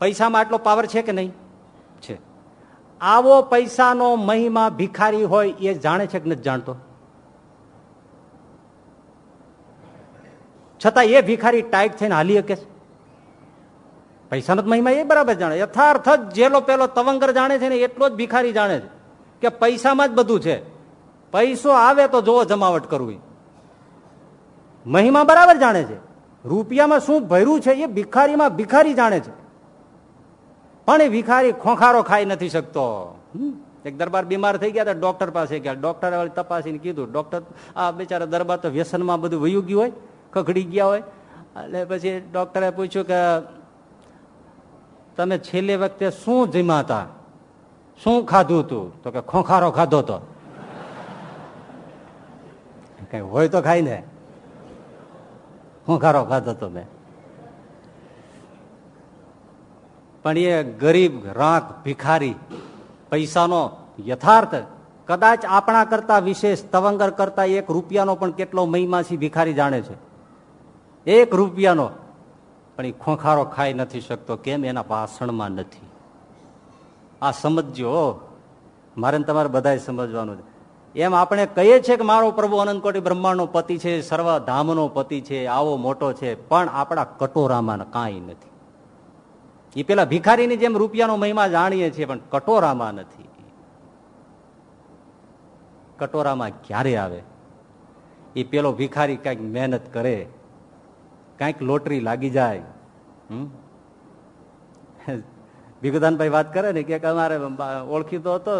પૈસામાં આટલો પાવર છે કે નહીં? છે. આવો પૈસાનો મહિમા ભિખારી હોય એ જાણે છે કે નથી જાણતો? છતાં એ ભિખારી ટાઈટ થઈને હાલી શકે છે? પૈસાનો મહિમા એ બરાબર જાણે. યથાર્થ જ જેલો પેલો તવંગર જાણે છે ને એટલો જ ભિખારી જાણે છે કે પૈસામાં જ બધું છે. પૈસો આવે તો જોવો જમાવટ કરવી. મહિમા બરાબર જાણે છે. રૂપિયામાં શું ભર્યું છે એ ભિખારીમાં ભિખારી જાણે છે. પણ એ ભિખારી ખોખારો ખાઈ નથી શકતો. એક દરબાર બીમાર થઈ ગયા ડોક્ટર પાસે ગયા. ડોક્ટરે તપાસીને કીધું, ડોક્ટર, આ બિચારા દરબાર તો વ્યસનમાં બધું વયું ગયું હોય કકડી ગયા હોય. એટલે પછી ડોક્ટરે પૂછ્યું કે તમે છેલ્લી વખતે શું જીમાતા શું ખાધું હતું? તો કે ખોખારો ખાધો તો કઈ હોય તો ખાઈ ને ખોખારો ખાધો તો મેં. પણ એ ગરીબ, રાખ, ભિખારી, પૈસાનો યથાર્થ, કદાચ આપણા કરતા વિશેષ, તવંગર કરતા એક રૂપિયાનો પણ કેટલો મહિમાથી ભિખારી જાણે છે. એક રૂપિયાનો પણ એ ખોખારો ખાઈ નથી શકતો. કેમ? એના ભાષણમાં નથી. આ સમજો મારે તમારે બધા સમજવાનું છે. એમ આપણે કહીએ છીએ કે મારો પ્રભુ અનંતકોટી બ્રહ્માંડનો પતિ છે સર્વ ધામનો પતિ છે, આવો મોટો છે, પણ આપણા કટોરામાં કાંઈ નથી. એ પેલા ભિખારીની જેમ રૂપિયાનો મહિમા જાણીએ છીએ, પણ કટોરામાં નથી. કટોરામાં ક્યારે આવે? એ પેલો ભિખારી કંઈક મહેનત કરે કંઈક લોટરી લાગી જાય. ભીખુદાનભાઈ વાત કરે ને કે અમારે ઓળખીતો હતો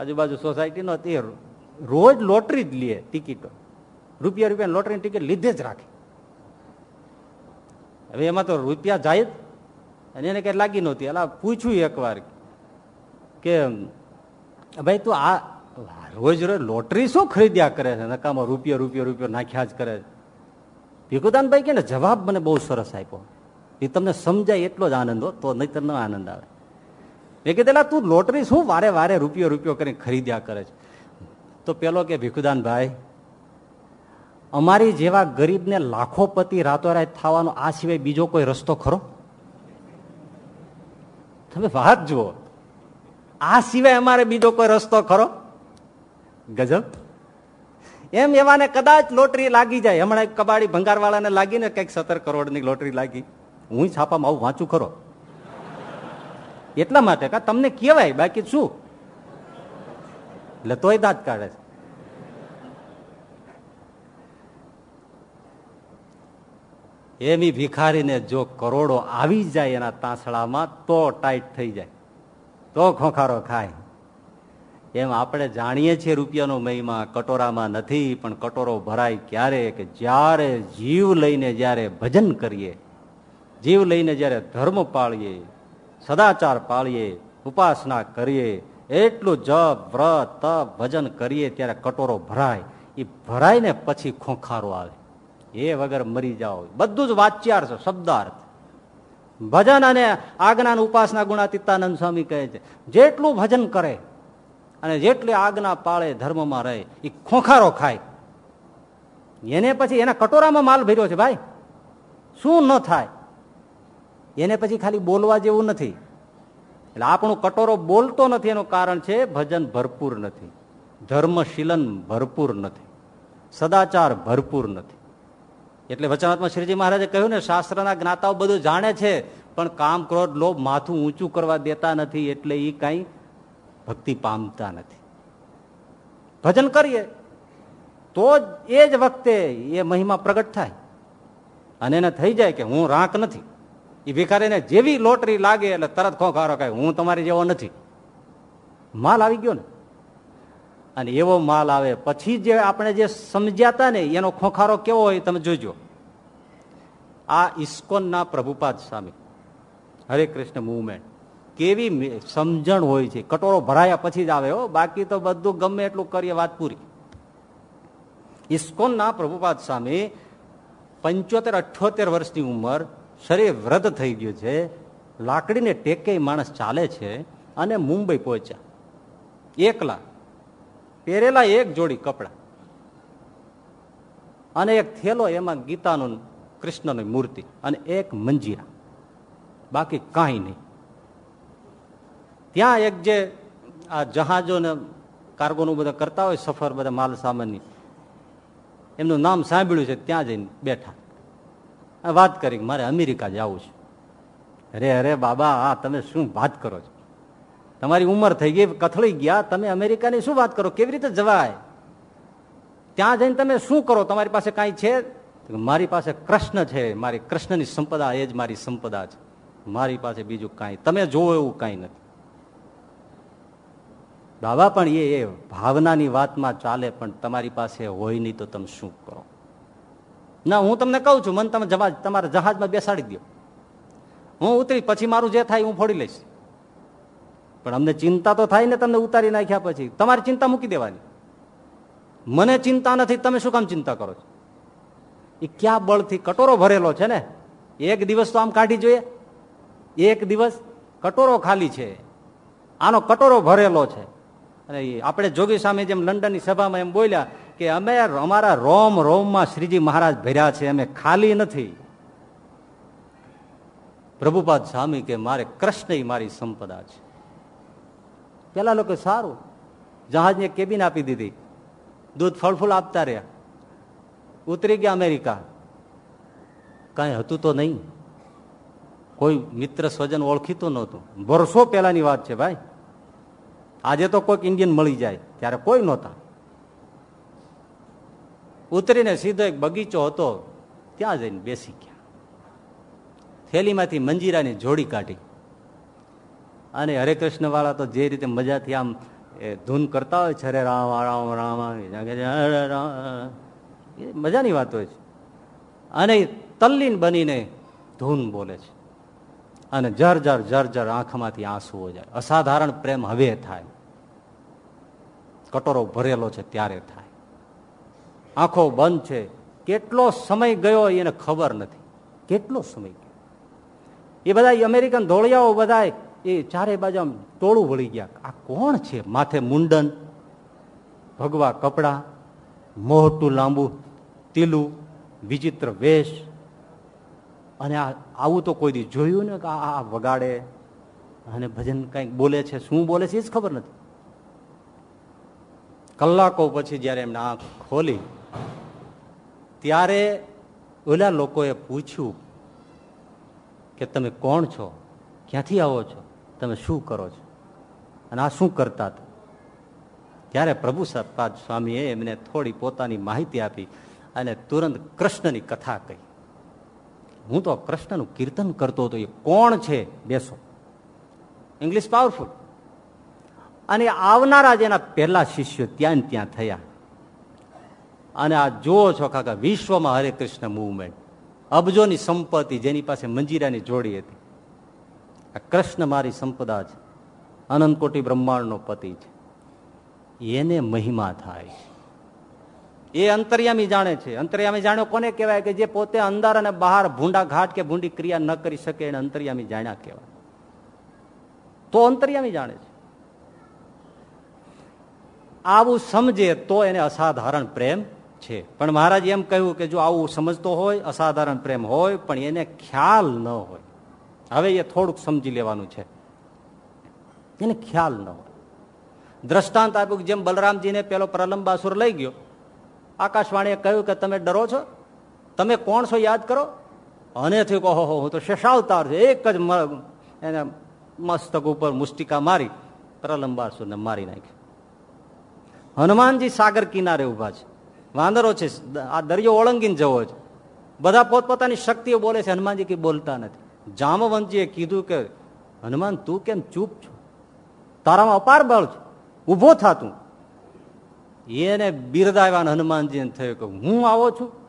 આજુબાજુ સોસાયટીનો તે રોજ લોટરી જ લે ટિકિટો. રૂપિયા રૂપિયા લોટરીની ટિકિટ લીધે જ રાખે. હવે એમાં તો રૂપિયા જાય જ. અને એને કઈ લાગી નહોતી. એટલે પૂછ્યું એકવાર કે ભાઈ તું આ રોજ રોજ લોટરી શું ખરીદ્યા કરે છે? નકામાં રૂપિયા રૂપિયા રૂપિયા નાખ્યા જ કરે ભીખુદાનભાઈ કે જવાબ મને બહુ સરસ આપ્યો. એ તમને સમજાય એટલો જ આનંદ હો, તો નહીં તમને આનંદ આવે. મેં કીધેલા, તું લોટરી શું વારે વારે રૂપિયો રૂપિયો કરીને ખરીદ્યા કરે છે? તો પેલો કે, ભીખુદાનભાઈ, અમારી જેવા ગરીબને લાખોપતિ રાતોરાત થવાનો આ સિવાય બીજો કોઈ રસ્તો ખરો? તમે વાત જુઓ. આ સિવાય અમારે બીજો કોઈ રસ્તો ખરો? ગજબ. એમ એવાને કદાચ લોટરી લાગી જાય. હમણાં કબાડી ભંગારવાળાને લાગીને કંઈક સત્તર કરોડની લોટરી લાગી. હું છાપામાં આવું વાંચું ખરો? એટલા માટે કા? તમને કહેવાય. બાકી શું? એટલે તોય દાંત કાઢે છે. એમી ભિખારીને જો કરોડો આવી જાય એના તાંસળામાં, તો ટાઈટ થઈ જાય. તો ખોખારો ખાય. એમ આપણે જાણીએ છીએ રૂપિયાનો મહિમા, કટોરામાં નથી, પણ કટોરો ભરાય ક્યારે કે જ્યારે જીવ લઈને જ્યારે ભજન કરીએ, જીવ લઈને જ્યારે ધર્મ પાળીએ, સદાચાર પાળીએ, ઉપાસના કરીએ, એટલું જપ, વ્રત, તપ, ભજન કરીએ ત્યારે કટોરો ભરાય. એ ભરાય ને પછી ખોખારો આવે. એ વગર મરી જાઓ. બધું જ વાચ્યાર છે શબ્દાર્થ. ભજન અને આજ્ઞાન, ઉપાસના, ગુણાતીતાનંદ સ્વામી કહે છે, જેટલું ભજન કરે અને જેટલી આજ્ઞા પાળે ધર્મમાં રહે એ ખોખારો ખાય. એને પછી એના કટોરામાં માલ ભર્યો છે ભાઈ. શું ન થાય? એને પછી ખાલી બોલવા જેવું નથી. એટલે આપણું કટોરો બોલતો નથી, એનું કારણ છે ભજન ભરપૂર નથી. ધર્મશીલન ભરપૂર નથી. સદાચાર ભરપૂર નથી. એટલે વચનાત્મા શ્રીજી મહારાજે કહ્યું ને, શાસ્ત્રના જ્ઞાતાઓ બધું જાણે છે, પણ કામ, ક્રોધ, લોભ માથું ઊંચું કરવા દેતા નથી, એટલે એ કઈ ભક્તિ પામતા નથી. ભજન કરીએ, તો એ જ વખતે એ મહિમા પ્રગટ થાય. અને એને થઈ જાય કે હું રાંક નથી. એ ભિખારીને જેવી લોટરી લાગે એટલે તરત ખોખારો કહે, હું તમારી જેવો નથી. માલ આવી ગયો ને. અને એવો માલ આવે. પછી જે આપણે જે સમજ્યા ને, એનો ખોખારો કેવો હોય તમે જોજો. આ ઇસ્કોનના પ્રભુપાદ સ્વામી, હરે કૃષ્ણ મુવમેન્ટ કેવી સમજણ હોય છે? કટોરો ભરાયા પછી જ આવે, હો. બાકી તો બધું ગમે એટલું કરીએ, વાત પૂરી. ઇસ્કોનના પ્રભુપાદ સ્વામી પંચોતેર, અઠ્યોતેર વર્ષની ઉંમર, શરીર વ્રત થઈ ગયું છે, લાકડીને ટેકે માણસ ચાલે છે અને મુંબઈ પહોંચ્યા. એકલા. પહેરેલા એક જોડી કપડા અને એક થેલો એમાં ગીતાનું, કૃષ્ણની મૂર્તિ અને એક મંજીરા. બાકી કાંઈ નહીં. ત્યાં એક જે આ જહાજો ને કાર્ગોનું બધા કરતા હોય, સફર બધા માલ સામાનની, એમનું નામ સાંભળ્યું છે, ત્યાં જઈને બેઠા. વાત કરી મારે અમેરિકા જવું છે. અરે અરે બાબા, આ તમે શું વાત કરો છો? તમારી ઉંમર થઈ ગઈ, કથળી ગયા, તમે અમેરિકાની શું વાત કરો? કેવી રીતે જવાય? ત્યાં જઈને તમે શું કરો? તમારી પાસે કાંઈ છે? મારી પાસે કૃષ્ણ છે, મારી કૃષ્ણની સંપદા, એ જ મારી સંપદા છે. મારી પાસે બીજું કાંઈ. તમે જોવો એવું કાંઈ નથી. બાબા, પણ એ એ ભાવનાની વાતમાં ચાલે, પણ તમારી પાસે હોય નહીં તો તમે શું કરો? ના, હું તમને કહું છું, મને તમે જહાજ તમારા જહાજમાં બેસાડી દો હું ઉતરી, પછી મારું જે થાય હું ફોડી લઈશ. પણ અમને ચિંતા તો થાય ને તમને ઉતારી નાખ્યા પછી. તમારી ચિંતા મૂકી દેવાની. મને ચિંતા નથી, તમે શું કામ ચિંતા કરો છો? એ ક્યાં બળથી કટોરો ભરેલો છે ને? એક દિવસ તો આમ કાઢી જોઈએ. એક દિવસ કટોરો ખાલી છે. આનો કટોરો ભરેલો છે. અને આપણે જોગી સામે જેમ લંડનની સભામાં એમ બોલ્યા કે અમે અમારા રોમ, રોમમાં શ્રીજી મહારાજ ભર્યા છે, અમે ખાલી નથી. પ્રભુપાદ સ્વામી કે મારે કૃષ્ણ મારી સંપદા છે. પેલા લોકો સારું, જહાજને કેબિન આપી દીધી. દૂધ ફળફૂલ આપતા રહ્યા. ઉતરી ગયા અમેરિકા. કાંઈ હતું તો નહીં. કોઈ મિત્ર સ્વજન ઓળખીતું નહોતું. વર્ષો પહેલાની વાત છે ભાઈ. આજે તો કોઈક ઇન્ડિયન મળી જાય, ત્યારે કોઈ નહોતા. ઉતરીને સીધો એક બગીચો હતો, ત્યાં જઈને બેસી ગયા. થેલીમાંથી મંજીરાની જોડી કાઢી. અને હરે કૃષ્ણ વાળા તો જે રીતે મજાથી આમ ધૂન કરતા હોય છે હરે રામ રામ રામ મજાની વાત હોય છે. અને તલ્લીન બનીને ધૂન બોલે છે. અને જર જર જર જર આંખમાંથી આંસુઓ જાય. અસાધારણ પ્રેમ હવે થાય. કટોરો ભરેલો છે ત્યારે થાય. આંખો બંધ છે. કેટલો સમય ગયો એને ખબર નથી. કેટલો સમય ગયો? એ બધા અમેરિકન ધોળિયાઓ બધા એ ચારે બાજુ આમ ટોળું વળી ગયા. આ કોણ છે? માથે મુંડન, ભગવા કપડા મોટું લાંબુ, તીલું, વિચિત્ર વેશ. અને આવું તો કોઈ દી જોયું ને કે આ વગાડે? અને ભજન કંઈક બોલે છે? શું બોલે છે? એ જ ખબર નથી. કલાકો પછી જયારે એમને આંખ ખોલી, ત્યારે ઓલા લોકોએ પૂછ્યું કે તમે કોણ છો? ક્યાંથી આવો છો? તમે શું કરો છો? અને આ શું કરતા હતા? ત્યારે પ્રભુ સત્પાદ સ્વામીએ એમને થોડી પોતાની માહિતી આપી અને તુરંત કૃષ્ણની કથા કહી. હું તો કૃષ્ણનું કીર્તન કરતો હતો, એ કોણ છે? બેસો. ઇંગ્લિશ પાવરફુલ અને આવનારા જેના પહેલા શિષ્યો ત્યાં ત્યાં થયા. અને આ જુઓ છો કાકા, વિશ્વમાં હરે કૃષ્ણ મુવમેન્ટ અબજોની સંપત્તિ જેની પાસે મંજીરાની જોડી હતી. આ કૃષ્ણ મારી સંપદા છે. અનંતકોટી બ્રહ્માંડનો પતિ છે. એને મહિમા થાય એ અંતર્યામી જાણે છે. અંતર્યામી જાણ્યો કોને કહેવાય? કે જે પોતે અંદર અને બહાર ભૂંડા ઘાટ કે ભૂંડી ક્રિયા ન કરી શકે, એને અંતર્યામી જાણ્યા કહેવાય. તો અંતર્યામી જાણે છે. આવું સમજે તો એને અસાધારણ પ્રેમ છે. પણ મહારાજ એમ કહ્યું કે જો આવું સમજતો હોય, અસાધારણ પ્રેમ હોય, પણ એને ખ્યાલ ન હોય. હવે એ થોડુંક સમજી લેવાનું છે. એને ખ્યાલ ન હોય. દ્રષ્ટાંત આપ્યું જેમ બલરામજીને પેલો પ્રલંબાસુર લઈ ગયો, આકાશવાણીએ કહ્યું કે તમે ડરો છો? તમે કોણ છો યાદ કરો? અને થયું કહો હું તો શેષાવતાર છે. એક જ એને મસ્તક ઉપર મુષ્ટિકા મારી પ્રલંબાસુરને મારી નાખ્યો. હનુમાનજી સાગર કિનારે ઊભા છે. વાંદરો છે. આ દરિયો ઓળંગીને જવો છે. બધા પોતપોતાની શક્તિઓ બોલે છે. હનુમાનજી કઈ બોલતા નથી. જામવંતજીએ કીધું કે, હનુમાન, તું કેમ ચૂપ છો? તારામાં અપાર બળ છે. ઊભો થા તું. એને બિરદાવ્યા હનુમાનજી થયું કે, હું આવો છું?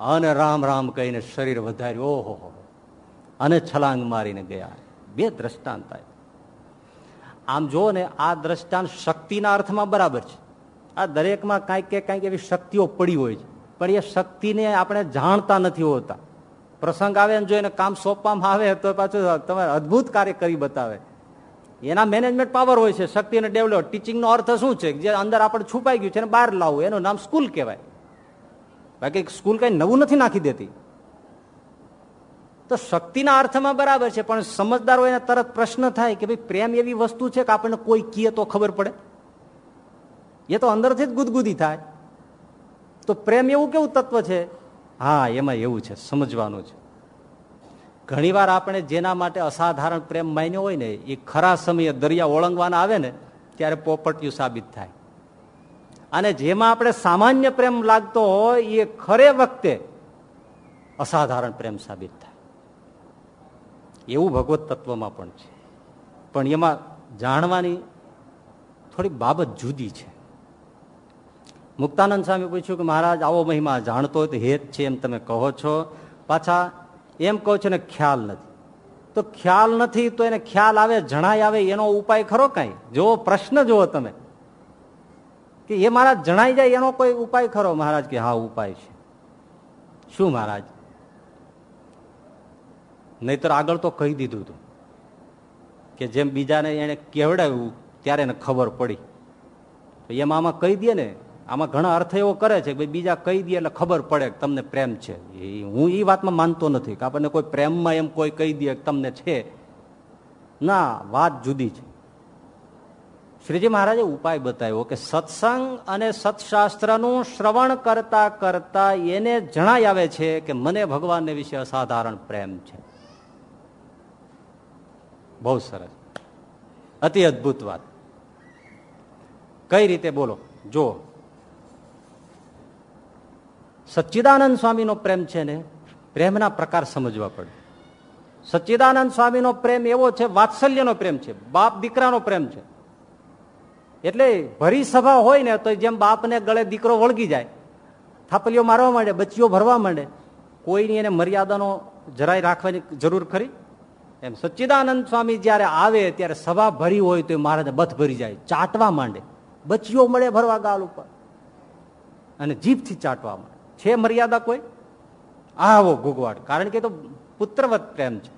અને રામ રામ કહીને શરીર વધાર્યું. ઓહો અને છલાંગ મારીને ગયા. બે દ્રષ્ટાંત આમ જો ને, આ દ્રષ્ટાંત શક્તિના અર્થમાં બરાબર છે. આ દરેકમાં કાંઈક કે કાંઈક એવી શક્તિઓ પડી હોય છે. પણ એ શક્તિને આપણે જાણતા નથી હોતા. પ્રસંગ આવે ને જો એને કામ સોંપવામાં આવે તો પાછું તમે અદભુત કાર્ય કરી બતાવે. એના મેનેજમેન્ટ પાવર હોય છે, શક્તિને ડેવલપ ટીચિંગનો અર્થ શું છે? જે અંદર આપણે છુપાઈ ગયું છે, એને બહાર લાવવું. એનું નામ સ્કૂલ કહેવાય. બાકી સ્કૂલ કઈ નવું નથી નાખી દેતી. તો શક્તિના અર્થમાં બરાબર છે, પણ સમજદાર હોય તરત પ્રશ્ન થાય કે ભાઈ પ્રેમ એવી વસ્તુ છે કે આપણને કોઈ કીએ તો ખબર પડે? એ તો અંદરથી જ ગુદગુદી થાય. તો પ્રેમ એવું કેવું તત્વ છે? હા, એમાં એવું છે, સમજવાનું છે. ઘણીવાર આપણે જેના માટે અસાધારણ પ્રેમ માન્યો હોય ને, એ ખરા સમયે દરિયા ઓળંગવાના આવે ને, ત્યારે પોપટિયું સાબિત થાય. અને જેમાં આપણે સામાન્ય પ્રેમ લાગતો હોય, એ ખરે વખતે અસાધારણ પ્રેમ સાબિત થાય. એવું ભગવત તત્વમાં પણ છે. પણ એમાં જાણવાની થોડી બાબત જુદી છે. મુક્તાનંદ સ્વામી પૂછ્યું કે મહારાજ, આવો મહિમા જાણતો હોય તો હેત છે એમ તમે કહો છો. પાછા એમ કહો છો ને ખ્યાલ નથી. તો ખ્યાલ નથી તો એને ખ્યાલ આવે, જણાય આવે, એનો ઉપાય ખરો કઈ? જો પ્રશ્ન જુઓ તમે. કે એ મહારાજ જણાઈ જાય એનો કોઈ ઉપાય ખરો? મહારાજ કે હા, ઉપાય છે. શું મહારાજ? નહીતર આગળ તો કહી દીધું હતું કે જેમ બીજાને એને કેવડાવ્યું ત્યારે એને ખબર પડી. તો એમાં આમાં કહી દે ને, આમાં ઘણા અર્થ એવો કરે છે કે બીજા કહી દે એટલે ખબર પડે કે તમને પ્રેમ છે. હું એ વાતમાં માનતો નથી કે આપણને કોઈ પ્રેમમાં એમ કોઈ કહી દે તમને છે. ના, વાત જુદી છે. શ્રીજી મહારાજે ઉપાય બતાવ્યો કે સત્સંગ અને સત્શાસ્ત્રનું શ્રવણ કરતા કરતા એને જણાય આવે છે કે મને ભગવાનને વિશે અસાધારણ પ્રેમ છે. બહુ સરસ. અતિ અદભુત વાત. કઈ રીતે બોલો? જો. સચ્ચિદાનંદ સ્વામીનો પ્રેમ છે ને, પ્રેમના પ્રકાર સમજવા પડે. સચ્ચિદાનંદ સ્વામીનો પ્રેમ એવો છે, વાત્સલ્યનો પ્રેમ છે, બાપ દીકરાનો પ્રેમ છે. એટલે ભરી સભા હોય ને, તો જેમ બાપને ગળે દીકરો વળગી જાય, થાપલીઓ મારવા માંડે, બચ્ચીઓ ભરવા માંડે, કોઈની એને મર્યાદાનો જરાય રાખવાની જરૂર ખરી? એમ સચ્ચિદાનંદ સ્વામી જયારે આવે, ત્યારે સભા ભરી હોય તો મહારાજ બથ ભરી જાય. ચાટવા માંડે. બચ્ચીઓ મળે ભરવા ગાલ ઉપર. અને જીભથી ચાટવા માંડે. છે મર્યાદા કોઈ? આવો ગુગવાટ કારણ કે તો પુત્રવત પ્રેમ છે.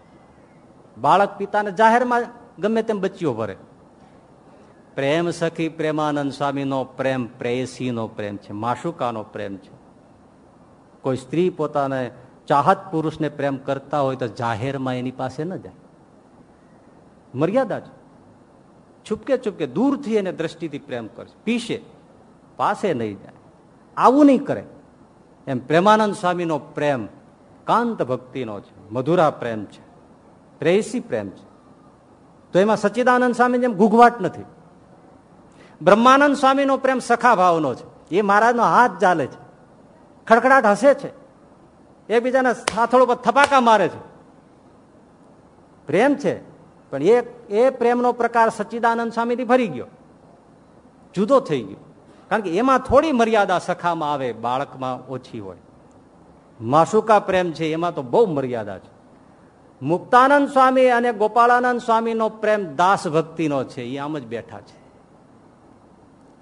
બાળક પિતાને જાહેરમાં ગમે તેમ બચ્ચીઓ ભરે. પ્રેમ સખી પ્રેમાનંદ સ્વામીનો પ્રેમ પ્રેયસીનો પ્રેમ છે. માશુકાનો પ્રેમ છે. કોઈ સ્ત્રી પોતાને ચાહત પુરુષને પ્રેમ કરતા હોય તો જાહેરમાં એની પાસે ન જાય. મર્યાદા જ છુપકે છુપકે દૂરથી એને દ્રષ્ટિથી પ્રેમ કરશે. પીશે, પાસે નહીં જાય. આવું નહીં કરે. એમ પ્રેમાનંદ સ્વામીનો પ્રેમ કાંત ભક્તિનો છે. મધુરા પ્રેમ છે. પ્રેયસી પ્રેમ છે. તો એમાં સચ્ચિદાનંદ સ્વામી જેમ ગુગવાટ નથી. બ્રહ્માનંદ સ્વામીનો પ્રેમ સખા ભાવનો છે. એ મહારાજનો હાથ ચાલે છે. ખડખડાટ હસે છે. એકબીજાના સાથળ ઉપર થપાકા મારે છે. પ્રેમ છે, પણ એ એ પ્રેમનો પ્રકાર સચ્ચિદાનંદ સ્વામીથી ભરી ગયો. જુદો થઈ ગયો. કારણ કે એમાં થોડી મર્યાદા સખામાં આવે, બાળકમાં ઓછી હોય. માસુકા પ્રેમ છે, એમાં તો બહુ મર્યાદા છે. મુક્તાનંદ સ્વામી અને ગોપાળાનંદ સ્વામીનો પ્રેમ દાસ ભક્તિનો છે, એ આમ જ બેઠા છે.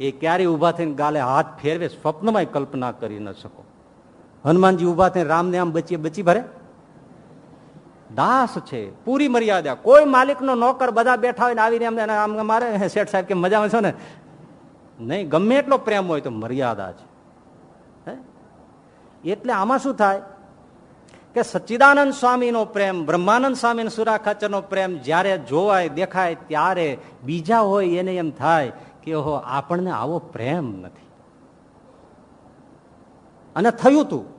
એ ક્યારે ઊભા થઈને ગાલે હાથ ફેરવે, સ્વપ્નમાં કલ્પના કરી ન શકો. હનુમાનજી ઊભા થઈને રામને આમ બચી બચી ભરે. દાસ છે, પૂરી મર્યાદા. કોઈ માલિકનો નોકર બધા બેઠા હોય ને આવીને આમ મારે શેઠ સાહેબ કે મજામાં છો ને? નહીં, ગમે એટલો પ્રેમ હોય તો મર્યાદા છે. એટલે આમાં શું થાય? કે સચ્ચિદાનંદ સ્વામીનો પ્રેમ, બ્રહ્માનંદ સ્વામી સુરા ખાચરનો પ્રેમ જ્યારે જોવાય, દેખાય, ત્યારે બીજા હોય એને એમ થાય કે ઓહો, આપણને આવો પ્રેમ નથી. અને થયું તું.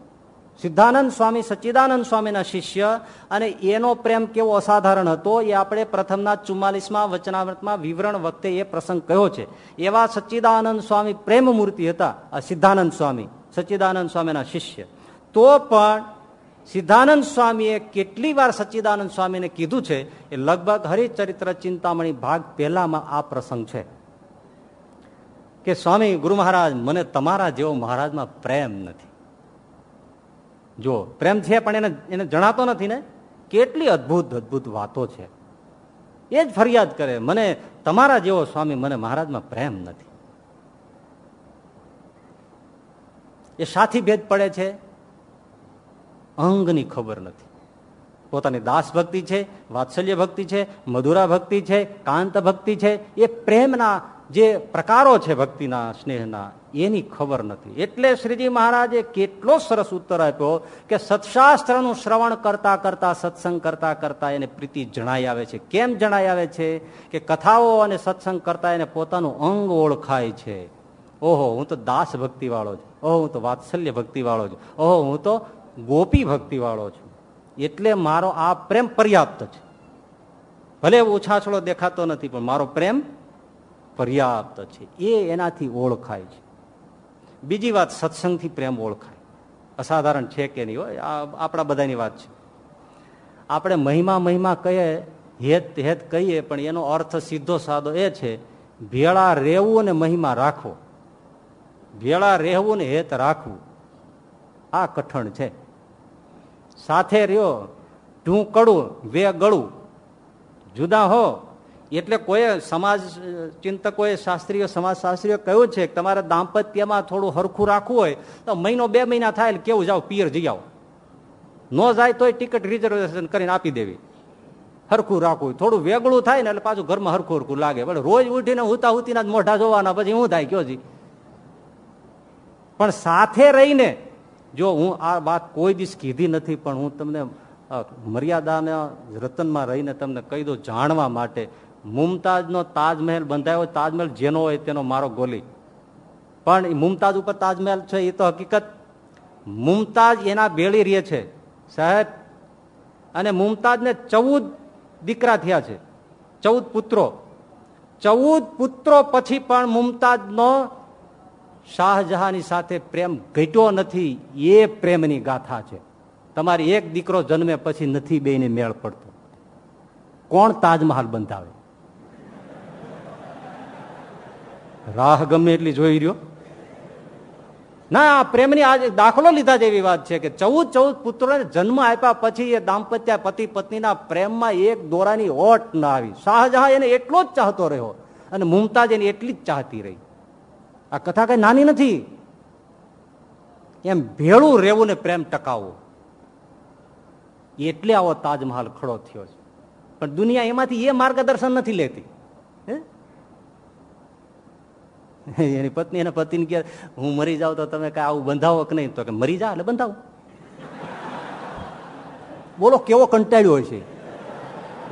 સિદ્ધાનંદ સ્વામી, સચ્ચિદાનંદ સ્વામીના શિષ્ય અને એનો પ્રેમ કેવો અસાધારણ હતો એ આપણે પ્રથમના ચુમ્માલીસમાં વચનામૃતમાં વિવરણ વખતે એ પ્રસંગ કહ્યો છે. એવા સચ્ચિદાનંદ સ્વામી પ્રેમ મૂર્તિ હતા, આ સિદ્ધાનંદ સ્વામી, સચ્ચિદાનંદ સ્વામીના શિષ્ય. તો પણ સિદ્ધાનંદ સ્વામીએ કેટલી વાર સચ્ચિદાનંદ સ્વામીને કીધું છે એ લગભગ હરિચરિત્ર ચિંતામણી ભાગ પહેલામાં આ પ્રસંગ છે. કે સ્વામી, ગુરુ મહારાજ, મને તમારા જેવો મહારાજમાં પ્રેમ નથી. જો, પ્રેમ છે પણ એને એને જણાતો નથી ને? કેટલી અદભુત અદભુત વાતો છે. એ જ ફરિયાદ કરે, મને તમારા જેવો સ્વામી, મને મહારાજમાં પ્રેમ નથી. એ સાથી ભેદ પડે છે, અંગની ખબર નથી. પોતાની દાસ ભક્તિ છે, વાત્સલ્ય ભક્તિ છે, મધુરા ભક્તિ છે, કાંત ભક્તિ છે, એ પ્રેમના જે પ્રકારો છે ભક્તિના, સ્નેહના એની ખબર નથી. એટલે શ્રીજી મહારાજે કેટલો સરસ ઉત્તર આપ્યો કે સત્શાસ્ત્રનું શ્રવણ કરતા કરતા, સત્સંગ કરતા કરતા એને પ્રીતિ જણાઈ આવે છે. કેમ જણાઈ આવે છે? કે કથાઓ અને સત્સંગ કરતા એને પોતાનું અંગ ઓળખાય છે. ઓહો, હું તો દાસ ભક્તિ વાળો છું. ઓહો, હું તો વાત્સલ્ય ભક્તિ વાળો છું. ઓહો, હું તો ગોપી ભક્તિ વાળો છું. એટલે મારો આ પ્રેમ પર્યાપ્ત છે. ભલે ઉછાછળો દેખાતો નથી, પણ મારો પ્રેમ પર્યાપ્ત છે. એ એનાથી ઓળખાય છે. બીજી વાત સત્સંગથી પ્રેમ ઓળખાય. અસાધારણ છે કે નહીં હોય આપણા બધાની વાત છે. આપણે મહિમા મહિમા કહીએ, હેત હેત કહીએ, પણ એનો અર્થ સીધો સાદો એ છે, ભેળા રહેવું અને મહિમા રાખવો. ભેળા રહેવું ને હેત રાખવું. આ કઠણ છે. સાથે રહ્યો ઢું કડું વે ગળું જુદા હો એટલે કોઈ સમાજ, ચિંતકોએ, શાસ્ત્રીઓ કહ્યું છે કે તમારે દાંપત્યમાં થોડું હરખું રાખવું હોય તો મહિનો બે મહિના થાય કેવું જાઓ, પિયર જઈ આવો. ન જાય તોય ટિકિટ રિઝર્વેશન કરીને આપી દેવી. હરખું રાખવું થોડું વેગળું થાય ને એટલે પાછું ઘરમાં હરખું હરખું લાગે. પણ રોજ ઉઠીને હુતા હુતીના મોઢા જોવાના, પછી હું થાય, કયો જી? પણ સાથે રહીને, જો હું આ વાત કોઈ દિવસ કીધી નથી, પણ હું તમને મર્યાદાના રતનમાં રહીને તમને કહી દઉં, જાણવા માટે મુમતાજનો તાજમહેલ બંધાયો તાજમહેલ જેનો હોય તેનો મારો ગોલી. પણ મુમતાજ ઉપર તાજમહેલ છે એ તો હકીકત. મુમતાજ એના બેળી રે છે. સાહેબ, અને મુમતાજને ચૌદ દીકરા થયા છે, ચૌદ પુત્રો. ચૌદ પુત્રો પછી પણ મુમતાજનો શાહજહાની સાથે પ્રેમ ઘટ્યો નથી, એ પ્રેમની ગાથા છે. તમારી એક દીકરો જન્મે પછી નથી બેને મેળ પડતો. કોણ તાજમહાલ બંધાવે? રાહ ગમે એટલી જોઈ રહ્યો? ના, આ પ્રેમની આજે દાખલો લીધા જેવી વાત છે કે ચૌદ ચૌદ પુત્રોને જન્મ આપ્યા પછી એ દાંપત્ય પતિ પત્નીના પ્રેમમાં એક દોરાની ઓટ ના આવી. શાહજહાં એને એટલો જ ચાહતો રહ્યો અને મુમતાજ એને એટલી જ ચાહતી રહી. આ કથા કઈ નાની નથી. એમ ભેળું રહેવું ને પ્રેમ ટકાવવો. એટલે આવો તાજમહાલ ખડો થયો છે. પણ દુનિયા એમાંથી એ માર્ગદર્શન નથી લેતી. એની પત્ની એના પતિને કે હું મરી જાઉં તો તમે કઈ આવું બંધાવો કે નહીં? તો કે, મરી જા એટલે બંધાવો. બોલો, કેવો કંટાળ્યો હોય છે.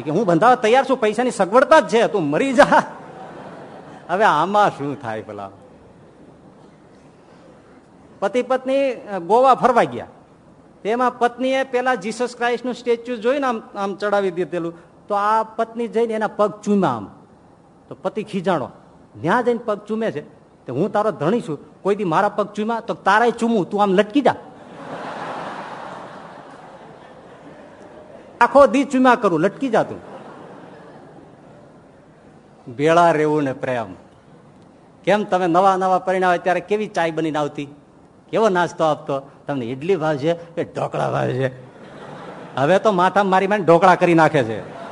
કે, હું બંધાવા તૈયાર છું, પૈસાની સગવડતા જ છે, તું મરી જા. હવે આમાં શું થાય પેલા પતિ પત્ની ગોવા ફરવા ગયા. તેમાં પત્નીએ પેલા જીસસ ક્રાઇસ્ટનું સ્ટેચ્યુ જોઈને આમ આમ ચડાવી દીધેલું. તો આ પત્ની જઈને એના પગ ચૂમ્યા આમ. તો પતિ ખીજાણો. ત્યાં જઈને પગ ચૂમે છે. તો હું તારો ધણી છું. કોઈ દી મારા પગ ચૂમ્યા તો તારાય ચૂમું. તું આમ લટકી જા. આખો દી ચૂમ્યા કરું. લટકી જા તું. ભેળા રહેવું ને પ્રેમ. કેમ તમે નવા નવા પરિણામ ત્યારે કેવી ચાય બનીને આવતી? કેવો નાસ્તો આપતો? તમને ઇડલી ભાવશે કે ઢોકળા ભાવે છે હવે તો માથા મારી મારી ઢોકળા કરી નાખે છે.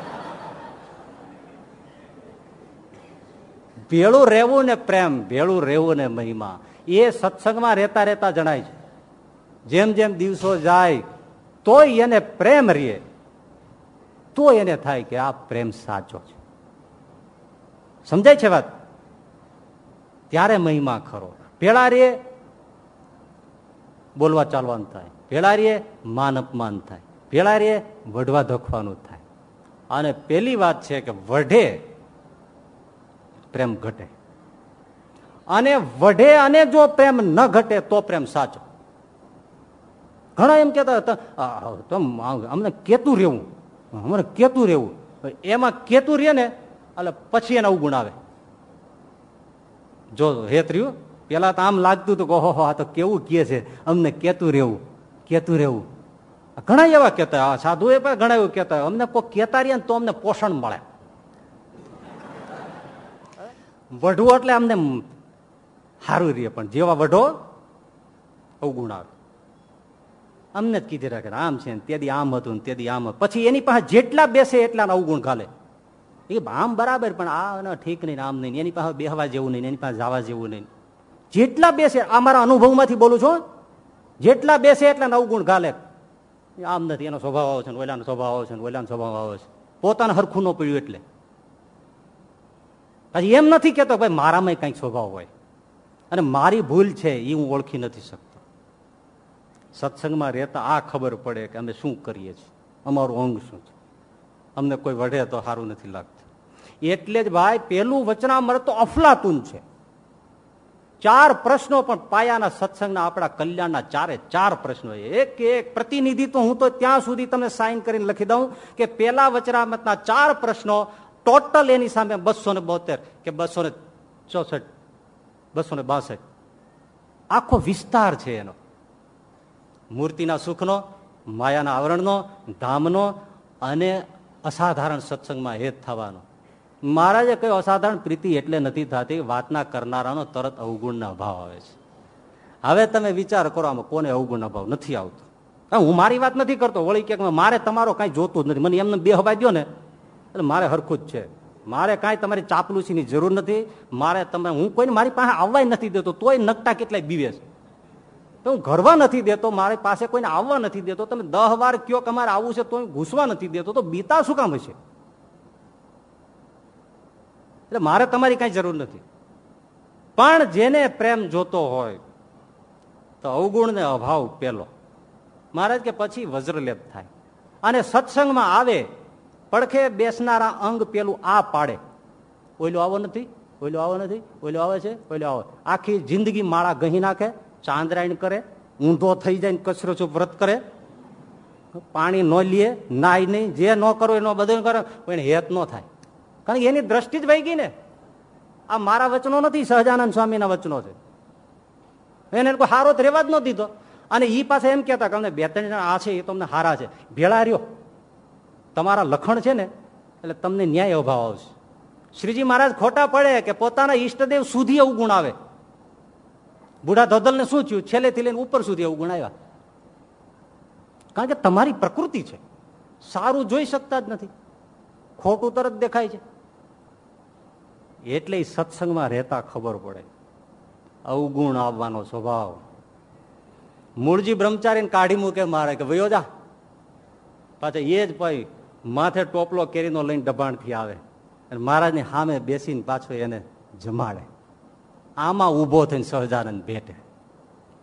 ભેળું રહેવું ને પ્રેમ, ભેળું રહેવું ને મહિમા, એ સત્સંગમાં રહેતા રહેતા જણાય છે. જેમ જેમ દિવસો જાય, તોય એને પ્રેમ રહે તો એને થાય કે આ પ્રેમ સાચો છે. સમજાય છે વાત? ત્યારે મહિમા ખરો. ભેળા રે બોલવા ચાલવાનું થાય. ભેળા રે માન અપમાન થાય. ભેળા રે વઢવા ધોખવાનું થાય. અને પેલી વાત છે કે વઢે પ્રેમ ઘટે. અને વઢે અને જો પ્રેમ ન ઘટે તો પ્રેમ સાચો. ઘણા એમ કેતા અમને કેતું રહેવું. અમને કેતું રહેવું. એમાં કેતું રે ને, એટલે પછી એના ઉગુણ આવે. જો હેત રહ્યું, પેલા તો આમ લાગતું હતું કે, ઓહો, આ તો કેવું કે છે? અમને કેતું રહેવું કેતું રહેવું. ઘણા એવા કેતા સાધુ એ પણ ઘણા એવું કેતા અમને કોઈ કેતા રહ્યા તો અમને પોષણ મળે. વઢવું એટલે આમને સારું રહીએ પણ જેવા વઢો અવગુણ આવે અમને જ કીધી રાખે આમ છે ને તેદી આમ હતું ને તેદી આમ પછી એની પાસે જેટલા બેસે એટલા અવગુણ ઘાલે. એ આમ બરાબર, પણ આ ઠીક નહીં આમ નહીં એની પાસે બેહવા જેવું નહીં એની પાસે જવા જેવું નહીં. જેટલા બેસે, આ મારા અનુભવમાંથી બોલું છું જેટલા બેસે એટલા અવગુણ ઘાલે. આમ નથી, એનો સ્વભાવ આવે છે ઓલાનો સ્વભાવ આવે છે ઓલાનો સ્વભાવ આવે છે. પોતાને હરખું ન પડ્યું એટલે. પછી એમ નથી કેતો ભાઈ મારામાં કંઈક સ્વભાવ હોય. અને મારી ભૂલ છે એ હું ઓળખી નથી શકતો. સત્સંગમાં રહેતા આ ખબર પડે કે અમે શું કરીએ છીએ? અમારું અંગ શું છે? અમને કોઈ વઢે તો સારું નથી લાગતું. એટલે જ ભાઈ પેલું વચનામૃત તો અફલાતું છે. ચાર પ્રશ્નો પણ પાયાના સત્સંગના આપણા કલ્યાણના ચારે ચાર પ્રશ્નો એક એક પ્રતિનિધિ તો હું તો ત્યાં સુધી તમને સાઈન કરીને લખી દઉં કે પેલા વચનામતના ચાર પ્રશ્નો ટોટલ એની સામે બસો ને બોતેર કે બસો ને ચોસઠ, બસો ને બાસઠ. આખો વિસ્તાર છે એનો. મૂર્તિના સુખનો, માયાના આવરણનો, ધામનો અને અસાધારણ સત્સંગમાં હેત થવાનો. મહારાજે કહ્યું, અસાધારણ પ્રીતિ એટલે નથી થતી, વાતના કરનારાનો તરત અવગુણના અભાવ આવે છે. હવે તમે વિચાર કરો, આમાં કોને અવગુણ અભાવ નથી આવતો? હું મારી વાત નથી કરતો, વળી ક્યાંક મારે તમારો કઈ જોતું જ નથી. મને એમને બે હવાઈ દો ને એટલે મારે હરખું જ છે. મારે કાંઈ તમારી ચાપલુસીની જરૂર નથી. મારે તમે, હું કોઈને મારી પાસે આવવા નથી દેતો, તોય નકટા કેટલાય બીવે છે. તો હું ઘરવા નથી દેતો, મારી પાસે કોઈને આવવા નથી દેતો. તમે દહ વાર કયો કે આવવું છે તો ઘૂસવા નથી દેતો. તો બીતા શું કામ હશે? એટલે મારે તમારી કાંઈ જરૂર નથી. પણ જેને પ્રેમ જોતો હોય, તો અવગુણ ને અભાવ પેલો. મહારાજ કે પછી વજ્રલેપ થાય. અને સત્સંગમાં આવે પડખે બેસનારા અંગ પેલું આ પાડે. ઓઈલો આવો નથી ઓઈલો આવો નથી ઓઈલો આવે છે ઓઈલો આવે. આખી જિંદગી માળા ગહી નાખે, ચાંદ્રાયણ કરે, ઊંધો થઈ જાય કચરો ચૂપ વ્રત કરે. પાણી ન લે, નાય નહીં, જે ન કરો એનો બધું કરે, પણ હેત ન થાય. કારણ કે એની દ્રષ્ટિ જ વહી ગઈ ને. આ મારા વચનો નથી, સહજાનંદ સ્વામીના વચનો છે. એને કોઈ હારો જ રેવા જ ન દીધો. અને એ પાસે એમ કહેતા કે બે ત્રણ જણા આ છે, એ તમને હારા છે. ભેળા રહ્યો. તમારા લખણ છે ને, એટલે તમને ન્યાય અભાવ આવશે. શ્રીજી મહારાજ ખોટા પડે કે પોતાના ઈષ્ટદેવ સુધી એવું ગુણ આવે બુઢા ધોધલને શું થયું? છેલ્લેથી લઈને ઉપર સુધી એવું ગુણ આવ્યા કારણ કે તમારી પ્રકૃતિ છે. સારું જોઈ શકતા જ નથી. ખોટું તરત દેખાય છે. એટલે સત્સંગમાં રહેતા ખબર પડે. અવગુણ આવવાનો સ્વભાવ. મૂળજી બ્રહ્મચારીને કાઢી મૂકે મારે કે, વયો જા. પાછા એ જ ભાઈ માથે ટોપલો કેરીનો લઈને દબાણથી આવે અને મહારાજની સામે બેસીને પાછો એને જમાડે. આમાં ઊભો થઈને સહજાનંદ ભેટે.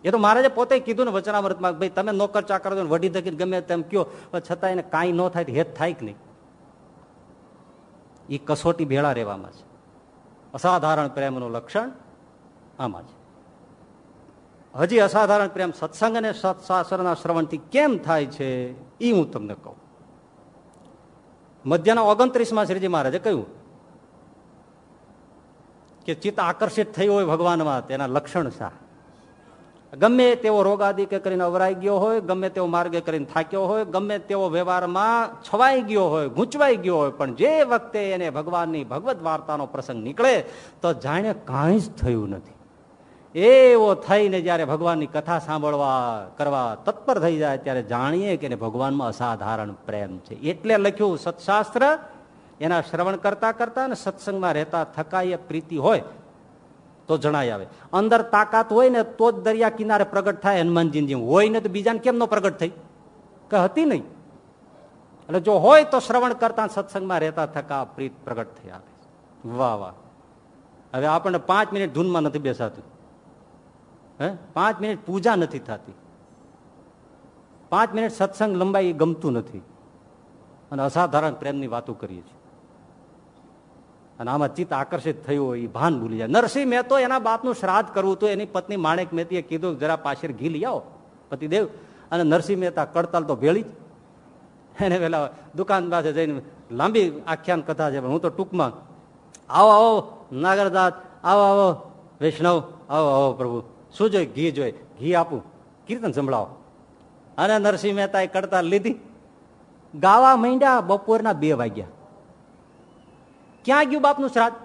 એ તો મહારાજે પોતે કીધું ને વચનામૃતમાં ભાઈ, તમે નોકર ચાકર વડી ધકીને ગમે તેમ કયો છતાં એને કાંઈ ન થાય હેત થાય કે નહીં? એ કસોટી ભેળા રહેવામાં છે. અસાધારણ પ્રેમનું લક્ષણ આમાં છે. હજી અસાધારણ પ્રેમ સત્સંગ અને સત્શાસ્ત્રના શ્રવણથી કેમ થાય છે એ હું તમને કહું. મધ્યના ઓગણત્રીસમાં શ્રીજી મહારાજે કહ્યું કે ચિત્ત આકર્ષિત થઈ હોય ભગવાનમાં તેના લક્ષણ શા? ગમે તેવો રોગ કે કરીને અવરાઈ ગયો હોય, ગમે તેવો માર્ગે કરીને થાક્યો હોય, ગમે તેવો વ્યવહારમાં છવાઈ ગયો હોય, ગૂંચવાઈ ગયો હોય, પણ જે વખતે એને ભગવાનની ભગવત વાર્તાનો પ્રસંગ નીકળે, તો જાણે કાંઈ જ થયું નથી. એવો થઈને જયારે ભગવાનની કથા સાંભળવા, કરવા તત્પર થઈ જાય ત્યારે જાણીએ કે ભગવાનમાં અસાધારણ પ્રેમ છે. એટલે લખ્યું સત્શાસ્ત્ર, એના શ્રવણ કરતા કરતા ને સત્સંગમાં રહેતા થકાય પ્રીતિ હોય તો જણાય આવે. અંદર તાકાત હોય ને તો જ દરિયા કિનારે પ્રગટ થાય હનુમાનજી હોય ને તો બીજાને કેમ નો પ્રગટ થઈ? કે હતી નહીં. એટલે જો હોય તો શ્રવણ કરતા સત્સંગમાં રહેતા થકા પ્રીત પ્રગટ થઈ આવે. વાહ વાહ. હવે આપણને પાંચ મિનિટ ધૂનમાં નથી બેસાતું. હે? પાંચ મિનિટ પૂજા નથી થતી. પાંચ મિનિટ સત્સંગ લંબાઈ ગમતું નથી. અને અસાધારણ પ્રેમની વાતો કરીએ છીએ. અને આમાં ચિત્ત આકર્ષિત થયું હોય એ ભાન ભૂલી જાય. નરસિંહ મહેતો એના બાપનું શ્રાદ્ધ કરવું હતું, એની પત્ની માણેક મહેતીએ કીધું જરા પાછળ ઘી લઈ આવો, પતિદેવ. અને નરસિંહ મહેતા કડતાલ તો ભેળી જ. એને પેલા દુકાન પાસે જઈને લાંબી આખ્યાન કથા છે હું તો ટૂંકમાં, આવો આવો, નાગરદાસ, આવો આવો, વૈષ્ણવ, આવો આવો, પ્રભુ. શું જોઈએ ઘી જોઈએ ઘી આપું. કીર્તન સંભળાવો. અને નરસિંહ મહેતા કરતા લીધી. ગાવા માંડ્યા બપોરના બે વાગ્યા. ક્યાં ગયું બાપનું શ્રાદ્ધ?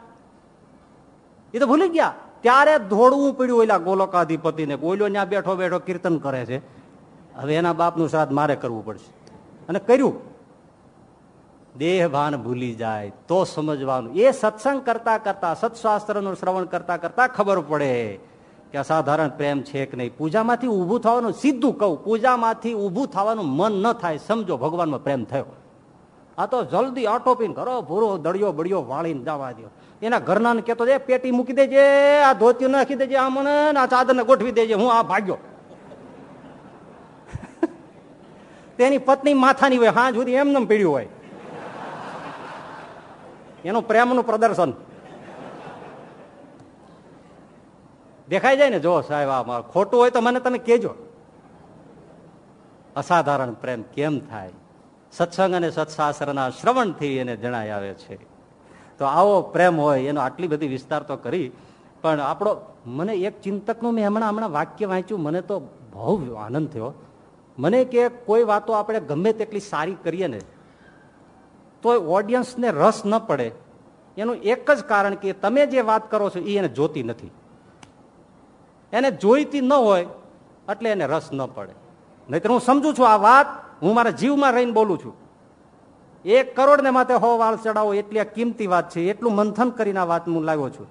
એ તો ભૂલી ગયા. ત્યારે ધોડવું પડ્યું ઓલા ગોલોકાધિપતિને ઓલો ત્યાં બેઠો બેઠો કીર્તન કરે છે. હવે એના બાપનું શ્રાદ્ધ મારે કરવું પડશે. અને કર્યું. દેહભાન ભૂલી જાય, તો સમજવાનું. એ સત્સંગ કરતા કરતા, સત્શાસ્ત્રનું શ્રવણ કરતા કરતા ખબર પડે. કે અસાધારણ પ્રેમ છે કે નહીં? પૂજામાંથી ઊભું થવાનું, સીધું કહું, પૂજામાંથી ઊભું થવાનું મન ન થાય, સમજો, ભગવાનમાં પ્રેમ થયો. આ તો જલ્દી આટોપીને કરો ભૂરો, દળિયો, બળિયો વાળીને જવા દો એના ઘરના કેતો છે પેટી મૂકી દેજે, આ ધોતી નાખી દેજે, આ મને આ ચાદરને ગોઠવી દેજે, હું આ ભાગ્યો. તેની પત્ની માથાની હોય હા સુધી એમને પીડ્યું હોય. એનું પ્રેમનું પ્રદર્શન. દેખાઈ જાય ને? જો સાહેબ, આ ખોટું હોય તો મને તમે કેજો અસાધારણ પ્રેમ કેમ થાય? સત્સંગ અને સત્શાસ્ત્રના શ્રવણથી એને જણાય આવે છે. તો આવો પ્રેમ હોય, એનો આટલી બધી વિસ્તાર તો કરી, પણ આપણો મને એક ચિંતકનું મેં હમણાં હમણાં વાક્ય વાંચ્યું, મને તો બહુ આનંદ થયો. મને કે કોઈ વાતો આપણે ગમે તેટલી સારી કરીએ ને તો ઓડિયન્સને રસ ન પડે. એનું એક જ કારણ કે તમે જે વાત કરો છો એ એને જોતી નથી. એને જોઈતી ન હોય એટલે એને રસ ન પડે. નહીતર હું સમજુ છું આ વાત, હું મારા જીવમાં રહીને બોલું છું. એક કરોડ ને માથે હો વાળ ચડાવો એટલી આ કિંમતી વાત છે, એટલું મંથન કરીને આ વાત હું લાવ્યો છું.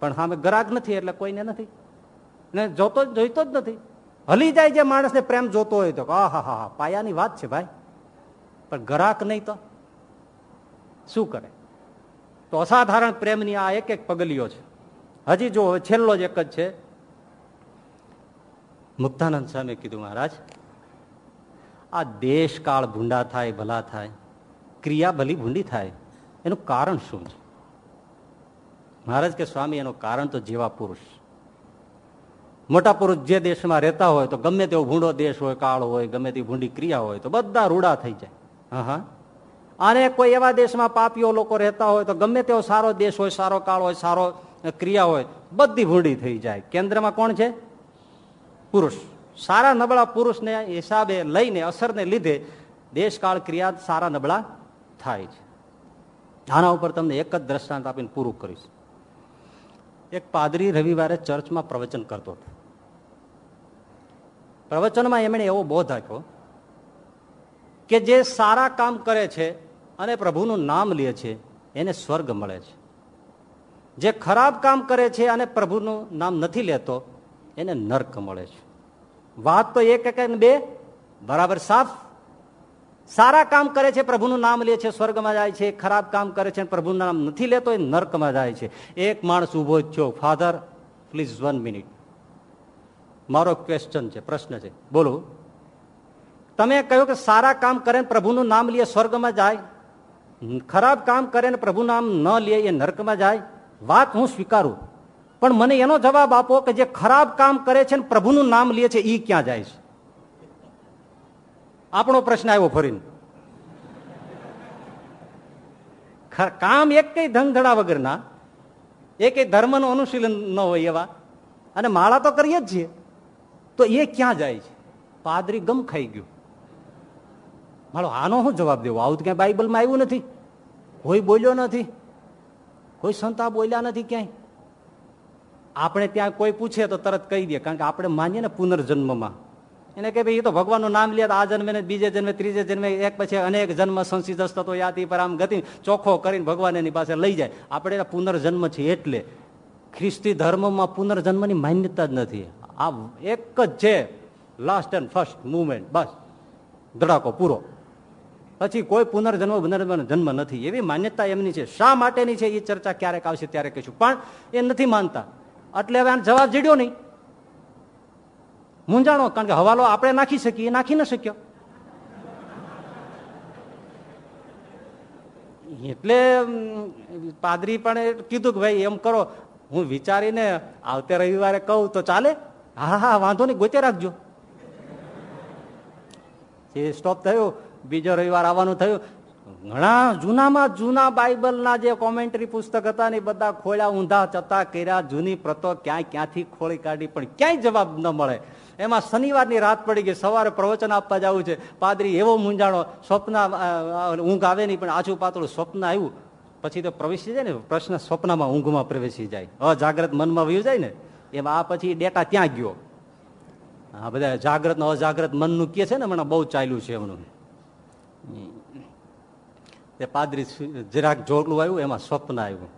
પણ સામે ગ્રાહક નથી એટલે કોઈને નથી. ને જોતો જોઈતો જ નથી. હલી જાય જે માણસને પ્રેમ જોતો હોય તો આહ, હા હા, પાયાની વાત છે ભાઈ. પણ ગરાક નહીં તો? શું કરે? તો અસાધારણ પ્રેમની આ એક એક પગલીઓ છે. હજી જો છેલ્લો જ એક જ છે મુક્તાનંદ સ્વામી કીધું, મહારાજ, આ દેશ કાળ ભૂંડા થાય, ભલા થાય, ક્રિયા ભલી ભૂંડી થાય, એનું કારણ શું છે? મહારાજ કે, સ્વામી, એનું કારણ તો જેવા પુરુષ. મોટા પુરુષ જે દેશમાં રહેતા હોય તો ગમે તેવો ભૂંડો દેશ હોય, કાળ હોય, ગમે તેવી ભૂંડી ક્રિયા હોય, તો બધા રૂડા થઈ જાય. હા હા અને કોઈ એવા દેશમાં પાપીઓ લોકો રહેતા હોય તો ગમે તેવો સારો દેશ હોય, સારો કાળ હોય, સારો ક્રિયા હોય, બધી ભૂંડી થઈ જાય. કેન્દ્રમાં કોણ છે? પુરુષ. સારા નબળા પુરુષને હિસાબે લઈને, અસરને લીધે દેશકાળ ક્રિયા સારા નબળા થાય છે. આના ઉપર તમને એક જ દ્રષ્ટાંત આપીને પૂરું કરીશ. એક પાદરી રવિવારે ચર્ચમાં પ્રવચન કરતો હતો. પ્રવચનમાં એમણે એવો બોધ આપ્યો કે જે સારા કામ કરે છે અને પ્રભુનું નામ લે છે, એને સ્વર્ગ મળે છે. જે ખરાબ કામ કરે છે અને પ્રભુનું નામ નથી લેતો એને નર્ક મળે છે. વાત તો એક એક બે, બરાબર સાફ. સારા કામ કરે છે, પ્રભુનું નામ લે છે, સ્વર્ગમાં જાય છે, ખરાબ કામ કરે છે, પ્રભુનું નામ નથી લેતો, એ નર્કમાં જાય છે. એક માણસ ઊભો થયો, ફાધર, પ્લીઝ વન મિનિટ. મારો ક્વેશ્ચન છે, પ્રશ્ન છે. બોલો. તમે કહ્યું કે સારા કામ કરે ને પ્રભુનું નામ લે, સ્વર્ગમાં જાય. ખરાબ કામ કરે ને પ્રભુ નામ ન લે, એ નર્કમાં જાય. વાત હું સ્વીકારું. પણ મને એનો જવાબ આપો કે જે ખરાબ કામ કરે છે ને પ્રભુનું નામ લે છે એ ક્યાં જાય છે? આપણો પ્રશ્ન આવ્યો ફરીને. કામ એક કઈ ધંધડા વગરના એ ધર્મનું અનુશીલન ન હોય એવા, અને માળા તો કરીએ જ છીએ. તો એ ક્યાં જાય છે? પાદરી ગમ ખાઈ ગયું. મારો આનો શું જવાબ દેવો? આવું ક્યાંય બાઇબલમાં આવ્યું નથી. કોઈ બોલ્યો નથી. કોઈ સંતા બોલ્યા નથી ક્યાંય. આપણે ત્યાં કોઈ પૂછે તો તરત કહી દે, કારણ કે આપણે માનીએ ને પુનર્જન્મમાં. એને કે ભાઈ, એ તો ભગવાનનું નામ લે આ જન્મે ને બીજે જન્મે, ત્રીજે જન્મે, એક પછી અનેક જન્મ સંસિદ્ધ થતો યાદી પર આમ ગતિ, ચોખ્ખો કરીને ભગવાન એની પાસે લઈ જાય. આપણે પુનર્જન્મ છે એટલે ખ્રિસ્તી ધર્મમાં પુનર્જન્મની માન્યતા જ નથી. આ એક જ છે લાસ્ટ એન્ડ ફર્સ્ટ મુવમેન્ટ બસ. ધડાકો પૂરો. પછી કોઈ પુનર્જન્મ પુનર્જન્મ, જન્મ નથી. એવી માન્યતા એમની છે. શા માટેની છે? એ ચર્ચા ક્યારેક આવશે, ત્યારે કહીશું. પણ એ નથી માનતા. એટલે હવે જવાબ જીડ્યો નહીં. મૂંઝાણો, કારણ કે હવાલો આપણે નાખી શકીએ નાખી ન શક્યો. એટલે પાદરી પણ કીધું કે ભાઈ, એમ કરો, હું વિચારીને આવતે રવિવારે કહું તો ચાલે? હા હા, વાંધો નહીં, ગોતે રાખજો. એ સ્ટોપ થયો, બીજો રવિવાર આવવાનું થયું ઘણા જૂનામાં જૂના બાઇબલના જે કોમેન્ટરી પુસ્તક હતા ને બધા ખોળ્યા, ઊંધા ચતા કર્યા, જૂની પ્રતો ક્યાંય ક્યાંથી ખોળી કાઢી પણ ક્યાંય જવાબ ન મળે. એમાં શનિવારની રાત પડી ગઈ, સવારે પ્રવચન આપવા જવું છે. પાદરી એવો મૂંઝાણો, સ્વપ્ન ઊંઘ આવે નહીં, પણ આછું પાતળું સ્વપ્ન આવ્યું. પછી તો પ્રવેશી જાય ને, પ્રશ્ન સ્વપ્નમાં ઊંઘમાં પ્રવેશી જાય. અજાગ્રત મનમાં વયું જાય ને, એમાં આ પછી ડેટા ત્યાં ગયો. હા, બધા જાગ્રત અજાગ્રત મનનું કે છે ને મને બહુ ચાલ્યું છે એમનું. એ પાદરી જરાક જોડલું આવ્યું, એમાં સ્વપ્ન આવ્યું.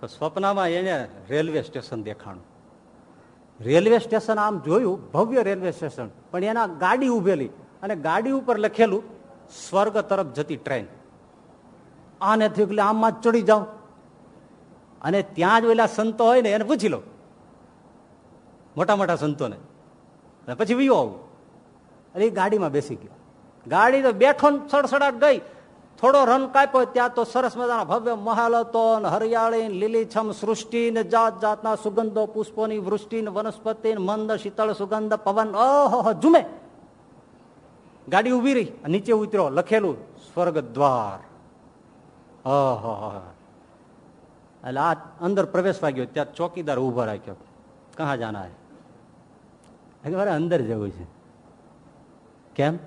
તો સ્વપ્નમાં એને રેલવે સ્ટેશન દેખાણું. રેલવે સ્ટેશન આમ જોયું, ભવ્ય રેલવે સ્ટેશન, પણ એના ગાડી ઉભેલી, અને ગાડી ઉપર લખેલું, સ્વર્ગ તરફ જતી ટ્રેન. આને થયું એટલે આમમાં ચડી જાઉં અને ત્યાં જ ઓલા સંતો હોય ને, એને પૂછી લો. મોટા મોટા સંતોને. પછી વિયો આવું. અને એ ગાડીમાં બેસી ગયો. ગાડી તો બેઠો સડસડાટ ગઈ થોડો રન કાપ્યો ત્યાં તો સરસ મજાના ભવ્ય મહાલ હતો હરિયાળી લીલીછમ સૃષ્ટિ ને જાત જાતના સુગંધો, પુષ્પોની વૃષ્ટિ વનસ્પતિ મંદ શીતળ સુગંધ, પવન, ઓહો ઝુમે. ગાડી ઊભી રહી નીચે ઉતર્યો, લખેલું સ્વર્ગ દ્વાર એટલે આ અંદર પ્રવેશવા ગયો ત્યાં ચોકીદાર ઊભો રાખ્યો. કહા જાના હે અંદર જવું છે? કેમ?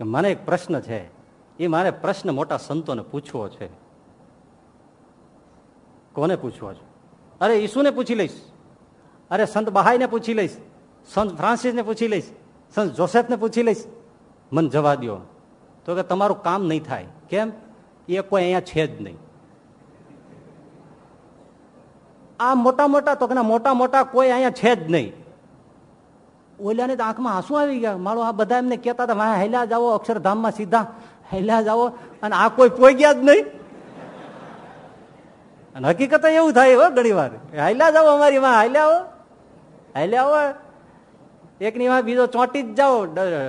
મને એક પ્રશ્ન છે. એ મારે પ્રશ્ન મોટા સંતોને પૂછવો છે. કોને પૂછવો છે? અરે, ઈસુને પૂછી લઈશ. અરે, સંત બહાઈને પૂછી લઈશ. સંત ફ્રાન્સિસને પૂછી લઈશ. સંત જોસેફને પૂછી લઈશ. મને જવા દો તો કે તમારું કામ નહીં થાય. કેમ? એ કોઈ અહીંયા છે જ નહીં. આ મોટા મોટા તો મોટા મોટા કોઈ અહીંયા છે જ નહીં. ઓલિયાની તો આંખમાં આંસુ આવી ગયા. મારો આ બધા એમને કહેતા હતા હેલા જાઓ અક્ષરધામમાં સીધા. હેલા જાઓ. અને આ કોઈ પોઈ ગયા જ નહીં. અને હકીકત એવું થાય હો ઘણી વાર હાલ્યા જાઓ અમારી માં હાલ્યા આવો હાલ્યા આવો એકની માં બીજો ચોંટી જ જાઓ.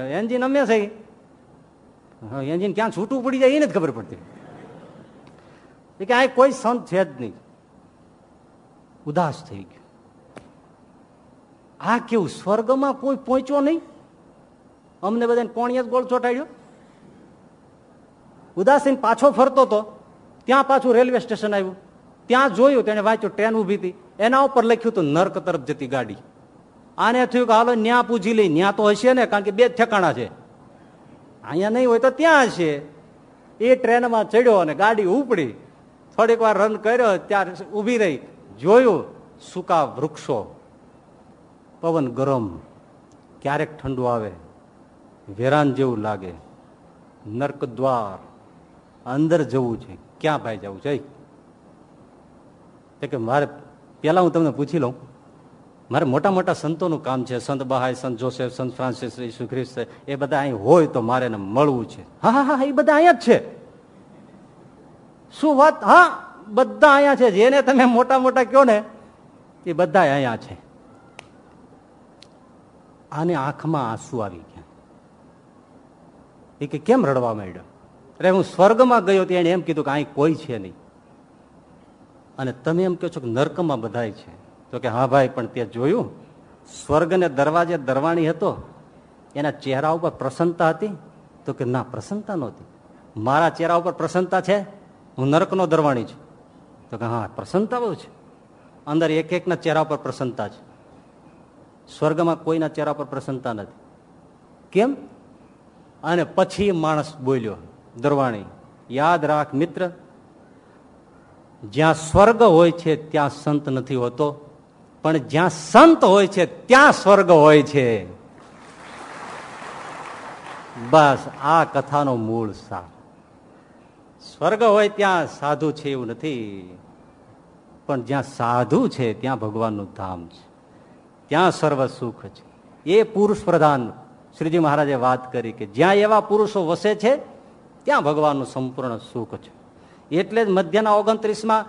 એન્જિન અમે છે. એન્જિન ક્યાં છૂટું પડી જાય એ નથી ખબર પડતી. કે આ કોઈ સંત છે જ નહીં. ઉદાસ થઈ ગયો. આ કેવું સ્વર્ગમાં કોઈ પહોંચ્યો નહીં? અમને બધાને કોણીએ જ ગોળ ચોટાડ્યો. ઉદાસીન પાછો ફરતો હતો ત્યાં પાછું રેલવે સ્ટેશન આવ્યું. ત્યાં જોયું તેને વાંચ્યું, ટ્રેન ઊભી હતી. એના ઉપર લખ્યું હતું, નર્ક તરફ જતી ગાડી. આને થયું કે, હાલો, ન્યા પૂછી લઈ. ન્યા તો હશે ને, કારણ કે બે ઠેકાણા છે. અહીંયા નહીં હોય તો ત્યાં હશે. એ ટ્રેનમાં ચડ્યો અને ગાડી ઉપડી. થોડીક વાર રન કર્યો ત્યારે ઊભી રહી. જોયું, સૂકા વૃક્ષો. પવન ગરમ. ક્યારેક ઠંડુ આવે. વેરાન જેવું લાગે. નર્ક દ્વાર. અંદર જવું છે. ક્યાં ભાઈ જવું છે? કે મારે પેલા હું તમને પૂછી લઉં. મારે મોટા મોટા સંતોનું કામ છે. સંત બહાય સંત જોસેફ, સંત ફ્રાન્સિસ ઈસુ એ બધા અહીં હોય તો મારે એને મળવું છે. હા હા હા, એ બધા અહીંયા જ છે. શું વાત? હા, બધા અહીંયા છે. જેને તમે મોટા મોટા કહો ને, એ બધા અહીંયા છે. આને આંખમાં આંસુ આવી ગયા. એ કે કેમ રડવા માંડ્યો? અરે હું સ્વર્ગમાં ગયો હતો એને એમ કીધું કે અહીં કોઈ છે નહીં. અને તમે એમ કહો છો કે નર્કમાં બધાય છે. તો કે હા ભાઈ, પણ તે જોયું? સ્વર્ગને દરવાજે દરવાણી હતો. એના ચહેરા ઉપર પ્રસન્નતા હતી. તો કે ના, પ્રસન્નતા નહોતી. મારા ચહેરા ઉપર પ્રસન્નતા છે? હું નર્કનો દરવાણી છું. તો કે હા, પ્રસન્નતા બહુ છે. અંદર એક એકના ચહેરા ઉપર પ્રસન્નતા છે. સ્વર્ગમાં કોઈના ચહેરા પર પ્રસન્નતા નથી. કેમ? અને પછી માણસ બોલ્યો દરવાણી. યાદ રાખ મિત્ર, જ્યાં સ્વર્ગ હોય છે ત્યાં સંત નથી હોતો, પણ જ્યાં સંત હોય છે ત્યાં સ્વર્ગ હોય છે. બસ આ કથાનો મૂળ સાર. સ્વર્ગ હોય ત્યાં સાધુ છે એવું નથી, પણ જ્યાં સાધુ છે ત્યાં ભગવાનનું ધામ છે. ત્યાં સર્વ સુખ છે. એ પુરુષ પ્રધાન શ્રીજી મહારાજે વાત કરી કે જ્યાં એવા પુરુષો વસે છે ત્યાં ભગવાનનું સંપૂર્ણ સુખ છે? એટલે જ મધ્યના ઓગણત્રીસમાં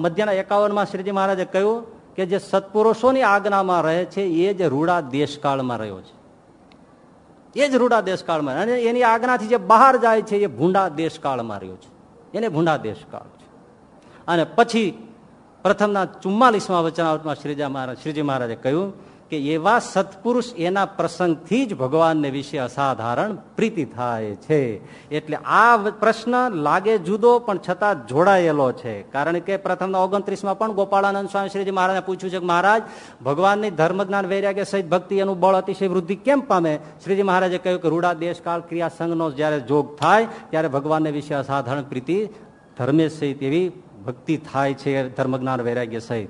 મધ્યના એકાવનમાં શ્રીજી મહારાજે કહ્યું કે જે સત્પુરુષોની આજ્ઞામાં રહે છે, એ જ રૂડા દેશકાળમાં રહ્યો છે. એ જ રૂડા દેશકાળમાં અને એની આજ્ઞાથી જે બહાર જાય છે, એ ભૂંડા દેશકાળમાં રહ્યો છે. એને ભૂંડા દેશકાળ છે. અને પછી પ્રથમના ચુમ્માલીસમાં વચનાવટમાં શ્રીજા મહારાજ, શ્રીજી મહારાજે કહ્યું કે એવા સત્પુરુષ એના પ્રસંગથી જ ભગવાનને વિશે અસાધારણ પ્રીતિ થાય છે. એટલે આ પ્રશ્ન લાગે જુદો, પણ છતાં જોડાયેલો છે. કારણ કે પ્રથમ ઓગણત્રીસમાં પણ ગોપાળાનંદ સ્વામી શ્રીજી મહારાજને પૂછ્યું છે કે મહારાજ, ભગવાનની ધર્મ જ્ઞાન વૈરાગ્ય સહિત ભક્તિ એનું બળ, અતિશય વૃદ્ધિ કેમ પામે? શ્રીજી મહારાજે કહ્યું કે રૂડા દેશકાળ ક્રિયા સંઘનો જયારે જોગ થાય, ત્યારે ભગવાનને વિશે અસાધારણ પ્રીતિ ધર્મે સહિત એવી ભક્તિ થાય છે, ધર્મજ્ઞાન વૈરાગ્ય સહિત.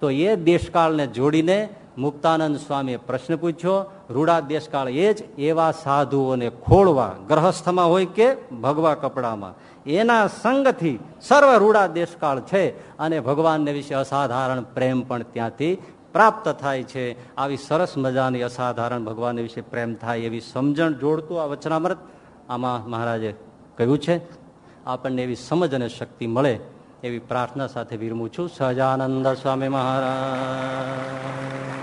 તો એ દેશકાળને જોડીને મુક્તાનંદ સ્વામીએ પ્રશ્ન પૂછ્યો, રૂડા દેશકાળ એ જ એવા સાધુઓને ખોળવા ગ્રહસ્થમાં હોય કે ભગવા કપડામાં? એના સંગથી સર્વ રૂડા દેશકાળ છે અને ભગવાનને વિશે અસાધારણ પ્રેમ પણ ત્યાંથી પ્રાપ્ત થાય છે. આવી સરસ મજાની અસાધારણ ભગવાન વિશે પ્રેમ થાય એવી સમજણ જોડતું આ વચનામૃત. આમાં મહારાજે કહ્યું છે, આપણને એવી સમજ અને શક્તિ મળે એવી પ્રાર્થના સાથે વિરમું છું. સહજાનંદ સ્વામી મહારાજ.